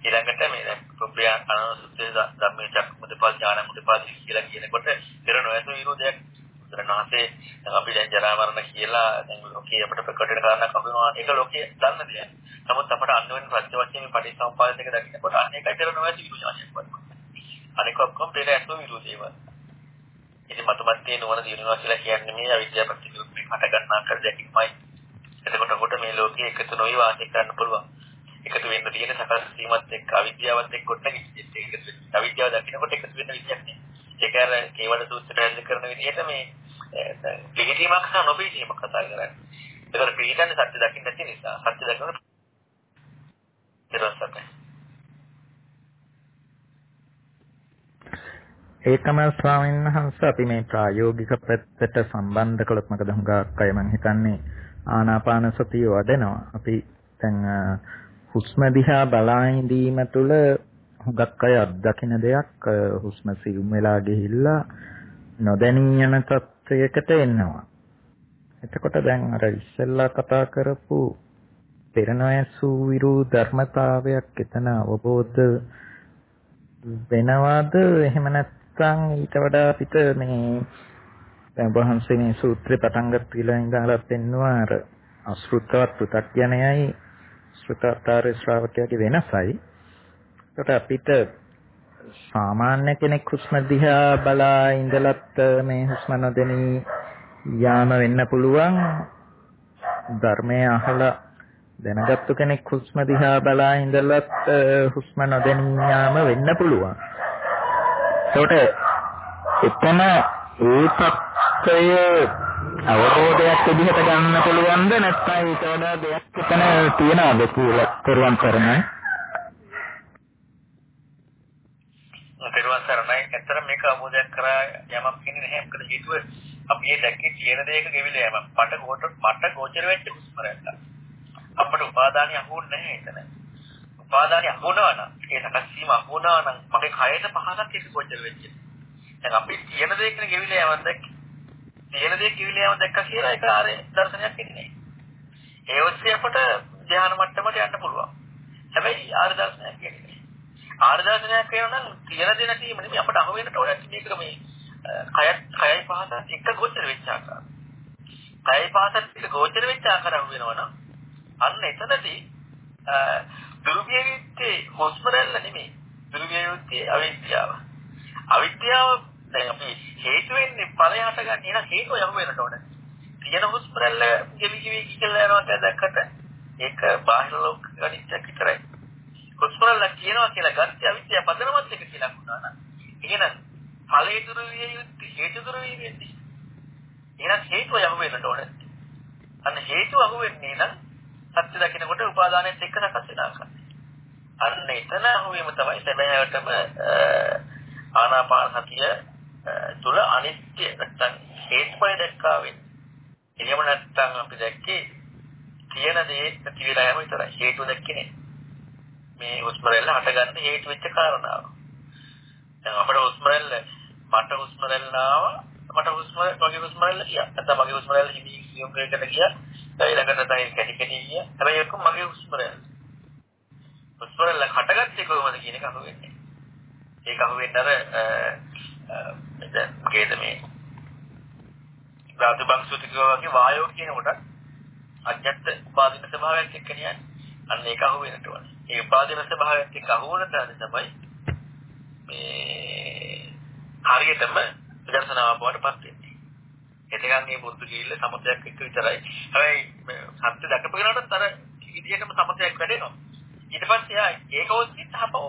ඊළඟට මේ දැන් පුබ්බය අනුසුත්තේ ධම්මේ චක්මුදපල් ඥාන මුදපල් කියලා කියනකොට පෙර නොයතු විරෝධයක් බුදුරණවහන්සේ දැන් අපි දැන් ජරා මරණ කියලා දැන් ලෝකයේ අපිට ප්‍රකට වෙන කාරණා කවුරුනවා ඒක ලෝකයේ දන්න දෙයක්. නමුත් අපට අන්‍ය වෙන සත්‍ය වශයෙන් මේ පටිච්චසමුප්පාද දෙක දකින්නකොට අනේක පෙර නොයතු විරෝධයක් වගේ. අනික ඔක්කොම පෙර ඇතු විරෝධේව. ඉතින් මතමත්තේ නොවන දිනුවා කියලා කියන්නේ මේ අවිද්‍යාව ප්‍රතිවිරුද්ධ හට ගන්නා කර දැකීමයි. එතකොට කොට මේ ලෝකයේ එකතු නොවි වාසය කරන්න පුළුවන්. එකතු වෙන්න තියෙන සකස් වීමත් එක්ක අවිද්‍යාවත් එක්ක කොට නැගිටින්න එකතු වෙන්න. අවිද්‍යාව දකින්නකොට එකතු වෙන්න විදියක් නෑ. ඒක අර කේවල සූත්‍රය ඇතුළත කරන විදිහට මේ පිළිගීමක් සහ නොපිළිගීමක් කතා කරන්නේ. ඒකට පිළිගන්නේ සත්‍ය දකින්න නැති නිසා. සත්‍ය දකින්න ඊට ඒකම ස්වාමීන් වහන්සේ අපි මේ ප්‍රායෝගික පැත්තට සම්බන්ධ කළොත් මොකද හුඟක් අය මම හිතන්නේ ආනාපාන සතිය වඩනවා. අපි දැන් හුස්ම දිහා බලා ඉඳීම තුළ හුඟක් අය අත්දකින දෙයක් හුස්ම සියුම් වෙලා ගිහිල්ලා නොදැනී යන තත්වයකට එනවා. එතකොට දැන් අර ඉස්සෙල්ලා කතා කරපු පෙරණැසු විරු ධර්මතාවයක් එතන අවබෝධ වෙනවද එහෙම නැත්නම් ඊට වඩා අපිට මේ දැන් වහන්සේ මේ සූත්‍රේ පටන් ගත්ත කියලා ඉඳලා පෙන්නවා අර අසෘතවත් පෘථග්ජනයයි ශ්‍රතාකාර ශ්‍රාවකයාගේ වෙනසයි. ඒකට අපිට සාමාන්‍ය කෙනෙක් හුස්ම දිහා බලා ඉඳලත් මේ හුස්ම නොදෙනී යාම වෙන්න පුළුවන් ධර්මය අහලා දැනගත්තු කෙනෙක් හුස්ම දිහා බලා ඉඳලත් හුස්ම නොදෙනී යාම වෙන්න පුළුවන්. ඒකට එතන ඒ තත්ත්වය අවබෝධයක් විදිහට ගන්න පුළුවන්ද නැත්නම් ඊට වඩා දෙයක් එතන තියනවද කියලා කරුවන් කරන්නේ පෙරවන් සරණයි. ඇත්තට මේක අවබෝධයක් කරා යමක් කියන්නේ නැහැ. මොකද හේතුව අපි මේ දැක්කේ තියෙන දේක ගෙවිලා යමක්. මට කොට මට ගෝචර වෙච්ච හුස්ම රැල්ල. අපිට උපාදානිය අහුන්නේ නැහැ එතන. උපාදානිය අහුනවා නම් ඒ සකස් වීම අහුනවා නම් මගේ කයට පහසක් ඒක ගෝචර වෙච්ච. දැන් අපි තියෙන දේකනේ ගෙවිලා යමක් දැක්කේ. තියෙන දේ ගෙවිලා යමක් දැක්කා කියලා ඒක ආරේ දර්ශනයක් වෙන්නේ නැහැ. ඒ ඔස්සේ අපට ධ්‍යාන මට්ටමට යන්න පුළුවන්. හැබැයි ආර දර්ශනයක් කියන්නේ ආර්දර්ශනයක් වෙනවා නම් කියලා දෙන කීම නෙමෙයි අපට අහු වෙනට ඕන මේක මේ කයත් කයයි පහසත් එක ගෝචර වෙච්ච ආකාරය. කයයි පහසත් එක ගෝචර වෙච්ච ආකාරය අහු වෙනවනම් අන්න එතනදී දුර්විය යුත්තේ හොස්පරල්ල නෙමෙයි. දුර්විය යුත්තේ අවිද්‍යාව. අවිද්‍යාව දැන් අපි හේතු වෙන්නේ ඵලය හට ගන්න එන හේතුව යහු වෙනට ඕන. තියෙන හොස්පරල්ල ගෙවි ගෙවි කියලා යනවා දැක්කට ඒක බාහිර ලෝක ගණිතයක් විතරයි. හුස්මරල්ල කියනවා කියලා ගත්‍ය අවිද්‍යාව පදනමත් එක කියලා වුණා නම් එහෙනම් ඵලයේ දුරු විය යුත්තේ හේතු දුරු විය වෙන්නේ. එහෙනම් හේතුව යහු වෙන්නට ඕනේ. අන්න හේතුව අහු වෙන්නේ නම් සත්‍ය දකිනකොට උපාදානයත් එක්ක සකස් වෙන ආකාරය. අන්න එතන අහු වීම තමයි සැබෑවටම ආනාපාන සතිය තුල අනිත්‍ය නැත්නම් හේතුඵල දැක්කා වෙන්නේ. එහෙම නැත්නම් අපි දැක්කේ තියෙන දේ නැති වෙලා යම විතරයි. හේතුව දැක්කේ නෑ. මේ හුස්ම රැල්ල හටගන්න හේතු වෙච්ච කාරණාව. දැන් අපේ හුස්ම රැල්ල මට හුස්ම රැල්ල ආවා මට හුස්ම මගේ හුස්ම රැල්ල ගියා. නැත්නම් මගේ හුස්ම රැල්ල හිමි සියුම් කරගෙන ගියා. ඊළඟට තමයි කැටි කැටි ගියා. හැබැයි ඒක මගේ හුස්ම රැල්ල. හුස්ම රැල්ල හටගත්තේ කොහොමද කියන එක අහුවෙන්නේ. ඒක අහුවෙන්න අර දැන් මොකේද මේ ධාතු බංසුතිකෝ වගේ වායෝ කියන කොට අජත්ත උපාදින ස්වභාවයක් එක්ක කියන්නේ. අන්න ඒක අහුවෙන්නට ඕනේ. ඒ උපාදින ස්වභාවයත් එක්ක අහුවන දාන තමයි මේ හරියටම විදර්ශනාව බවට පත් වෙන්නේ. එතකන් මේ බුද්ධ කීල්ල සමතයක් එක්ක විතරයි. හැබැයි සත්‍ය දැකපු කෙනාට අර විදියටම සමතයක් වැඩෙනවා. ඊට පස්සේ ආ ඒක ඔස්සේ තහපෝ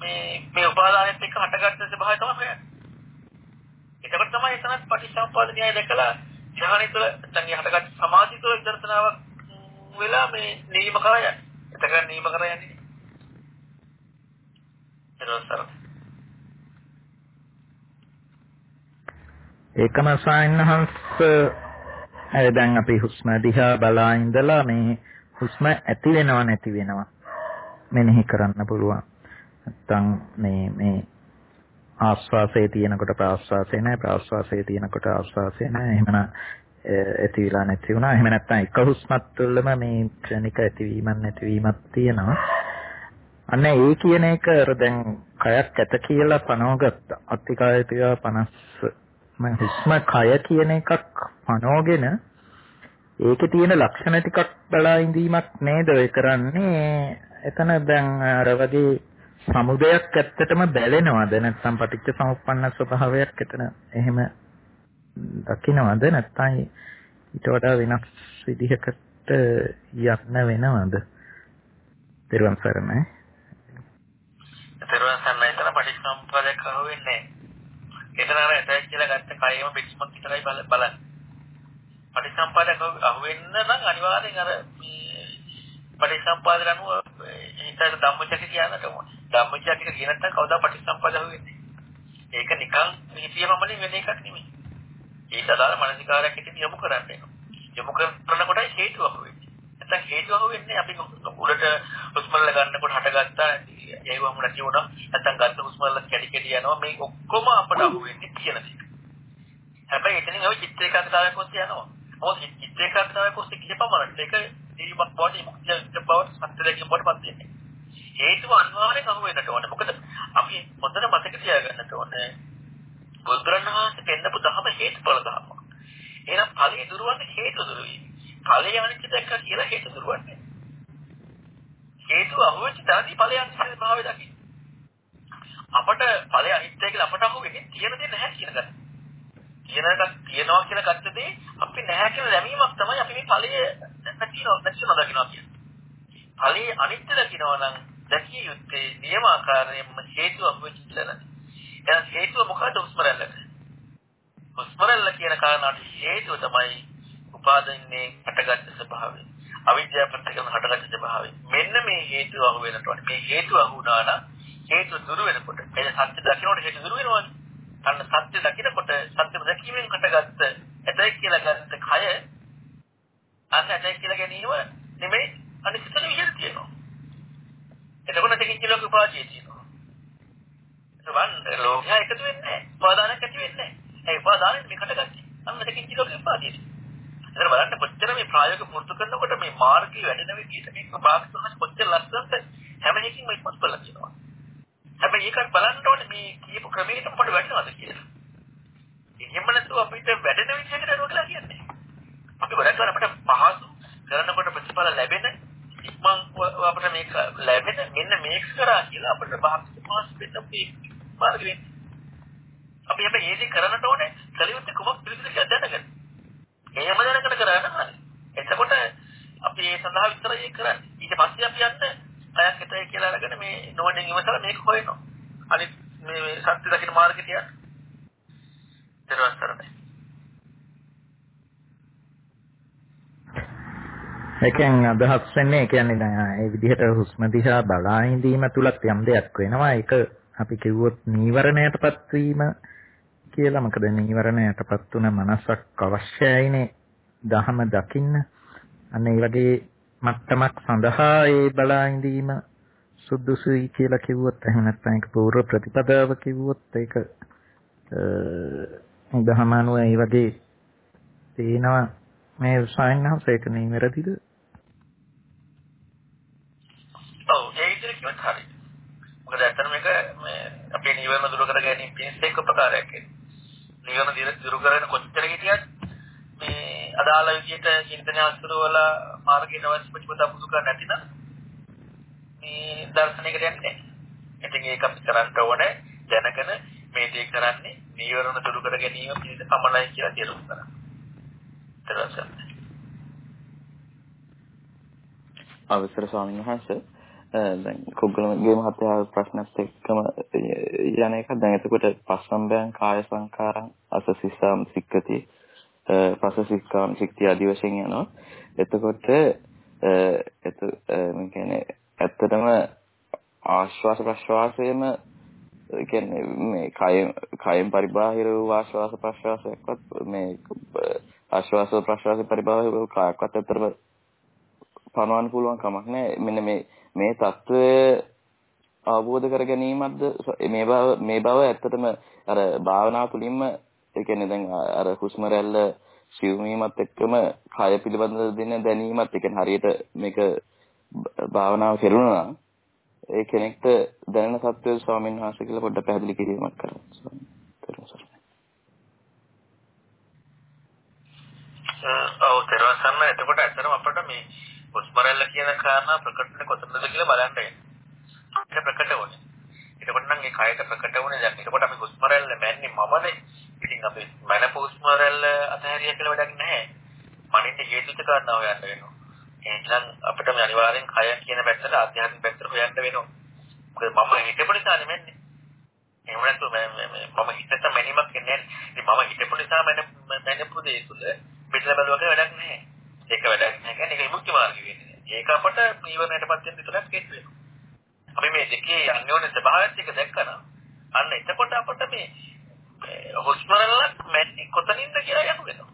මේ මේ උපාදානෙත් එක්ක හටගත්ත ස්වභාවය තමයි හොයන්නේ. එතකොට තමයි එතනත් පටිච්චසමුප්පාද න්‍යාය දැකලා ඥානෙ තුළ නැත්නම් හටගත් සමාධිය තුළ විදර්ශනාවක් වෙලා මේ නීම කරා යන්නේ. එතකන් නීම කර යන්නේ. ඊළඟට ඒකම සායනහංශ අය දැන් අපි හුස්ම දිහා බලා ඉඳලා මේ හුස්ම ඇති වෙනව නැති වෙනව මෙනෙහි කරන්න පුළුවන්. නැත්තම් මේ මේ ආස්වාසයේ තියෙනකොට ප්‍රාස්වාසය නැහැ ප්‍රාස්වාසයේ තියෙනකොට ආස්වාසය නැහැ එහෙමනම් ඇති වෙලා නැති වුණා. එහෙම නැත්නම් එක හුස්මත් තුළම මේ ක්ෂණික ඇතිවීමක් නැතිවීමක් තියෙනවා. අන්න ඒ කියන එක අර දැන් කයක් ඇත කියලා පනවගත්ත. අතිකායතිය 50 මම හුස්ම කය කියන එකක් පනවගෙන ඒකේ තියෙන ලක්ෂණ ටිකක් බලා ඉඳීමක් නේද ඔය කරන්නේ. එතන දැන් අර වගේ සමුදයක් ඇත්තටම බැලෙනවද නැත්නම් පටිච්ච සමුප්පන්න ස්වභාවයක් එතන එහෙම දකින්නවද නැත්නම් ඊට වඩා වෙනස් විදිහකට යන්න වෙනවද? පෙරවන් සරණයි. පෙරවන් සරණයි තන පටිච්චසමුප්පාදයක් අහුවෙන්නේ නැහැ. එතන අර ඇටච් කියලා ගත්ත කයෙම පිටිස්මක් විතරයි බලන්නේ. පටිච්චසමුප්පාදයක් අහුවෙන්න නම් අනිවාර්යෙන් අර පටිච්චසමුප්පාදයට අනුව හිතට ධම්මචක්ක කියන්නට ඕනේ. ධම්මචක්ක කියන නැත්නම් කවදා පටිච්චසමුප්පාද අහුවෙන්නේ. ඒක නිකන් හිතියමමනේ වෙන එකක් නෙමෙයි. ඒක අදාළ මානසිකාරයක් හිතින් යොමු කරන්න වෙනවා. යොමු කරනකොටයි හේතුව අහුවෙන්නේ. නැත්නම් හේතුව අහුවෙන්නේ අපි උඩට හුස්මල්ල ගන්නකොට හටගත්තා ඒවම නැති වුණා. නැත්නම් ගත්ත හුස්මල්ල කැඩි කැඩි යනවා. මේ ඔක්කොම අපට අහුවෙන්නේ කියන දේ. හැබැයි එතනින් අපි චිත්ත ඒකාග්‍රතාවයක් ඔස්සේ යනවා. මොකද චිත්ත ඒකාග්‍රතාවයක් ඔස්සේ කියපමණට ඒක දීමක් බවට මුක්තිය බවට සත්‍ය දැකීම බවට පත් වෙන්නේ. හේතුව අනිවාර්යෙන් අහු වෙන්නට ඕනේ. මොකද අපි හොඳට මතක තියාගන්නට ඕනේ. බුදුරණවහන්සේ පෙන්නපු ධම හේතුඵල ධම. එහෙනම් ඵලයේ දුරවන්නේ හේතු දුරුවීම. ඵලයේ අනිත්‍ය දැක්ක කියලා හේතු දුරවන්නේ. හේතුව අහුවෙච්ච තැනදී ඵලයේ අනිත්‍ය භාවය දකින්න. අපට ඵලයේ අනිත්‍ය කියලා අපට අහුවෙන්නේ තියෙන දේ නැහැ කියන එක. තියෙනකට තියනවා කියලා ගත්ත දේ අපි නැහැ කියලා දැමීමක් තමයි අපි මේ ඵලයේ නැතිව නැතිව දකින්නවා කියන්නේ. ඵලයේ අනිත්‍ය දකින්නවා නම් දැකිය යුත්තේ නියමාකාරයෙන්ම හේතුව අහුවෙච්ච එහෙනම් හේතුව මොකද්ද උස්මරල්ලට? උස්මරල්ල කියන කාරණාට හේතුව තමයි උපාදින්නේ හටගත් ස්වභාවය. අවිද්‍යාව ප්‍රත්‍යක්ෂව හටගත් ස්වභාවය. මෙන්න මේ හේතුව අහු වෙනට මේ හේතුව අහු වුණා නම් හේතුව දුරු වෙනකොට එද සත්‍ය දකින්නකොට හේතුව දුරු වෙනවනේ. අන්න සත්‍ය දකිනකොට සත්‍ය දැකීමෙන් හටගත්ත ඇතයි කියලා ගත්ත කය අන්න ඇතයි කියලා ගැනීම නෙමෙයි අනිත්‍යතර විහෙර තියෙනවා. එතකොට දෙකින් ලෝක උපාදිය තියෙනවා. ඒක ලෝකය එකතු වෙන්නේ නැහැ. උපාදානයක් ඇති වෙන්නේ නැහැ. ඒ උපාදානෙත් මේකට ගත්තේ. අන්න දෙකින් ලෝක උපාදිය. එතන බලන්න කොච්චර මේ ප්‍රායෝගික පුරුදු කරනකොට මේ මාර්ගය වැඩෙන විදිහට මේක භාග තුනක් කොච්චර ලස්සනට හැම එකකින්ම ඉක්මත් කරලා තියෙනවා. හැබැයි ඒකත් බලන්න ඕනේ මේ කියපු ක්‍රමයකට අපිට වැඩනවද කියලා. එහෙම නැතුව අපිට වැඩෙන විදිහකට නෝකලා කියන්නේ. අපි ගොඩක් වෙලාවට අපිට පහසු කරනකොට ප්‍රතිඵල ලැබෙන ඉක්මන් අපිට මේක ලැබෙන මෙන්න මේක කරා කියලා අපිට භාෂිත පාස් වෙන්න මේ මාර්ගෙ අපි හැබැයි ඒ දේ කරන්නට ඕනේ කලියුත් කුමක් පිළිතුරු කියලා දැනගන්න. එහෙම දැනගෙන කරා නම් හරි. එතකොට අපි ඒ සඳහා විතරයි කරන්නේ. ඊට පස්සේ අපි යන්න අයක් හිතයි කියලා අරගෙන මේ නෝඩෙන් ඉවසලා මේක හොයනවා. අනිත් මේ සත්‍ය දකින්න මාර්ගෙට යන්න. ඊට පස්සේ ඒකෙන් අදහස් වෙන්නේ ඒ කියන්නේ දැන් ඒ විදිහට හුස්ම දිහා බලා ඉඳීම තුලත් යම් දෙයක් වෙනවා. ඒක අපි කිව්වොත් නීවරණයටපත් වීම කියලා. මොකද නීවරණයටපත් තුන මනසක් අවශ්‍යයිනේ දහම දකින්න. අන්න ඒ වගේ මට්ටමක් සඳහා ඒ බලා ඉඳීම සුදුසුයි කියලා කිව්වොත් එහෙම නැත්නම් ඒක පූර්ව ප්‍රතිපදාව කිව්වොත් ඒක දහම අනුව ඒ වගේ තේනවා මේ සායනහස ඒක නිවැරදිද? මොකද ඇත්තට මේක මේ අපේ නිවර්ණ දුරු කර ගැනීම පිණිස එක් උපකාරයක් වෙනවා. නිවර්ණ දුරු කරගෙන කොච්චර හිටියත් මේ අදාළ විදියට චින්තනය අසුරවල මාර්ගයට අවශ්‍ය ප්‍රතිපදා පුදු කර නැතිනම් මේ දර්ශනයකට යන්නේ නැහැ. ඉතින් ඒක අපි කරන්න ඕනේ දැනගෙන මේ දේ කරන්නේ නිවර්ණ දුරු කර ගැනීම පිණිස පමණයි කියලා තේරුම් ගන්න. අවසර ස්වාමීන් වහන්සේ දැන් කුගලගේ මහත්තයා ප්‍රශ්නත් එක්කම යන එක දැන් එතකොට පස්සම්බයන් කාය සංකාරං අසසිස්සම් සික්කති. පසසික්කාම් සික්ති ආදි වශයෙන් යනවා. එතකොට එත මේ කියන්නේ ඇත්තටම ආශ්වාස ප්‍රශ්වාසයේම කියන්නේ මේ කය කයෙන් පරිබාහිර වූ ආශ්වාස ප්‍රශ්වාසයක්වත් මේ ආශ්වාස ප්‍රශ්වාස පරිබාහිර වූ කායක්වත් ඇත්තටම පනවන්න පුළුවන් කමක් නැහැ මෙන්න මේ මේ తত্ত্বය අවබෝධ කර ගැනීමක්ද මේ බව මේ බව ඇත්තටම අර භාවනාව තුළින්ම ඒ කියන්නේ දැන් අර හුස්ම රැල්ල සිවුමීමත් එක්කම කය පිළිබඳව දෙන දැනීමත් ඒ කියන්නේ හරියට මේක භාවනාව කෙරුණා නම් ඒ කෙනෙක්ට දැනෙන සත්‍යය ස්වාමීන් වහන්සේ කියලා පොඩ්ඩක් පැහැදිලි කිරීමක් කරන්න ස්වාමීන් වහන්සේ. ඔව් තේරුම් ගන්න. එතකොට ඇත්තටම අපිට මේ හුස්ම රැල්ල කියන කාරණා ප්‍රකට වෙන්නේ කොතනද කියලා බලන්න වෙනවා. ඒක ප්‍රකට වුණේ. එතකොට නම් ඒ කයට ප්‍රකට වුණේ දැන්. එතකොට අපි හුස්ම රැල්ල මැන්නේ මමනේ. ඉතින් අපි මනප හුස්ම රැල්ල අතහැරිය කියලා වැඩක් නැහැ. මනින්න හේතුක කාරණා හොයන්න වෙනවා. එහෙනම් අපිට මේ අනිවාර්යෙන් කය කියන පැත්තට ආධ්‍යාත්මික පැත්තට හොයන්න වෙනවා. මොකද මම හිතපු නිසා නෙමෙන්නේ. එහෙම නැත්නම් මම හිතට මැනීමක් කියන්නේ ඉතින් මම හිතපු නිසා මැනපු දේ තුල පිටල බැලුවක වැඩක් නැහැ. ඒක වැඩක් නැහැ කියන්නේ ඒක විමුක්ති මාර්ගය වෙන්නේ. ඒක අපට නීවරණයටපත් වෙන්න විතරක් හේතු වෙනවා. අපි මේ දෙකේ අන්‍යෝන්‍ය ස්වභාවයත් එක දැක්කනම් අන්න එතකොට අපට මේ හොස්පිටලක් මැන්නේ කොතනින්ද කියලා යහු වෙනවා.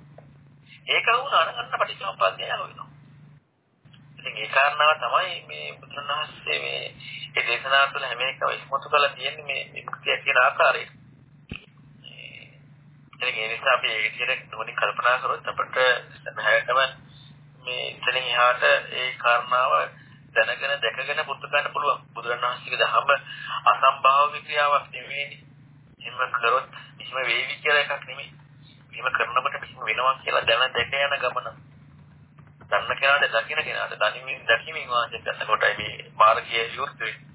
ඒක වුණා නම් අන්න පටිච්චසමුප්පාදය යහු වෙනවා. ඉතින් ඒ කාරණාව තමයි මේ බුදුන් වහන්සේ මේ ඒ දේශනාව තුළ හැම එකම ඉස්මතු කරලා තියෙන්නේ මේ විමුක්තිය කියන ආකාරයට. ඒ නිසා අපි ඒ විදිහට නොනින් කල්පනා කරොත් අපිට සමහරටම මේ එතනින් එහාට ඒ කාරණාව දැනගෙන දැකගෙන පුරුදු ගන්න පුළුවන්. බුදුරණවහන්සේගේ දහම අසම්භාවික ක්‍රියාවක් නෙවෙයිනේ. එහෙම කරොත් එහෙම වේවි කියලා එකක් නෙමෙයි. එහෙම කරනකොට මෙහෙම වෙනවා කියලා දැන දැක යන ගමන. දන්න කෙනාට දකින්න කෙනාට දනිමින් දැකීමෙන් වාසය කරනකොටයි මේ මාර්ගයේ විවෘත වෙන්නේ.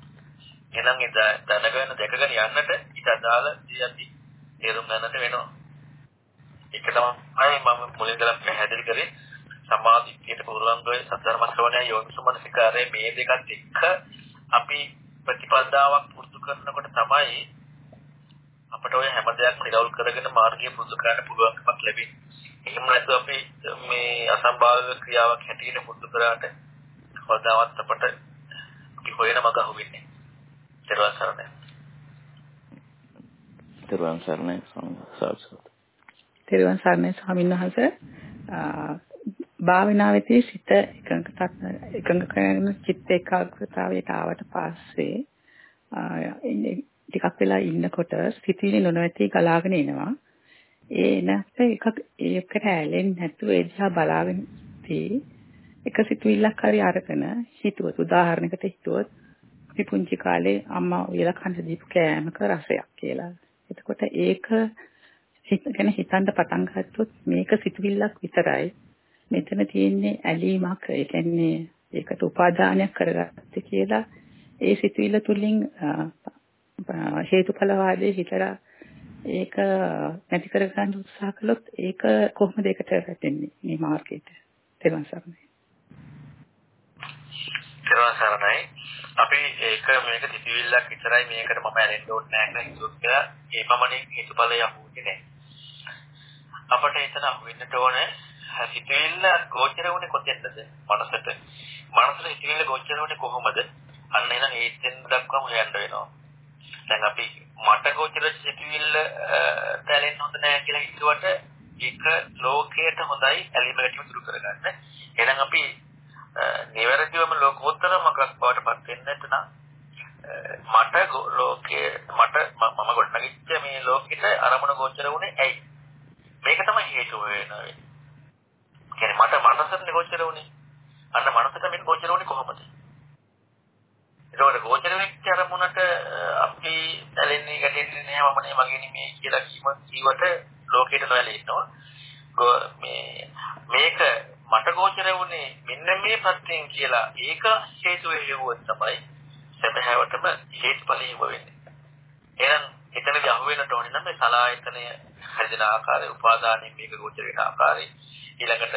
එහෙනම් ඒ දැනගෙන දැකගෙන යන්නට ඊට අදාළ දෙයක් තේරුම් ගන්නට වෙනවා. ඒක තමයි මම මුලින් ඉඳලා පැහැදිලි කරේ සමාධියට පුරුලංගයේ සතරම ශ්‍රවණය යෝනිසමනසිකාරය මේ දෙකත් එක්ක අපි ප්‍රතිපදාවක් පුරුදු කරනකොට තමයි අපිට ඔය හැම දෙයක්ම නිරවුල් කරගෙන මාර්ගය පුරුදු කරන්න පුළුවන්කමක් ලැබෙන්නේ. එහෙම නැත්නම් අපි මේ අසම්භාවික ක්‍රියාවක් හැටියට පුරුදු කරාට කවදාවත් අපට අපි හොයන මඟ අහුවෙන්නේ. ඊට සරණයි. තෙරුවන් සරණයි සාසු. තෙරුවන් සරණයි ස්වාමීන් වහන්සේ. භාවනාවේදී සිත එකඟ එකඟ කරගෙන චිත්ත ඒකාග්‍රතාවයට ආවට පස්සේ ටිකක් වෙලා ඉන්නකොට සිතිවිලි නොනවති ගලාගෙන එනවා. ඒ නැත්te එකක් ඒකට ඇලෙන්නේ නැතුව ඒ දිහා බලාගෙන තී එක සිතුවිල්ලක් හරි අරගෙන හිතුවොත් උදාහරණයකට හිතුවොත් අපි පුංචි කාලේ අම්මා උයලා කන්න දීපු කෑමක රසයක් කියලා. එතකොට ඒක ගැන හිතන්න පටන් ගත්තොත් මේක සිතුවිල්ලක් විතරයි. මෙතන තියෙන්නේ ඇලීමක්. ඒ කියන්නේ ඒකට උපාදානයක් කරගත්තේ කියලා ඒ සිතුවිල්ල තුලින් හේතුඵල වාදයේ හිතලා ඒක නැති කරගන්න උත්සාහ කළොත් ඒක කොහොමද ඒකට වැටෙන්නේ මේ මාර්ගයට? තේරුම් සරණයි. තේරුම් සරණයි. අපි ඒක මේක සිතිවිල්ලක් විතරයි මේකට මම ඇලෙන්න ඕනේ නැහැ කියලා හිතුවොත් ඒ පමණින් හේතුඵලය අහුවෙන්නේ නැහැ. අපට එතන අහුවෙන්නට ඕනේ සිතිවිල්ල ගෝචර වුණේ කොතෙන්ද? මනසට. මනසට සිතිවිල්ල ගෝචර වුණේ කොහොමද? අන්න එහෙනම් ඒෙන් දක්වාම හොයන්න වෙනවා. දැන් අපි මට ගෝචර සිතිවිල්ල දැලෙන්න හොඳ නැහැ කියලා හිතුවට ඒක ලෝකයට හොඳයි ඇලීම ගැටීම දුරු කරගන්න. එහෙනම් අපි නිවැරදිවම ලෝකෝත්තර මගක් බවට පත් වෙන්නට නම් මට ලෝකයේ මට මම ගොඩනගිච්ච මේ ලෝකෙට අරමුණ ගෝචර වුණේ ඇයි? මේක තමයි හේතුව වෙනවා. කියන්නේ මට මනසට ගෝචර වුණේ. අන්න මනසට මේ ගෝචර වුණේ කොහොමද? ඒකෝට ගෝචර වෙච්ච අරමුණට අපි ඇලෙන්නේ ගැටෙන්නේ නෑ මම නේ මගේ නෙමෙයි කියලා කීම කීවට ලෝකෙට නොඇලී ඉන්නවා. මේ මේක මට ගෝචර වුණේ මෙන්න මේ ප්‍රත්‍යයෙන් කියලා ඒක හේතු හේවුවත් තමයි සැබෑවටම හේතුඵල හේව වෙන්නේ. එහෙනම් එතනදී අහු වෙනට ඕනේ නම් මේ සලායතනය හැදෙන ආකාරය, උපාදානයෙන් මේක ගෝචර වෙන ආකාරය, ඊළඟට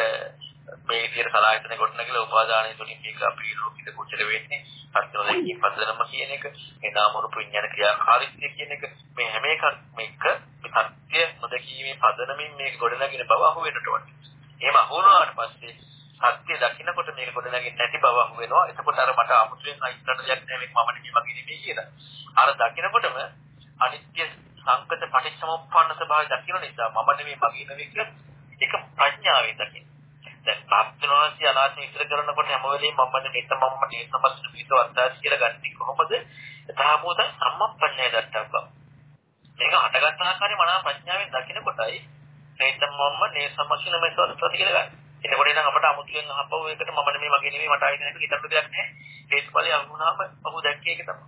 මේ විදිහට සලායතන ගොඩනගලා උපාදානය තුලින් මේක අපේ ලෝකෙට ගෝචර වෙන්නේ සත්‍යවලකී පදනම කියන එක, මේ නාම රූප විඥාන ක්‍රියාකාරීත්වය කියන එක මේ හැම එකක් මේක මේ සත්‍ය නොදකීමේ පදනමින් මේක ගොඩනගෙන බව අහු වෙනට ඕනේ. එහෙම අහුණාට පස්සේ සත්‍ය දකින්නකොට මේක ගොඩනගන්නේ නැති බව අහු වෙනවා. එතකොට අර මට අමුතුවෙන් අයිත් කරන්න දෙයක් නෑ මේක මම නෙමෙයි මගේ නෙමෙයි කියලා. අර දකින්නකොටම අනිත්‍ය සංකත පටිච්චසමුප්පන්න ස්වභාවය දකින්න නිසා මම නෙමෙයි මගේ නෙමෙයි කියලා ඒක ප්‍රඥාවෙන් දකින්න. දැන් ප්‍රඥාවන්ති අනාත්ම විතර කරනකොට හැම වෙලේම මම නෙමෙයි මම නේ සමස්ත පිටව අත්දාස් කියලා ගන්නේ කොහොමද? එතහමෝත සම්මප්පන්නේ දක්වා. මේක හටගත් ආකාරය මනා ප්‍රඥාවෙන් දකින්නකොටයි නේතම්මම නේ සමස්ත නෙමෙයි සෝත් කියලා ගන්න. එතකොට ඉතින් අපට අමුතුවෙන් අහපුව එකට මම නෙමෙයි මගේ නෙමෙයි මට ආයෙත් නේද හිතන්න දෙයක් නැහැ. හේතුඵලය අහුනහම ඔහු දැක්කේ ඒක තමයි.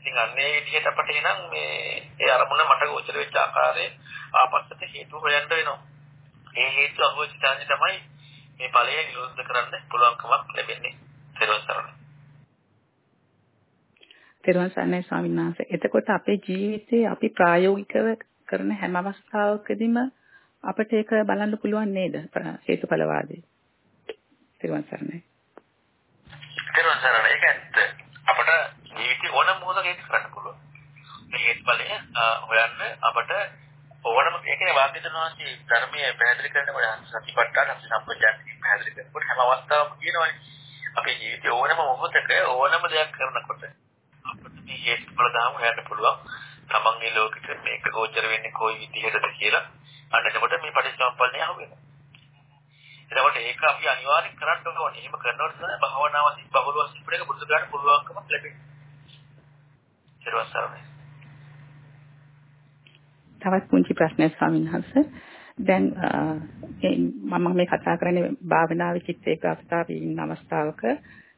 ඉතින් අන්නේ විදිහට අපට එනම් මේ ඒ අරමුණ මට ගෝචර වෙච්ච ආකාරයේ ආපස්සට හේතු හොයන්න වෙනවා. ඒ හේතු අහුවෙච්ච තැනදි තමයි මේ ඵලය නිරෝධ කරන්න පුළුවන්කමක් ලැබෙන්නේ. ඊට පස්සේ තෙරුවන් සරණයි ස්වාමීන් වහන්සේ. එතකොට අපේ ජීවිතේ අපි ප්‍රායෝගිකව කරන හැම අවස්ථාවකදීම අපිට ඒක බලන්න පුළුවන් නේද? හේතුඵලවාදී. තෙරුවන් සරණයි. තෙරුවන් සරණයි. ඒක ඇත්ත. අපට ජීවිතේ ඕනම මොහොතක ඒක කරන්න පුළුවන්. මේ හේතුඵලය හොයන්න අපට ඕනම ඒ කියන්නේ වාක්‍යතන වාසී ධර්මයේ පැහැදිලි කරනකොට සතිපට්ඨාන අපි සම්පජාති පැහැදිලි කරනකොට හැම අවස්ථාවකම කියනවනේ අපේ ජීවිතේ ඕනම මොහොතක ඕනම දෙයක් කරනකොට අපිට මේ හේතුඵල ධර්ම හොයන්න පුළුවන්. තමන්ගේ ලෝකෙට මේක ගෝචර වෙන්නේ කොයි විදිහටද කියලා අන්න එතකොට මේ පටිච්චසමුප්පන්නය අහුවෙනවා. එතකොට ඒක අපි අනිවාර්යෙන් කරන්න ඕනේ. එහෙම කරනකොට තමයි භාවනාවකින් බහුල වශයෙන් පිටක පුරුදු ගන්න පුළුවන්කමක් ලැබෙන්නේ. ඊට තවත් පුංචි ප්‍රශ්නයක් ස්වාමීන් වහන්සේ දැන් මම මේ කතා කරන්නේ භාවනාවේ චිත්ත ඒකාග්‍රතාවයේ ඉන්න අවස්ථාවක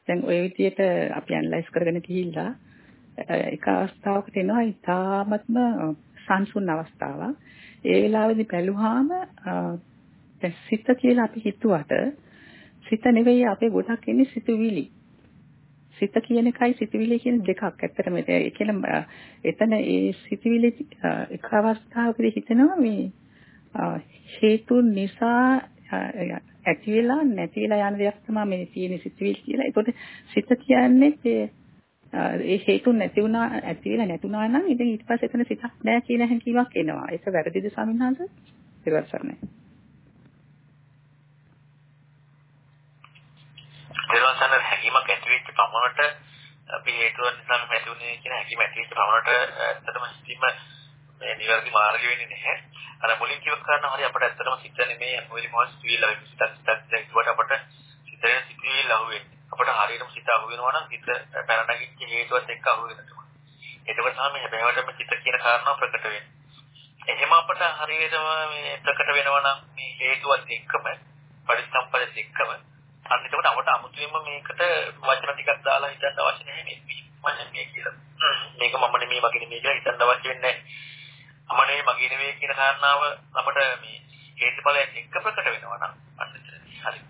දැන් ওই විදිහට අපි ඇනලයිස් කරගෙන ගිහිල්ලා එක අවස්ථාවකට එනවා ඉතාමත්ම සංසුන් අවස්ථාවක්. ඒ වෙලාවේදී බැලුවාම දැන් සිත කියලා අපි හිතුවට සිත නෙවෙයි අපේ ගොඩක් ඉන්නේ සිතුවිලි. සිත කියන එකයි සිතුවිලි කියන දෙකක්. ඇත්තටම ඒ කියලා එතන ඒ සිතුවිලි එක අවස්ථාවකදී හිතෙනවා මේ හේතුන් නිසා ඇති වෙලා නැති වෙලා යන දෙයක් තමයි මේ තියෙන සිතුවිලි කියලා. ඒකට සිත කියන්නේ ඒ හේතුන් නැති වුණා ඇති වෙලා නැතුණා නම් ඉතින් ඊට පස්සේ එතන සිතක් නැහැ කියන හැඟීමක් එනවා. ඒක වැරදිද ස්වාමීන් වහන්සේ? ඊට පස්සේ පෙරවසන හැඟීමක් ඇති වෙච්ච පමණට අපි හේතුන් නිසා ඇති වුණේ කියන හැඟීම ඇති වෙච්ච පමණට ඇත්තටම සිතීම මේ නිවැරදි මාර්ගය වෙන්නේ නැහැ. අර මුලින් කිව්ව කාරණා හරිය අපිට ඇත්තටම සිත නෙමෙයි මොලි මොහොස් ස්විල් සිතක් සිතක් දැක්වට අපිට සිතේ සිතිවිලි අහුවෙන්නේ. අපිට හරියටම සිත අහු වෙනවා නම් සිත පැන නැගිච්ච හේතුවත් එක්ක අහු වෙනවා. එතකොට තමයි හැබැයිවටම සිත කියන කාරණාව ප්‍රකට වෙන්නේ. එහෙම අපිට හරියටම මේ ප්‍රකට වෙනවා නම් මේ හේතුවත් එක්කම පරිසම්පදෙත් එක්කම අන්න එතකොට අපට අමුතුවෙන්ම මේකට වචන ටිකක් දාලා හිතන්න අවශ්‍ය නැහැ මේ මේ කියලා. මේක මම නෙමෙයි මගේ නෙමෙයි කියලා හිතන්න අවශ්‍ය වෙන්නේ නැහැ. මම නෙමෙයි මගේ නෙමෙයි කියන කාරණාව අපට මේ හේතුඵලයෙන් එක්ක ප්‍රකට වෙනවා නම් අන්න හරි.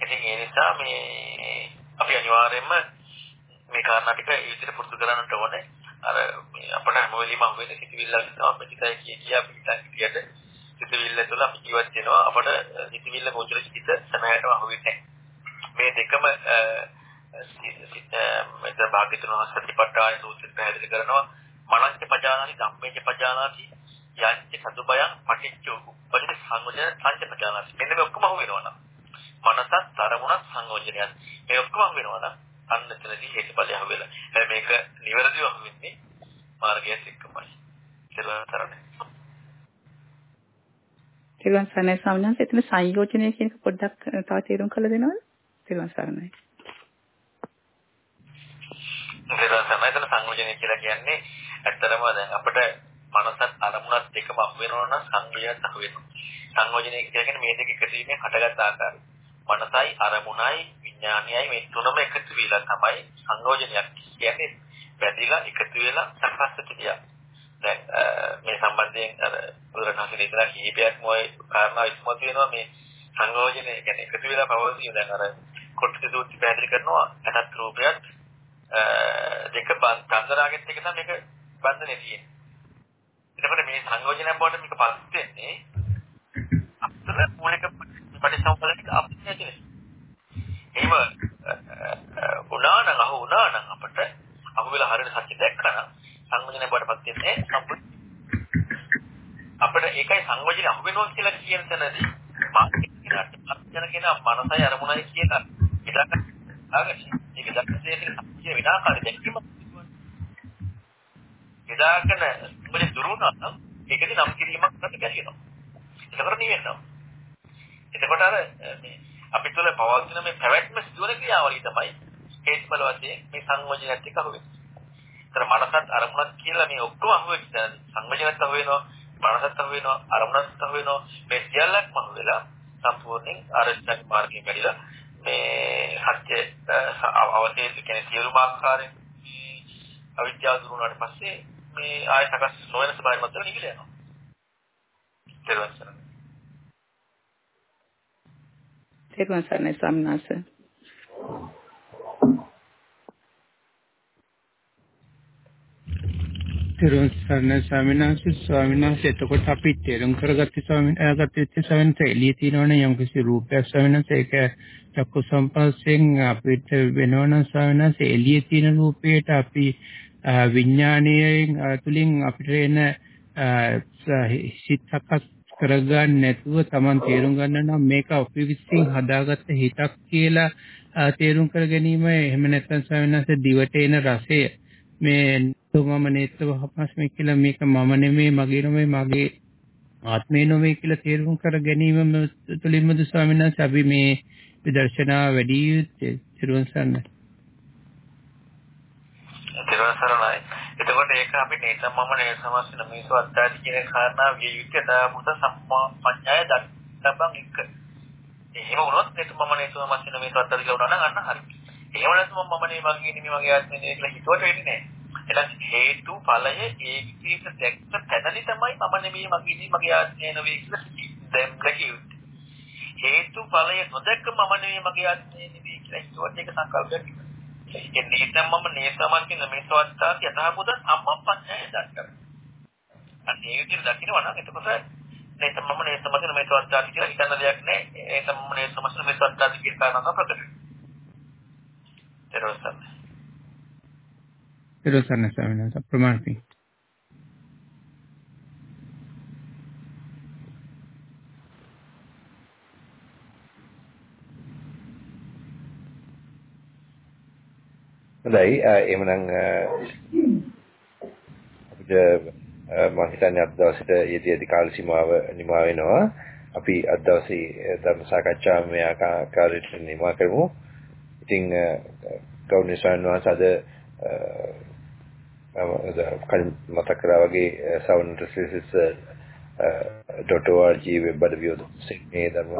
ඉතින් ඒ නිසා මේ අපි අනිවාර්යයෙන්ම මේ කාරණා ටික ඒ විදිහට පුරුදු කරන්නට ඕනේ. අර අපට හැම වෙලෙම අහු වෙන සිතිවිල්ලක් තමයි අපිට කිය කිය අපි හිතන් හිටියට සිතිවිල්ල තුළ අපි ජීවත් වෙනවා. අපට සිතිවිල්ල ගෝචර සිත සමහරටම අහු වෙන්නේ මේ දෙකම සිත මෙතන භාග්‍යතුන් වහන්සේ සතිපට්ඨාන සූත්‍රය පැහැදිලි කරනවා. මනංච පජානාති ධම්මේච පජානාති යංච සතුබයං පටිච්ච උපපදිත සංයෝජන සංච පජානාති. මෙන්න මේ ඔක්කොම අහු වෙනවා නම් මනසත් තරමුණත් සංයෝජනයත් මේ ඔක්කොම වෙනවා නම් අන්න එතනදී හේතුඵලය හවෙලා. හැබැයි මේක නිවැරදිව හවෙන්නේ මාර්ගයත් එක්කමයි. කියලා තරන්නේ. තිරුවන් සරණයි ස්වාමීන් වහන්සේ එතන සංයෝජනය කියන එක පොඩ්ඩක් තව තේරුම් කරලා දෙනවද? තිරුවන් සරණයි. තිරුවන් සරණයි එතන සංයෝජනය කියලා කියන්නේ ඇත්තටම දැන් අපිට මනසත් අරමුණත් එකම අහු වෙනවා නම් සංයෝජනත් අහු වෙනවා. සංයෝජනය කියන්නේ මේ දෙක එකතු වීමෙන් හටගත් ආකාරය. මනසයි අරමුණයි විඥානයයි මේ තුනම එකතු වෙලා තමයි සංයෝජනයක් කියන්නේ බැඳිලා එකතු වෙලා සකස් වෙතිය. දැන් මේ සම්බන්ධයෙන් අර බුදුරණාහි ඉතලා කීපයක්ම ওই කාරණා ඉස්මතු වෙනවා මේ සංයෝජනය කියන්නේ එකතු වෙලා පවතින දැන් අර කොට්ටේ සූත්‍රය පැහැදිලි කරනවා අටත් රූපයත් දෙක බන්ධනාගෙත් එක තමයි මේක බන්ධනේ තියෙන්නේ. එතකොට මේ සංයෝජනයක් බවට මේක පත් වෙන්නේ අපතර මූලික පටිසම්පලනික අපිට නැතිනේ. එහෙම උනා නම් අහු උනා නම් අපිට අහු වෙලා හරියට සත්‍ය දැක්කනම් සංයෝජනය බවටපත් වෙන්නේ සම්පූර්ණ අපිට ඒකයි සංයෝජනය අහු වෙනවා කියලා කියන තැනදී මාර්ගයෙන් කියන මනසයි අරමුණයි කියලා ඉතක ආගන්නේ. ඒක දැක්කේ සත්‍ය විනාකාරය දැක්කම එදාකන උඹේ දුරුණා නම් ඒකදී නම් කිරීමක් නැති ගැසිනවා. ඒකට නිවෙනවා. එතකොට අර මේ අපි තුළ පවතින මේ පැවැත්ම සිදුවන ක්‍රියාවලිය තමයි හේතුඵල වශයෙන් මේ සංයෝජනයත් එක්ක අහුවෙන්නේ. ඒතර මනසත් අරමුණත් කියලා මේ ඔක්කොම අහුවෙච්ච සංයෝජනත් අහු වෙනවා, මනසත් අහු වෙනවා, අරමුණත් අහු වෙනවා. මේ සියල්ලක්ම අහු වෙලා සම්පූර්ණයෙන් අරෂ්ඨ මාර්ගයෙන් වැඩිලා මේ සත්‍ය අවතේ කියන්නේ සියලුම ආකාරයෙන් මේ අවිද්‍යාව දුරු වුණාට පස්සේ මේ ආය සකස් නොවන ස්වභාවය මත නිවිල යනවා. ඊට තෙරුවන් සරණයි ස්වාමීන් වහන්සේ. තෙරුවන් සරණයි ස්වාමීන් වහන්සේ. ස්වාමීන් වහන්සේ එතකොට අපි තේරුම් කරගත්තේ ස්වාමීන් වහන්සේ ස්වාමීන් වහන්සේ එළිය තියෙනවනේ යම් කිසි රූපයක් ස්වාමීන් වහන්සේ. ඒක චක්කු සම්පස්යෙන් අපිට වෙනවනම් ස්වාමීන් වහන්සේ එළිය තියෙන රූපයට අපි විඥානයෙන් තුලින් අපිට එන සිත් සකස් කරගන්න නැතුව Taman තේරුම් ගන්න නම් මේක අපි විසින් හදාගත්ත හිතක් කියලා තේරුම් කර ගැනීම එහෙම නැත්නම් ස්වාමීන් දිවට එන රසය මේ තුමම නේත්ව හපස්මේ කියලා මේක මම නෙමෙයි මගේ නෙමෙයි මගේ ආත්මේ නෙමෙයි කියලා තේරුම් කර ගැනීම තුළින්මද ස්වාමීන් වහන්සේ අපි මේ විදර්ශනා වැඩි යුත්තේ තිරුවන් සරණයි. තිරුවන් සරණයි. එතකොට ඒක අපි නේතමම නේ සමස්න මිනිස්සු අත්දාදි කියන කාරණා විය යුත්තේ දාමුත සම්මා පඤ්ඤාය දක්බන් එක. එහෙම වුණොත් නේතමම නේ සමස්න මිනිස්සු අත්දාදි කියලා නම් අන්න හරි. එහෙම නැත්නම් මම නේ මගේ නෙමෙයි මගේ ආත්මේ නේ කියලා හිතුවට වෙන්නේ නැහැ. එහෙනම් හේතු ඵලය ඒ විදිහට දැක්ක තැනදී තමයි මම නෙමෙයි මගේ නෙමෙයි මගේ ආත්මේ නෙවෙයි කියලා දැන් දැකියුත්. හේතු ඵලය නොදැක්ක මම නෙමෙයි මගේ ආත්මේ නෙවෙයි කියලා හිතුවට ඒක සංකල්පයක්. ඒ නේතම් මම නේතමකින් මේ සවත්තාති යථාභූත සම්මම් පඤ්ඤාය දක්කර. අන්න ඒ විදිහට දකිනවා නම් එතකොට නේතම් මම නේතමකින් මේ සවත්තාති කියලා හිතන්න දෙයක් නැහැ. නේතම් මම නේතමකින් මේ සවත්තාති කියන කාරණා ප්‍රකට වෙනවා. එරොසන්න. එරොසන්න ස්වාමීන් වහන්සේ ප්‍රමාණ පිං. හොඳයි එහෙමනම් අපිට මම හිතන්නේ අද දවසේට යෙදී කාල සීමාව නිමා වෙනවා. අපි අද දවසේ ධර්ම සාකච්ඡාව මේ ආකාරයට නිමා කරමු. ඉතින් ගෞරවනීය ස්වාමීන් වහන්සේ අද කලින් මතක් කරා වගේ සවුන්ඩ් රිසර්චස් .org වෙබ් අඩවිය මේ ධර්ම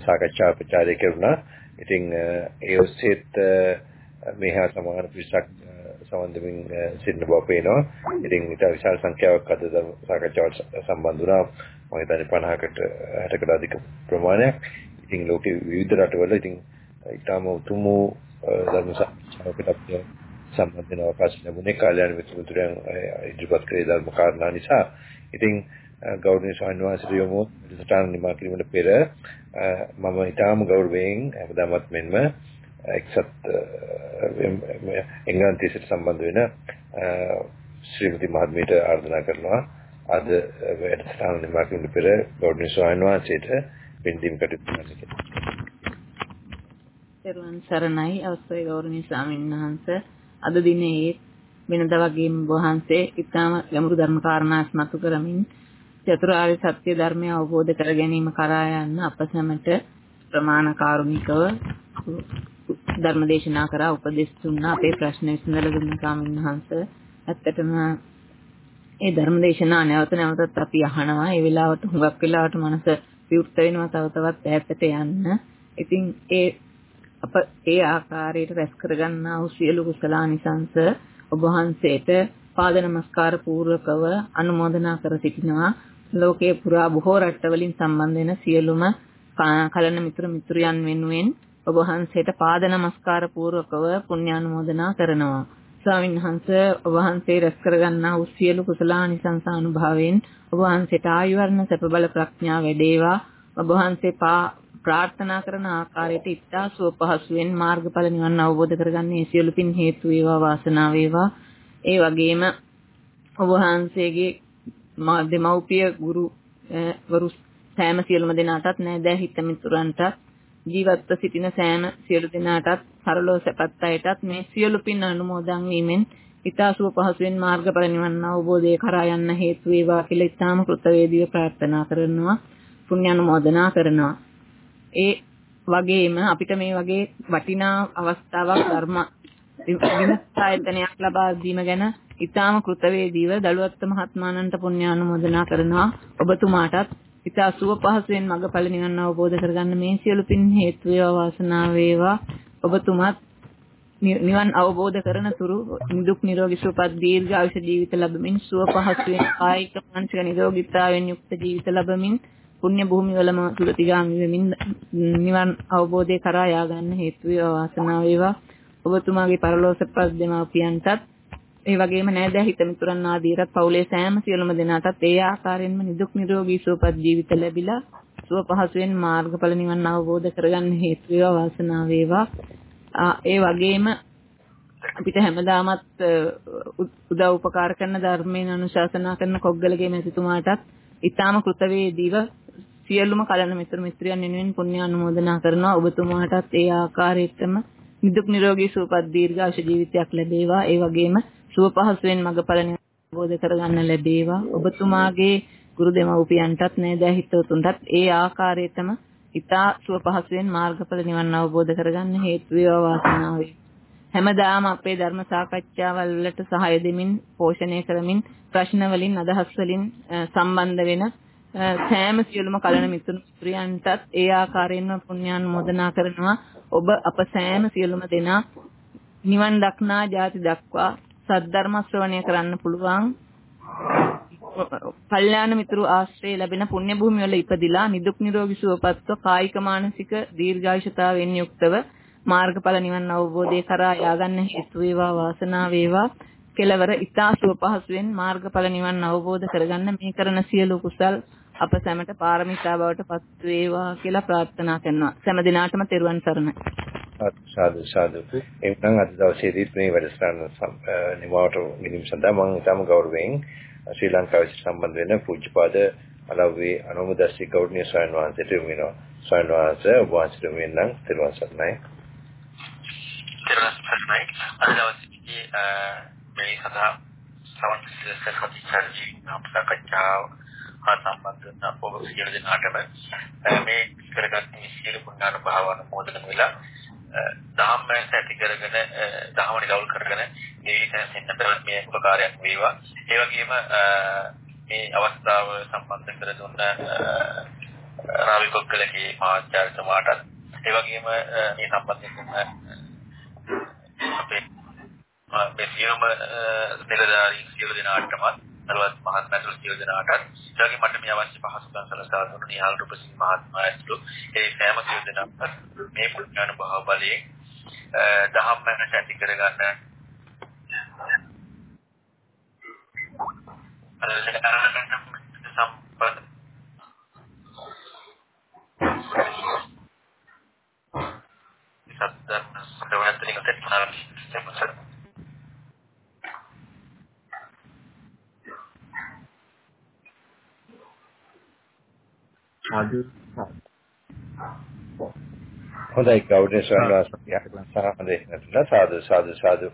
සාකච්ඡා ප්‍රචාරය කරුණා. ඉතින් ඒ ඔස්සේත් මේහා සමාන පිරිසක් සම්බන්ධමින් සිටින බව පේනවා. ඉතින් ඊට විශාල සංඛ්‍යාවක් අද ධර්ම සාකච්ඡාවට සම්බන්ධ වුණා. මම හිතන්නේ 50කට 60කට අධික ප්‍රමාණයක්. ඉතින් ලෝකේ විවිධ රටවල ඉතින් ඊටම උතුම් ධර්ම සාකච්ඡාවකට අපිට සම්බන්ධ වෙන අවකාශ ලැබුණේ කල්යාණ මිත්‍රතුරයන් ඉදිරිපත් කළේ ධර්ම කාරණා නිසා. ඉතින් ගෞරවනීය ස්වාමීන් වහන්සේ යොමු සටහන් නිමා කිරීමට පෙර මම ඊටාම ගෞරවයෙන් හැමදාමත් මෙන්ම එක්සත් එංගලන්තයට සම්බන්ධ වෙන ශ්‍රීමති මහත්මියට ආරාධනා කරනවා. අද වැඩසටහන නිමා කිරීමට පෙර ගෞරවනීය ස්වාමීන් වහන්සේට පින්දීම් කටයුතු කරන්න පෙරවන් සරණයි. අවසරයි ගෞරවනීය ස්වාමීන් වහන්සේ. අද දිනේ වෙනදා වගේම වහන්සේ ඉතාම ගැඹුරු ධර්ම කාරණා ස්මතු කරමින් චතුරාර්ය සත්‍ය ධර්මය අවබෝධ කර ගැනීම කරා යන්න අප සැමට ප්‍රමාණ කාරුණිකව ධර්ම දේශනා කරා උපදෙස් දුන්නා. අපේ ප්‍රශ්න විසඳලා දුන්න ස්වාමීන් වහන්සේ ඇත්තටම ඒ ධර්ම දේශනා නැවත නැවතත් අපි අහනවා. ඒ වෙලාවට හුඟක් වෙලාවට මනස විවෘත වෙනවා. තව තවත් ඈතට යන්න. ඉතින් ඒ අප ඒ ආකාරයට රැස් කරගන්නා වූ සියලු කුසලානිසංස ඔබ වහන්සේට පාද නමස්කාර පූර්වකව අනුමೋದනා කර සිටිනවා. ලෝකයේ පුරා බොහෝ රටවලින් සම්බන්ධ වෙන සියලුම කලන මිතුරු මිතුරියන් වෙනුවෙන් ඔබ වහන්සේට පාද නමස්කාර පූර්වකව පුණ්‍යානුමෝදනා කරනවා. ස්වාමීන් වහන්සේ ඔබ වහන්සේ රැස් කරගන්නා වූ සියලු කුසලානිසංස අනුභවයෙන් ඔබ වහන්සේට ආයු වර්ණ සැප බල ප්‍රඥා වැඩේවා. ඔබ වහන්සේ ප්‍රාර්ථනා කරන ආකාරයට ඉත්තා සුව පහසුවෙන් මාර්ගඵල නිවන් අවබෝධ කරගන්න මේ සියලු පින් හේතු වේවා වාසනාව වේවා. ඒ වගේම ඔබ වහන්සේගේ දෙමව්පිය ගුරු වරු සෑම සියලුම දෙනාටත් නෑදෑ හිත මිතුරන්ටත් ජීවත්ව සිටින සෑම සියලු දෙනාටත් සරලව සැපත් අයටත් මේ සියලු පින් අනුමෝදන් වීමෙන් ඊතාසුව පහසුවෙන් මාර්ගඵල නිවන් අවබෝධය කරා යන්න හේතු වේවා කියලා ඊටාම කෘතවේදීව ප්‍රාර්ථනා කරනවා පුණ්‍ය අනුමෝදනා කරනවා. ඒ වගේම අපිට මේ වගේ වටිනා අවස්ථාවක් ධර්ම විමුක්තායතනයක් ලබා දීම ගැන ඊටාම කෘතවේදීව දලුවත් මහත්මානන්ට පුණ්‍යානුමෝදනා කරනවා. ඔබතුමාටත් ඊට සුව පහසුවෙන් මඟඵල නිවන් අවබෝධ කරගන්න මේ සියලු පින් හේතු වේවා වාසනාව වේවා. ඔබතුමාත් නිවන් අවබෝධ කරන තුරු නිදුක් නිරෝගී සුවපත් දීර්ඝායුෂ ජීවිත ලැබමින් සුව පහසුවෙන් කායික මානසික නිරෝගීතාවයෙන් යුක්ත ජීවිත ලැබමින් පුණ්‍ය භූමිවලම සුගතිගාමි වෙමින් නිවන් අවබෝධය කරා යා ගන්න හේතු වේවා වාසනාව වේවා. ඔබතුමාගේ පරලෝකපත් දෙමාපියන්ටත් ඒ වගේම නෑදෑ හිත මිතුරන් ආදීරත් පවුලේ සෑම සියලුම දෙනාටත් ඒ ආකාරයෙන්ම නිදුක් නිරෝගී සුවපත් ජීවිත ලැබිලා සුව පහසුවෙන් මාර්ගඵල නිවන් අවබෝධ කරගන්න හේතු වේවා වාසනාව වේවා. ඒ වගේම අපිට හැමදාමත් උදව් උපකාර කරන ධර්මයෙන් අනුශාසනා කරන කොග්ගලගේ මැතිතුමාටත් ඊටාම කෘතවේදීව සියලුම කලන මිත්‍ර මිත්‍රයන් වෙනුවෙන් පුණ්‍ය අනුමෝදනා කරනවා. ඔබතුමාටත් ඒ ආකාරයටම නිදුක් නිරෝගී සුවපත් දීර්ඝාෂ ජීවිතයක් ලැබේවා. ඒ වගේම සුව පහසුවෙන් මඟඵල නිබෝධ කරගන්න ලැබේවා. ඔබතුමාගේ ගුරු දෙමව්පියන්ටත් නේද හිතවතුන්ටත් ඒ ආකාරයටම ඊතා සුව පහසුවෙන් මාර්ගඵල නිවන් අවබෝධ කරගන්න හේතු වේවා වාසනාව හැමදාම අපේ ධර්ම සාකච්ඡාවල් වලට සහාය දෙමින් පෝෂණය කරමින් ප්‍රශ්න වලින් අදහස් වලින් සම්බන්ධ වෙන සෑම සියලුම කලන මිතුරු මිත්‍රයන්ටත් ඒ ආකාරයෙන්ම පුණ්‍යානුමෝදනා කරනවා. ඔබ අප සෑම සියලුම දෙනා නිවන් දක්නා ජාති දක්වා සද්ධර්ම ශ්‍රවණය කරන්න පුළුවන්. කල්යාණ මිතුරු ආශ්‍රය ලැබෙන පුණ්‍ය භූමිය වල ඉපදිලා නිදුක් නිරෝගී සුවපත්ව කායික මානසික දීර්ඝායුෂතාවෙන් යුක්තව මාර්ගඵල නිවන් අවබෝධය කරා ය아가න්න හේතු වේවා වාසනාව වේවා. කෙලවර ඊතා සුව පහසුවෙන් මාර්ගඵල නිවන් අවබෝධ කරගන්න මේ කරන සියලු කුසල් අප සැමට පාරමිතා බවට පත් වේවා කියලා ප්‍රාර්ථනා කරනවා. සෑම දිනාටම තෙරුවන් සරණයි. සාදු සාදු. එම්නම් අද දවසේදී මේ වැඩසටහන නිමවට ගෙනීම සඳහා මම ඉතාම ගෞරවයෙන් ශ්‍රී ලංකාවේ සම්බන්ධ වෙන පූජ්‍යපාද අලව්වේ අනුමදස්සී ගෞරවනීය ස්වාමීන් වහන්සේට යොමුනවා. ස්වාමීන් වහන්සේ ඔබ වහන්සේට මෙන්නම් තෙරුවන් සරණයි. තෙරුවන් සරණයි. අද දවසේදී මේ සඳහා සවන් සිල්සත් හදිචාරී අපසකච්ඡාව හා සම්බන්ධ වෙන ඔබ සියලු දෙනාටම මේ කරගත් මේ සියලු පුණ්‍යානුභාවන මොදන වෙලා දහම් මනස ඇති කරගෙන දහම නිරවුල් කරගෙන ජීවිතයෙන් මේ උපකාරයක් වේවා. ඒ වගේම මේ අවස්ථාව සම්බන්ධ කර දුන්න රාවි කොක්කලගේ මහාචාර්යතුමාටත් ඒ වගේම මේ සම්බන්ධ අපේ මේ සියලුම නිලධාරීන් සියලු දෙනාටම අලවත් මහත්මයාට සියලු දෙනාටත් ඒ වගේ මට මේ අවශ්‍ය පහසුකම් සලසා දුන්න නිහාල් රූපසිංහ මහත්මයා ඇතුළු ඒ සෑම සියලු දෙනාටත් මේ පුණ්‍යානුභාව බලයෙන් දහම් මනස ඇති කරගන්න. සම්පත සත්‍යන සදවැත්තනින් තෙත්මනා සාදු හොඳයි ගෞරවනීය ස්වාමීන් වහන්සේ. සාදු. සාදු සාදු